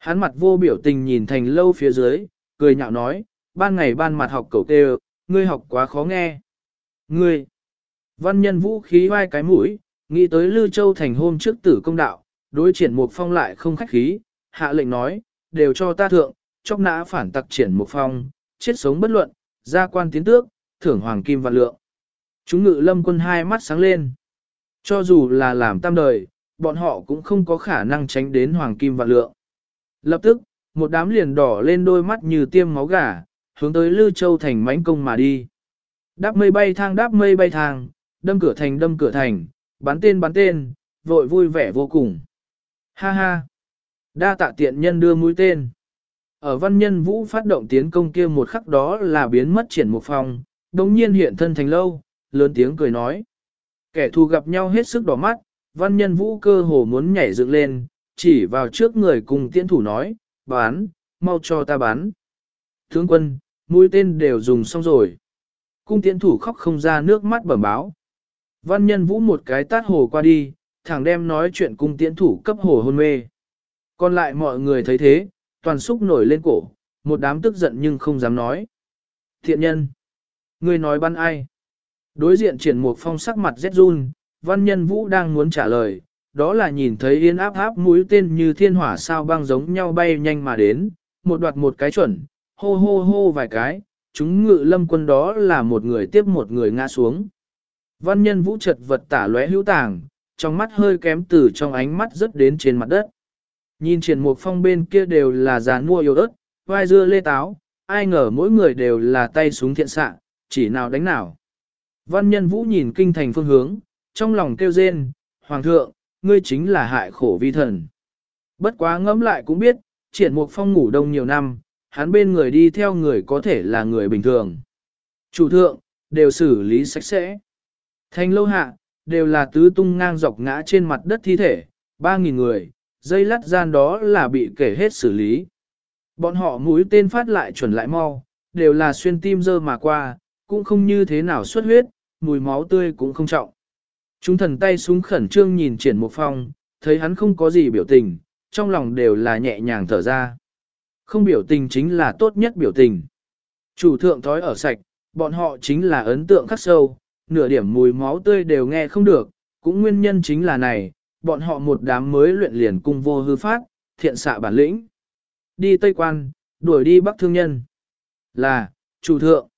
Hắn mặt vô biểu tình nhìn thành lâu phía dưới, cười nhạo nói, ban ngày ban mặt học cầu tê ngươi học quá khó nghe. Ngươi, văn nhân vũ khí vai cái mũi, nghĩ tới Lư Châu thành hôm trước tử công đạo, đối triển mục phong lại không khách khí, hạ lệnh nói, đều cho ta thượng, chóc nã phản tặc triển mục phong, chết sống bất luận, gia quan tiến tước, thưởng hoàng kim và lượng. Chúng ngự lâm quân hai mắt sáng lên. Cho dù là làm tam đời, bọn họ cũng không có khả năng tránh đến hoàng kim và lượng. Lập tức, một đám liền đỏ lên đôi mắt như tiêm máu gà, hướng tới Lư Châu thành mãnh công mà đi. Đáp mây bay thang đáp mây bay thang, đâm cửa thành đâm cửa thành, bắn tên bắn tên, vội vui vẻ vô cùng. Ha ha! Đa tạ tiện nhân đưa mũi tên. Ở văn nhân vũ phát động tiến công kia một khắc đó là biến mất triển một phòng, đồng nhiên hiện thân thành lâu, lớn tiếng cười nói. Kẻ thù gặp nhau hết sức đỏ mắt, văn nhân vũ cơ hồ muốn nhảy dựng lên, chỉ vào trước người cùng tiễn thủ nói, bán, mau cho ta bán. Tướng quân, mũi tên đều dùng xong rồi. Cung tiễn thủ khóc không ra nước mắt bẩm báo. Văn nhân vũ một cái tát hồ qua đi, thẳng đem nói chuyện cung tiễn thủ cấp hồ hôn mê. Còn lại mọi người thấy thế, toàn xúc nổi lên cổ, một đám tức giận nhưng không dám nói. Thiện nhân, ngươi nói bắn ai? Đối diện triển một phong sắc mặt rét run, văn nhân vũ đang muốn trả lời, đó là nhìn thấy yên áp áp mũi tên như thiên hỏa sao băng giống nhau bay nhanh mà đến, một đoạt một cái chuẩn, hô hô hô vài cái, chúng ngự lâm quân đó là một người tiếp một người ngã xuống. Văn nhân vũ trật vật tả lóe hữu tàng, trong mắt hơi kém từ trong ánh mắt rớt đến trên mặt đất. Nhìn triển mục phong bên kia đều là giàn mua yếu ớt, vai dưa lê táo, ai ngờ mỗi người đều là tay súng thiện xạ, chỉ nào đánh nào. Văn nhân vũ nhìn kinh thành phương hướng, trong lòng kêu rên, Hoàng thượng, ngươi chính là hại khổ vi thần. Bất quá ngẫm lại cũng biết, triển mục phong ngủ đông nhiều năm, hắn bên người đi theo người có thể là người bình thường. Chủ thượng, đều xử lý sạch sẽ. Thành lâu hạ, đều là tứ tung ngang dọc ngã trên mặt đất thi thể, 3.000 người, dây lắt gian đó là bị kể hết xử lý. Bọn họ mũi tên phát lại chuẩn lại mau, đều là xuyên tim dơ mà qua, cũng không như thế nào xuất huyết, mùi máu tươi cũng không trọng. Chúng thần tay súng khẩn trương nhìn triển một phong, thấy hắn không có gì biểu tình, trong lòng đều là nhẹ nhàng thở ra. Không biểu tình chính là tốt nhất biểu tình. Chủ thượng thói ở sạch, bọn họ chính là ấn tượng khắc sâu, nửa điểm mùi máu tươi đều nghe không được, cũng nguyên nhân chính là này, bọn họ một đám mới luyện liền cung vô hư phát, thiện xạ bản lĩnh. Đi Tây Quan, đuổi đi Bắc Thương Nhân. Là, chủ thượng.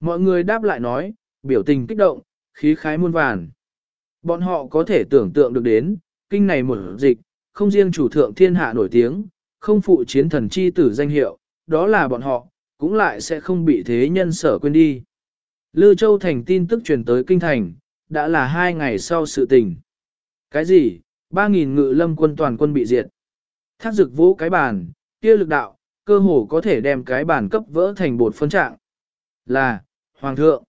Mọi người đáp lại nói, biểu tình kích động, khí khái muôn vàn. Bọn họ có thể tưởng tượng được đến, kinh này một dịch, không riêng chủ thượng thiên hạ nổi tiếng, không phụ chiến thần chi tử danh hiệu, đó là bọn họ, cũng lại sẽ không bị thế nhân sở quên đi. Lư Châu Thành tin tức truyền tới kinh thành, đã là hai ngày sau sự tình. Cái gì? Ba nghìn ngự lâm quân toàn quân bị diệt. Thác dực vũ cái bàn, kia lực đạo, cơ hồ có thể đem cái bàn cấp vỡ thành bột phân trạng. Là, Hoàng thượng.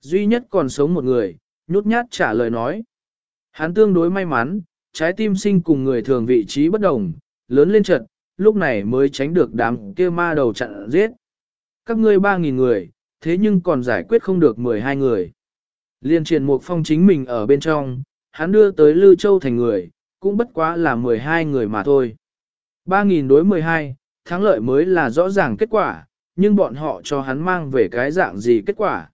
Duy nhất còn sống một người, nhút nhát trả lời nói. Hắn tương đối may mắn, trái tim sinh cùng người thường vị trí bất đồng, lớn lên trật, lúc này mới tránh được đám kia ma đầu chặn giết. Các ngươi ba nghìn người, thế nhưng còn giải quyết không được 12 người. Liên truyền một phong chính mình ở bên trong, hắn đưa tới Lư Châu thành người, cũng bất quá là 12 người mà thôi. 3.000 đối 12, thắng lợi mới là rõ ràng kết quả, nhưng bọn họ cho hắn mang về cái dạng gì kết quả.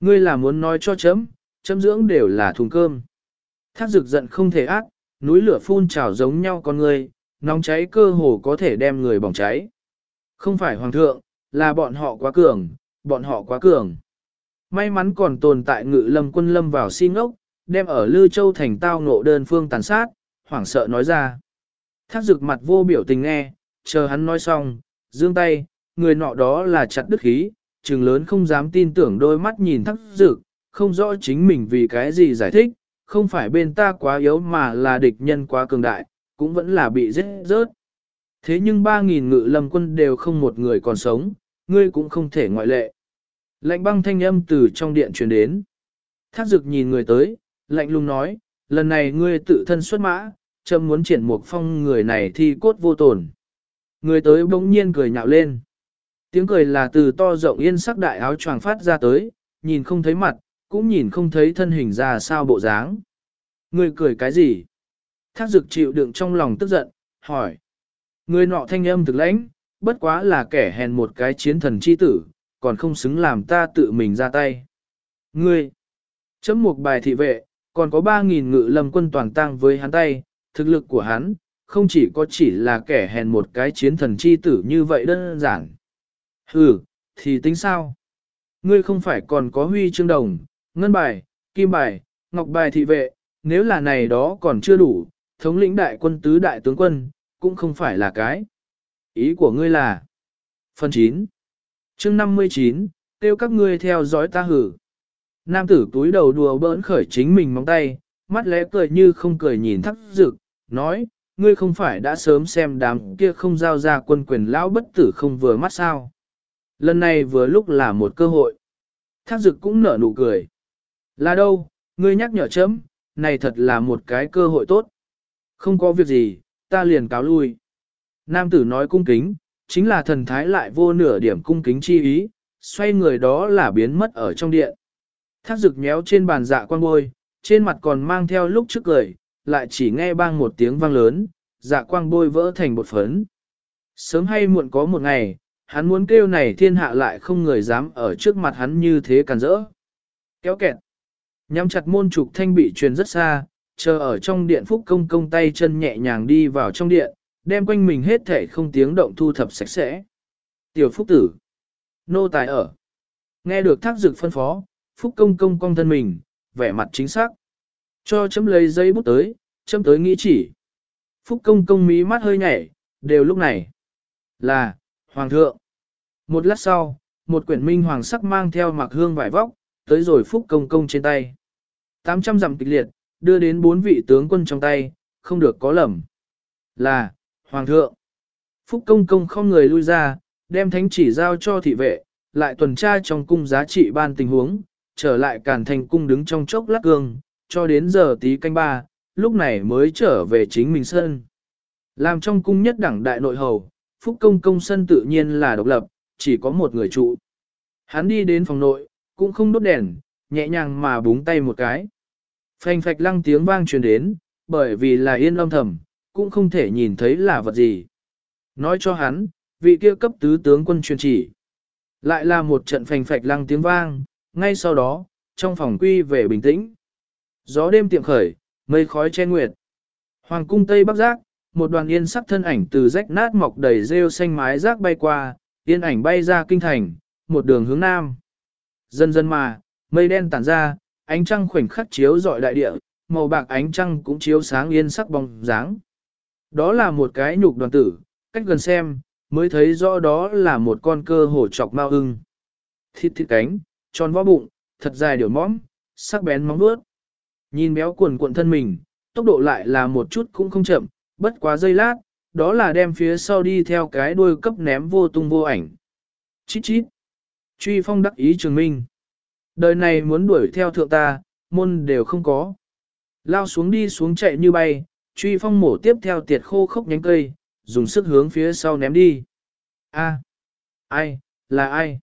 Ngươi là muốn nói cho chấm, châm dưỡng đều là thùng cơm. Thác dực giận không thể ác, núi lửa phun trào giống nhau con người, nóng cháy cơ hồ có thể đem người bỏng cháy. Không phải hoàng thượng, là bọn họ quá cường, bọn họ quá cường. May mắn còn tồn tại ngự lâm quân lâm vào si ngốc, đem ở Lư Châu thành tao ngộ đơn phương tàn sát, hoảng sợ nói ra. Thác dực mặt vô biểu tình nghe, chờ hắn nói xong, dương tay, người nọ đó là chặt đức khí, trừng lớn không dám tin tưởng đôi mắt nhìn thác dực, không rõ chính mình vì cái gì giải thích, không phải bên ta quá yếu mà là địch nhân quá cường đại, cũng vẫn là bị giết rớt. Thế nhưng 3.000 ngự lâm quân đều không một người còn sống, ngươi cũng không thể ngoại lệ. Lạnh băng thanh âm từ trong điện truyền đến. Thác dực nhìn người tới, lạnh lùng nói, lần này ngươi tự thân xuất mã, châm muốn triển một phong người này thì cốt vô tổn. Người tới bỗng nhiên cười nhạo lên. Tiếng cười là từ to rộng yên sắc đại áo choàng phát ra tới, nhìn không thấy mặt, cũng nhìn không thấy thân hình ra sao bộ dáng. Người cười cái gì? Thác dực chịu đựng trong lòng tức giận, hỏi. Người nọ thanh âm thực lãnh, bất quá là kẻ hèn một cái chiến thần chi tử, còn không xứng làm ta tự mình ra tay. Ngươi, chấm một bài thị vệ, còn có 3.000 ngự lâm quân toàn tăng với hắn tay, thực lực của hắn, không chỉ có chỉ là kẻ hèn một cái chiến thần chi tử như vậy đơn giản. Ừ, thì tính sao? Ngươi không phải còn có huy chương đồng, ngân bài, kim bài, ngọc bài thị vệ, nếu là này đó còn chưa đủ, thống lĩnh đại quân tứ đại tướng quân, cũng không phải là cái. Ý của ngươi là Phần 9 chương 59, tiêu các ngươi theo dõi ta hử. Nam tử túi đầu đùa bỡn khởi chính mình móng tay, mắt lẽ cười như không cười nhìn thắc dực, nói, ngươi không phải đã sớm xem đám kia không giao ra quân quyền lão bất tử không vừa mắt sao. Lần này vừa lúc là một cơ hội. Thác dực cũng nở nụ cười. Là đâu, ngươi nhắc nhở chấm, này thật là một cái cơ hội tốt. Không có việc gì, ta liền cáo lui. Nam tử nói cung kính, chính là thần thái lại vô nửa điểm cung kính chi ý, xoay người đó là biến mất ở trong điện. Thác rực méo trên bàn dạ quan bôi, trên mặt còn mang theo lúc trước cười, lại chỉ nghe bang một tiếng vang lớn, dạ quang bôi vỡ thành bột phấn. Sớm hay muộn có một ngày, hắn muốn kêu này thiên hạ lại không người dám ở trước mặt hắn như thế càn rỡ. Kéo kẹt. Nhắm chặt môn trục thanh bị truyền rất xa, chờ ở trong điện phúc công công tay chân nhẹ nhàng đi vào trong điện, đem quanh mình hết thể không tiếng động thu thập sạch sẽ. Tiểu phúc tử. Nô tài ở. Nghe được thác dực phân phó, phúc công công cong thân mình, vẻ mặt chính xác. Cho chấm lấy giấy bút tới, chấm tới nghĩ chỉ. Phúc công công mí mắt hơi nhảy, đều lúc này. Là, Hoàng thượng. Một lát sau, một quyển minh hoàng sắc mang theo mặc hương vải vóc, tới rồi phúc công công trên tay. 800 dặm kịch liệt, đưa đến bốn vị tướng quân trong tay, không được có lầm. Là, Hoàng thượng. Phúc công công không người lui ra, đem thánh chỉ giao cho thị vệ, lại tuần tra trong cung giá trị ban tình huống, trở lại cản thành cung đứng trong chốc lát cương, cho đến giờ tí canh ba, lúc này mới trở về chính mình sân. Làm trong cung nhất đẳng đại nội hầu, Phúc Công công sân tự nhiên là độc lập, chỉ có một người trụ. Hắn đi đến phòng nội, cũng không đốt đèn, nhẹ nhàng mà búng tay một cái. Phanh phạch lăng tiếng vang truyền đến, bởi vì là yên âm thầm, cũng không thể nhìn thấy là vật gì. Nói cho hắn, vị kia cấp tứ tướng quân truyền chỉ. Lại là một trận phành phạch lăng tiếng vang, ngay sau đó, trong phòng quy về bình tĩnh. Gió đêm tiệm khởi, mây khói che nguyệt. Hoàng cung Tây Bắc Giác, một đoàn yên sắc thân ảnh từ rách nát mọc đầy rêu xanh mái rác bay qua, yên ảnh bay ra kinh thành, một đường hướng nam. Dần dần mà, mây đen tản ra, ánh trăng khoảnh khắc chiếu dọi đại địa, màu bạc ánh trăng cũng chiếu sáng yên sắc bóng dáng. Đó là một cái nhục đoàn tử, cách gần xem, mới thấy rõ đó là một con cơ hổ chọc mao ưng. Thịt thịt cánh, tròn vó bụng, thật dài điều mõm, sắc bén móng vuốt. Nhìn béo cuộn cuộn thân mình, tốc độ lại là một chút cũng không chậm, bất quá giây lát, đó là đem phía sau đi theo cái đuôi cấp ném vô tung vô ảnh. Chít chít. Truy phong đắc ý trường minh. Đời này muốn đuổi theo thượng ta, môn đều không có. Lao xuống đi xuống chạy như bay, truy phong mổ tiếp theo tiệt khô khốc nhánh cây, dùng sức hướng phía sau ném đi. A, ai, là ai?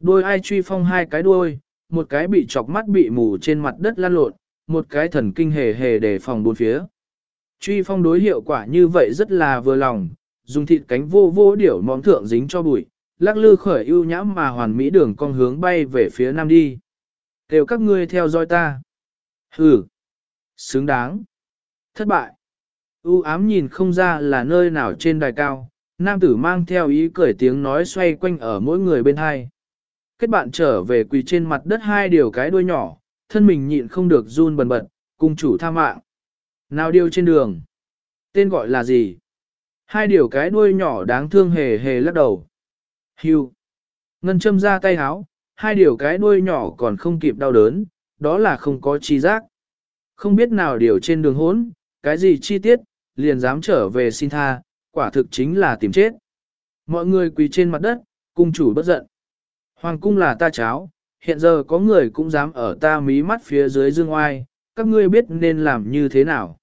Đôi ai truy phong hai cái đuôi, một cái bị chọc mắt bị mù trên mặt đất lan lộn, một cái thần kinh hề hề để phòng bốn phía. Truy phong đối hiệu quả như vậy rất là vừa lòng, dùng thịt cánh vô vô điểu món thượng dính cho bụi, lắc lư khởi ưu nhãm mà hoàn mỹ đường con hướng bay về phía nam đi. Đều các ngươi theo dõi ta. Hừ. Xứng đáng. Thất bại. U ám nhìn không ra là nơi nào trên đài cao, nam tử mang theo ý cười tiếng nói xoay quanh ở mỗi người bên hai. Kết bạn trở về quỳ trên mặt đất hai điều cái đuôi nhỏ, thân mình nhịn không được run bần bật, cung chủ tha mạng. Nào điều trên đường? Tên gọi là gì? Hai điều cái đuôi nhỏ đáng thương hề hề lắc đầu. Hưu. Ngân châm ra tay háo, hai điều cái đuôi nhỏ còn không kịp đau đớn, đó là không có chi giác. Không biết nào điều trên đường hốn, cái gì chi tiết, liền dám trở về xin tha, quả thực chính là tìm chết. Mọi người quỳ trên mặt đất, cung chủ bất giận. Hoàng cung là ta cháo, hiện giờ có người cũng dám ở ta mí mắt phía dưới dương oai, các ngươi biết nên làm như thế nào.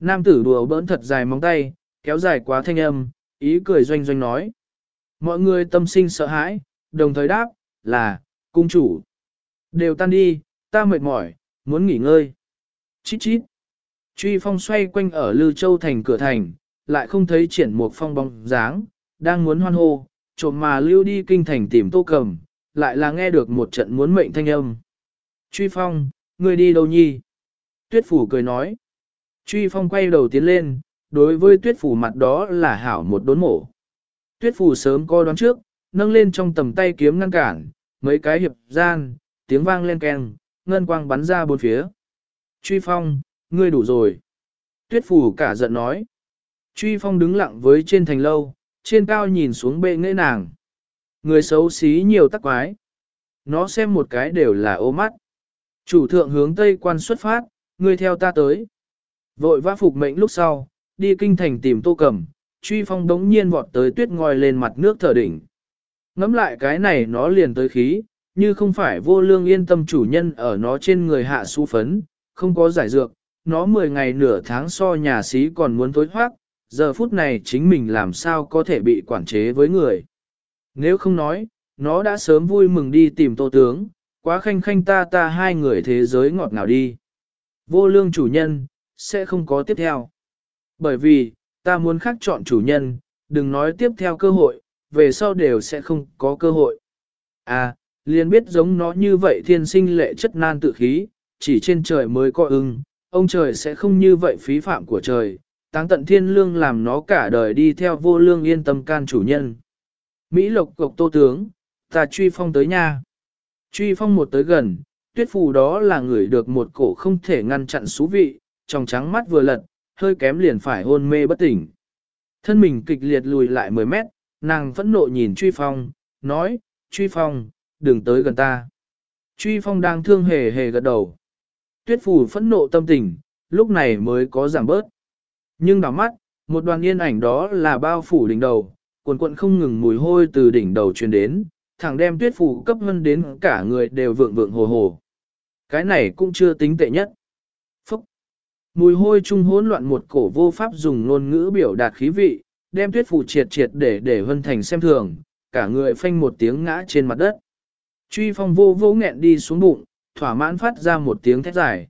Nam tử đùa bỡn thật dài móng tay, kéo dài quá thanh âm, ý cười doanh doanh nói. Mọi người tâm sinh sợ hãi, đồng thời đáp, là, cung chủ. Đều tan đi, ta mệt mỏi, muốn nghỉ ngơi. Chít chít. Truy phong xoay quanh ở Lư Châu thành cửa thành, lại không thấy triển một phong bóng dáng, đang muốn hoan hô, trộm mà lưu đi kinh thành tìm tô cầm, lại là nghe được một trận muốn mệnh thanh âm. Truy phong, người đi đâu nhi? Tuyết phủ cười nói. Truy phong quay đầu tiến lên, đối với tuyết phủ mặt đó là hảo một đốn mổ. Tuyết phù sớm coi đoán trước, nâng lên trong tầm tay kiếm ngăn cản, mấy cái hiệp gian, tiếng vang lên keng, ngân quang bắn ra bốn phía. Truy phong, ngươi đủ rồi. Tuyết phù cả giận nói. Truy phong đứng lặng với trên thành lâu, trên cao nhìn xuống bệ nghệ nàng. Người xấu xí nhiều tắc quái. Nó xem một cái đều là ô mắt. Chủ thượng hướng tây quan xuất phát, ngươi theo ta tới. Vội vã phục mệnh lúc sau, đi kinh thành tìm tô cẩm truy phong đống nhiên vọt tới tuyết ngòi lên mặt nước thở đỉnh. Ngắm lại cái này nó liền tới khí, như không phải vô lương yên tâm chủ nhân ở nó trên người hạ su phấn, không có giải dược, nó 10 ngày nửa tháng so nhà sĩ còn muốn tối thoát, giờ phút này chính mình làm sao có thể bị quản chế với người. Nếu không nói, nó đã sớm vui mừng đi tìm tô tướng, quá khanh khanh ta ta hai người thế giới ngọt ngào đi. Vô lương chủ nhân, sẽ không có tiếp theo. Bởi vì, ta muốn khác chọn chủ nhân, đừng nói tiếp theo cơ hội, về sau đều sẽ không có cơ hội. À, liền biết giống nó như vậy thiên sinh lệ chất nan tự khí, chỉ trên trời mới có ưng, ông trời sẽ không như vậy phí phạm của trời, táng tận thiên lương làm nó cả đời đi theo vô lương yên tâm can chủ nhân. Mỹ lộc cộc tô tướng, ta truy phong tới nha. Truy phong một tới gần, tuyết phù đó là người được một cổ không thể ngăn chặn xú vị, trong trắng mắt vừa lật, hơi kém liền phải hôn mê bất tỉnh. Thân mình kịch liệt lùi lại 10 mét, nàng phẫn nộ nhìn truy phong, nói, truy phong, đừng tới gần ta. Truy phong đang thương hề hề gật đầu. Tuyết Phủ phẫn nộ tâm tình, lúc này mới có giảm bớt. Nhưng đảo mắt, một đoàn yên ảnh đó là bao phủ đỉnh đầu, cuộn cuộn không ngừng mùi hôi từ đỉnh đầu truyền đến, thẳng đem tuyết Phủ cấp hơn đến cả người đều vượng vượng hồ hồ. Cái này cũng chưa tính tệ nhất. Mùi hôi trung hỗn loạn một cổ vô pháp dùng ngôn ngữ biểu đạt khí vị, đem tuyết phù triệt triệt để để hân thành xem thường, cả người phanh một tiếng ngã trên mặt đất. Truy phong vô vô nghẹn đi xuống bụng, thỏa mãn phát ra một tiếng thét dài.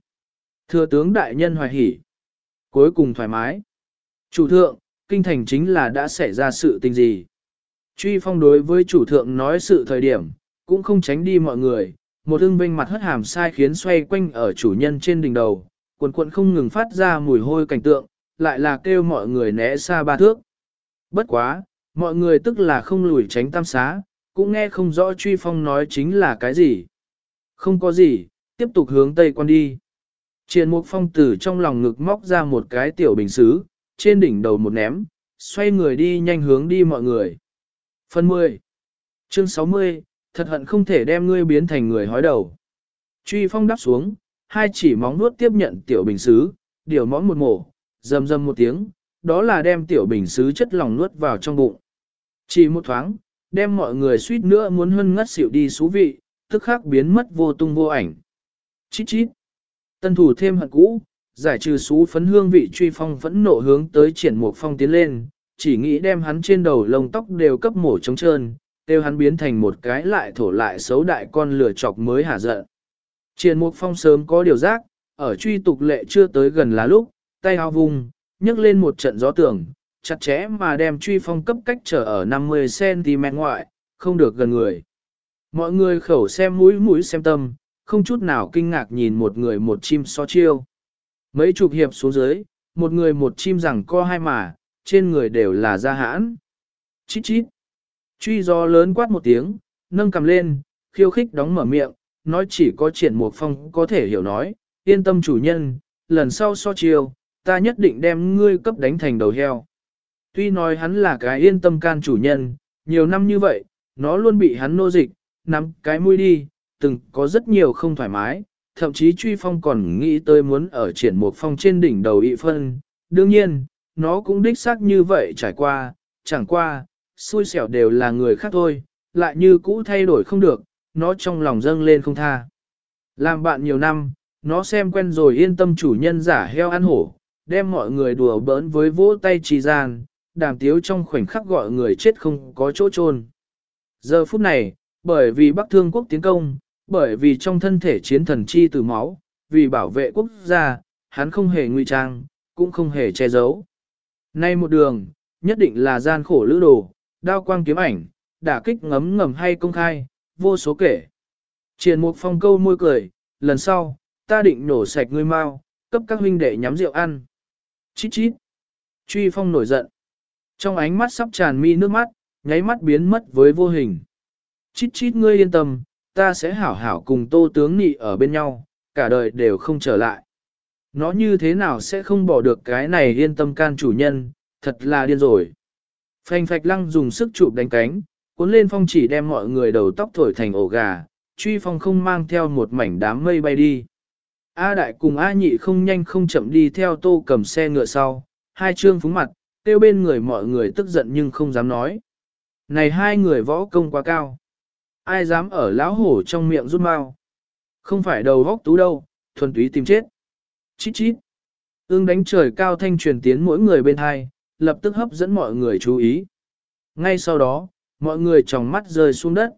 Thừa tướng đại nhân hoài hỉ. Cuối cùng thoải mái. Chủ thượng, kinh thành chính là đã xảy ra sự tình gì. Truy phong đối với chủ thượng nói sự thời điểm, cũng không tránh đi mọi người, một ưng vinh mặt hất hàm sai khiến xoay quanh ở chủ nhân trên đỉnh đầu, quần quần không ngừng phát ra mùi hôi cảnh tượng, lại là kêu mọi người né xa ba thước. Bất quá, mọi người tức là không lùi tránh tam xá, cũng nghe không rõ truy phong nói chính là cái gì. Không có gì, tiếp tục hướng tây quan đi. Triền mục phong tử trong lòng ngực móc ra một cái tiểu bình xứ, trên đỉnh đầu một ném, xoay người đi nhanh hướng đi mọi người. Phần 10 Chương 60, thật hận không thể đem ngươi biến thành người hói đầu. Truy phong đáp xuống, hai chỉ móng nuốt tiếp nhận tiểu bình xứ, điều móng một mổ, rầm rầm một tiếng, đó là đem tiểu bình xứ chất lòng nuốt vào trong bụng. Chỉ một thoáng, đem mọi người suýt nữa muốn hân ngất xỉu đi xú vị, tức khắc biến mất vô tung vô ảnh. Chít chít. Tân thủ thêm hận cũ, giải trừ xú phấn hương vị truy phong vẫn nộ hướng tới triển mục phong tiến lên, chỉ nghĩ đem hắn trên đầu lông tóc đều cấp mổ trống trơn, tiêu hắn biến thành một cái lại thổ lại xấu đại con lửa chọc mới hả giận. Triển mục phong sớm có điều giác, ở truy tục lệ chưa tới gần là lúc, tay hao vùng, nhấc lên một trận gió tường, chặt chẽ mà đem truy phong cấp cách trở ở 50cm ngoại, không được gần người. Mọi người khẩu xem mũi mũi xem tâm, không chút nào kinh ngạc nhìn một người một chim so chiêu. Mấy chục hiệp xuống dưới, một người một chim rằng co hai mà, trên người đều là da hãn. Chít chít. Truy gió lớn quát một tiếng, nâng cầm lên, khiêu khích đóng mở miệng, nói chỉ có triển mục phong có thể hiểu nói, yên tâm chủ nhân, lần sau so chiều ta nhất định đem ngươi cấp đánh thành đầu heo. Tuy nói hắn là cái yên tâm can chủ nhân, nhiều năm như vậy, nó luôn bị hắn nô dịch, nắm cái mũi đi, từng có rất nhiều không thoải mái, thậm chí truy phong còn nghĩ tới muốn ở triển mục phong trên đỉnh đầu ị phân. Đương nhiên, nó cũng đích xác như vậy trải qua, chẳng qua, xui xẻo đều là người khác thôi, lại như cũ thay đổi không được, nó trong lòng dâng lên không tha. Làm bạn nhiều năm, nó xem quen rồi yên tâm chủ nhân giả heo ăn hổ, đem mọi người đùa bỡn với vỗ tay trì gian, đàm tiếu trong khoảnh khắc gọi người chết không có chỗ chôn. Giờ phút này, bởi vì Bắc Thương quốc tiến công, bởi vì trong thân thể chiến thần chi từ máu, vì bảo vệ quốc gia, hắn không hề ngụy trang, cũng không hề che giấu. Nay một đường, nhất định là gian khổ lữ đồ, đao quang kiếm ảnh, đả kích ngấm ngầm hay công khai, vô số kể. Triển mục phong câu môi cười, lần sau, ta định nổ sạch ngươi mau, cấp các huynh đệ nhắm rượu ăn. Chít chít. Truy phong nổi giận. Trong ánh mắt sắp tràn mi nước mắt, nháy mắt biến mất với vô hình. Chít chít ngươi yên tâm, ta sẽ hảo hảo cùng tô tướng nị ở bên nhau, cả đời đều không trở lại. Nó như thế nào sẽ không bỏ được cái này yên tâm can chủ nhân, thật là điên rồi. Phanh phạch lăng dùng sức chụp đánh cánh, cuốn lên phong chỉ đem mọi người đầu tóc thổi thành ổ gà, truy phong không mang theo một mảnh đám mây bay đi. A đại cùng A nhị không nhanh không chậm đi theo tô cầm xe ngựa sau, hai trương phúng mặt, tiêu bên người mọi người tức giận nhưng không dám nói. Này hai người võ công quá cao. Ai dám ở lão hổ trong miệng rút mau. Không phải đầu vóc tú đâu, thuần túy tìm chết. Chít chít. Ương đánh trời cao thanh truyền tiến mỗi người bên hai, lập tức hấp dẫn mọi người chú ý. Ngay sau đó, mọi người tròng mắt rơi xuống đất.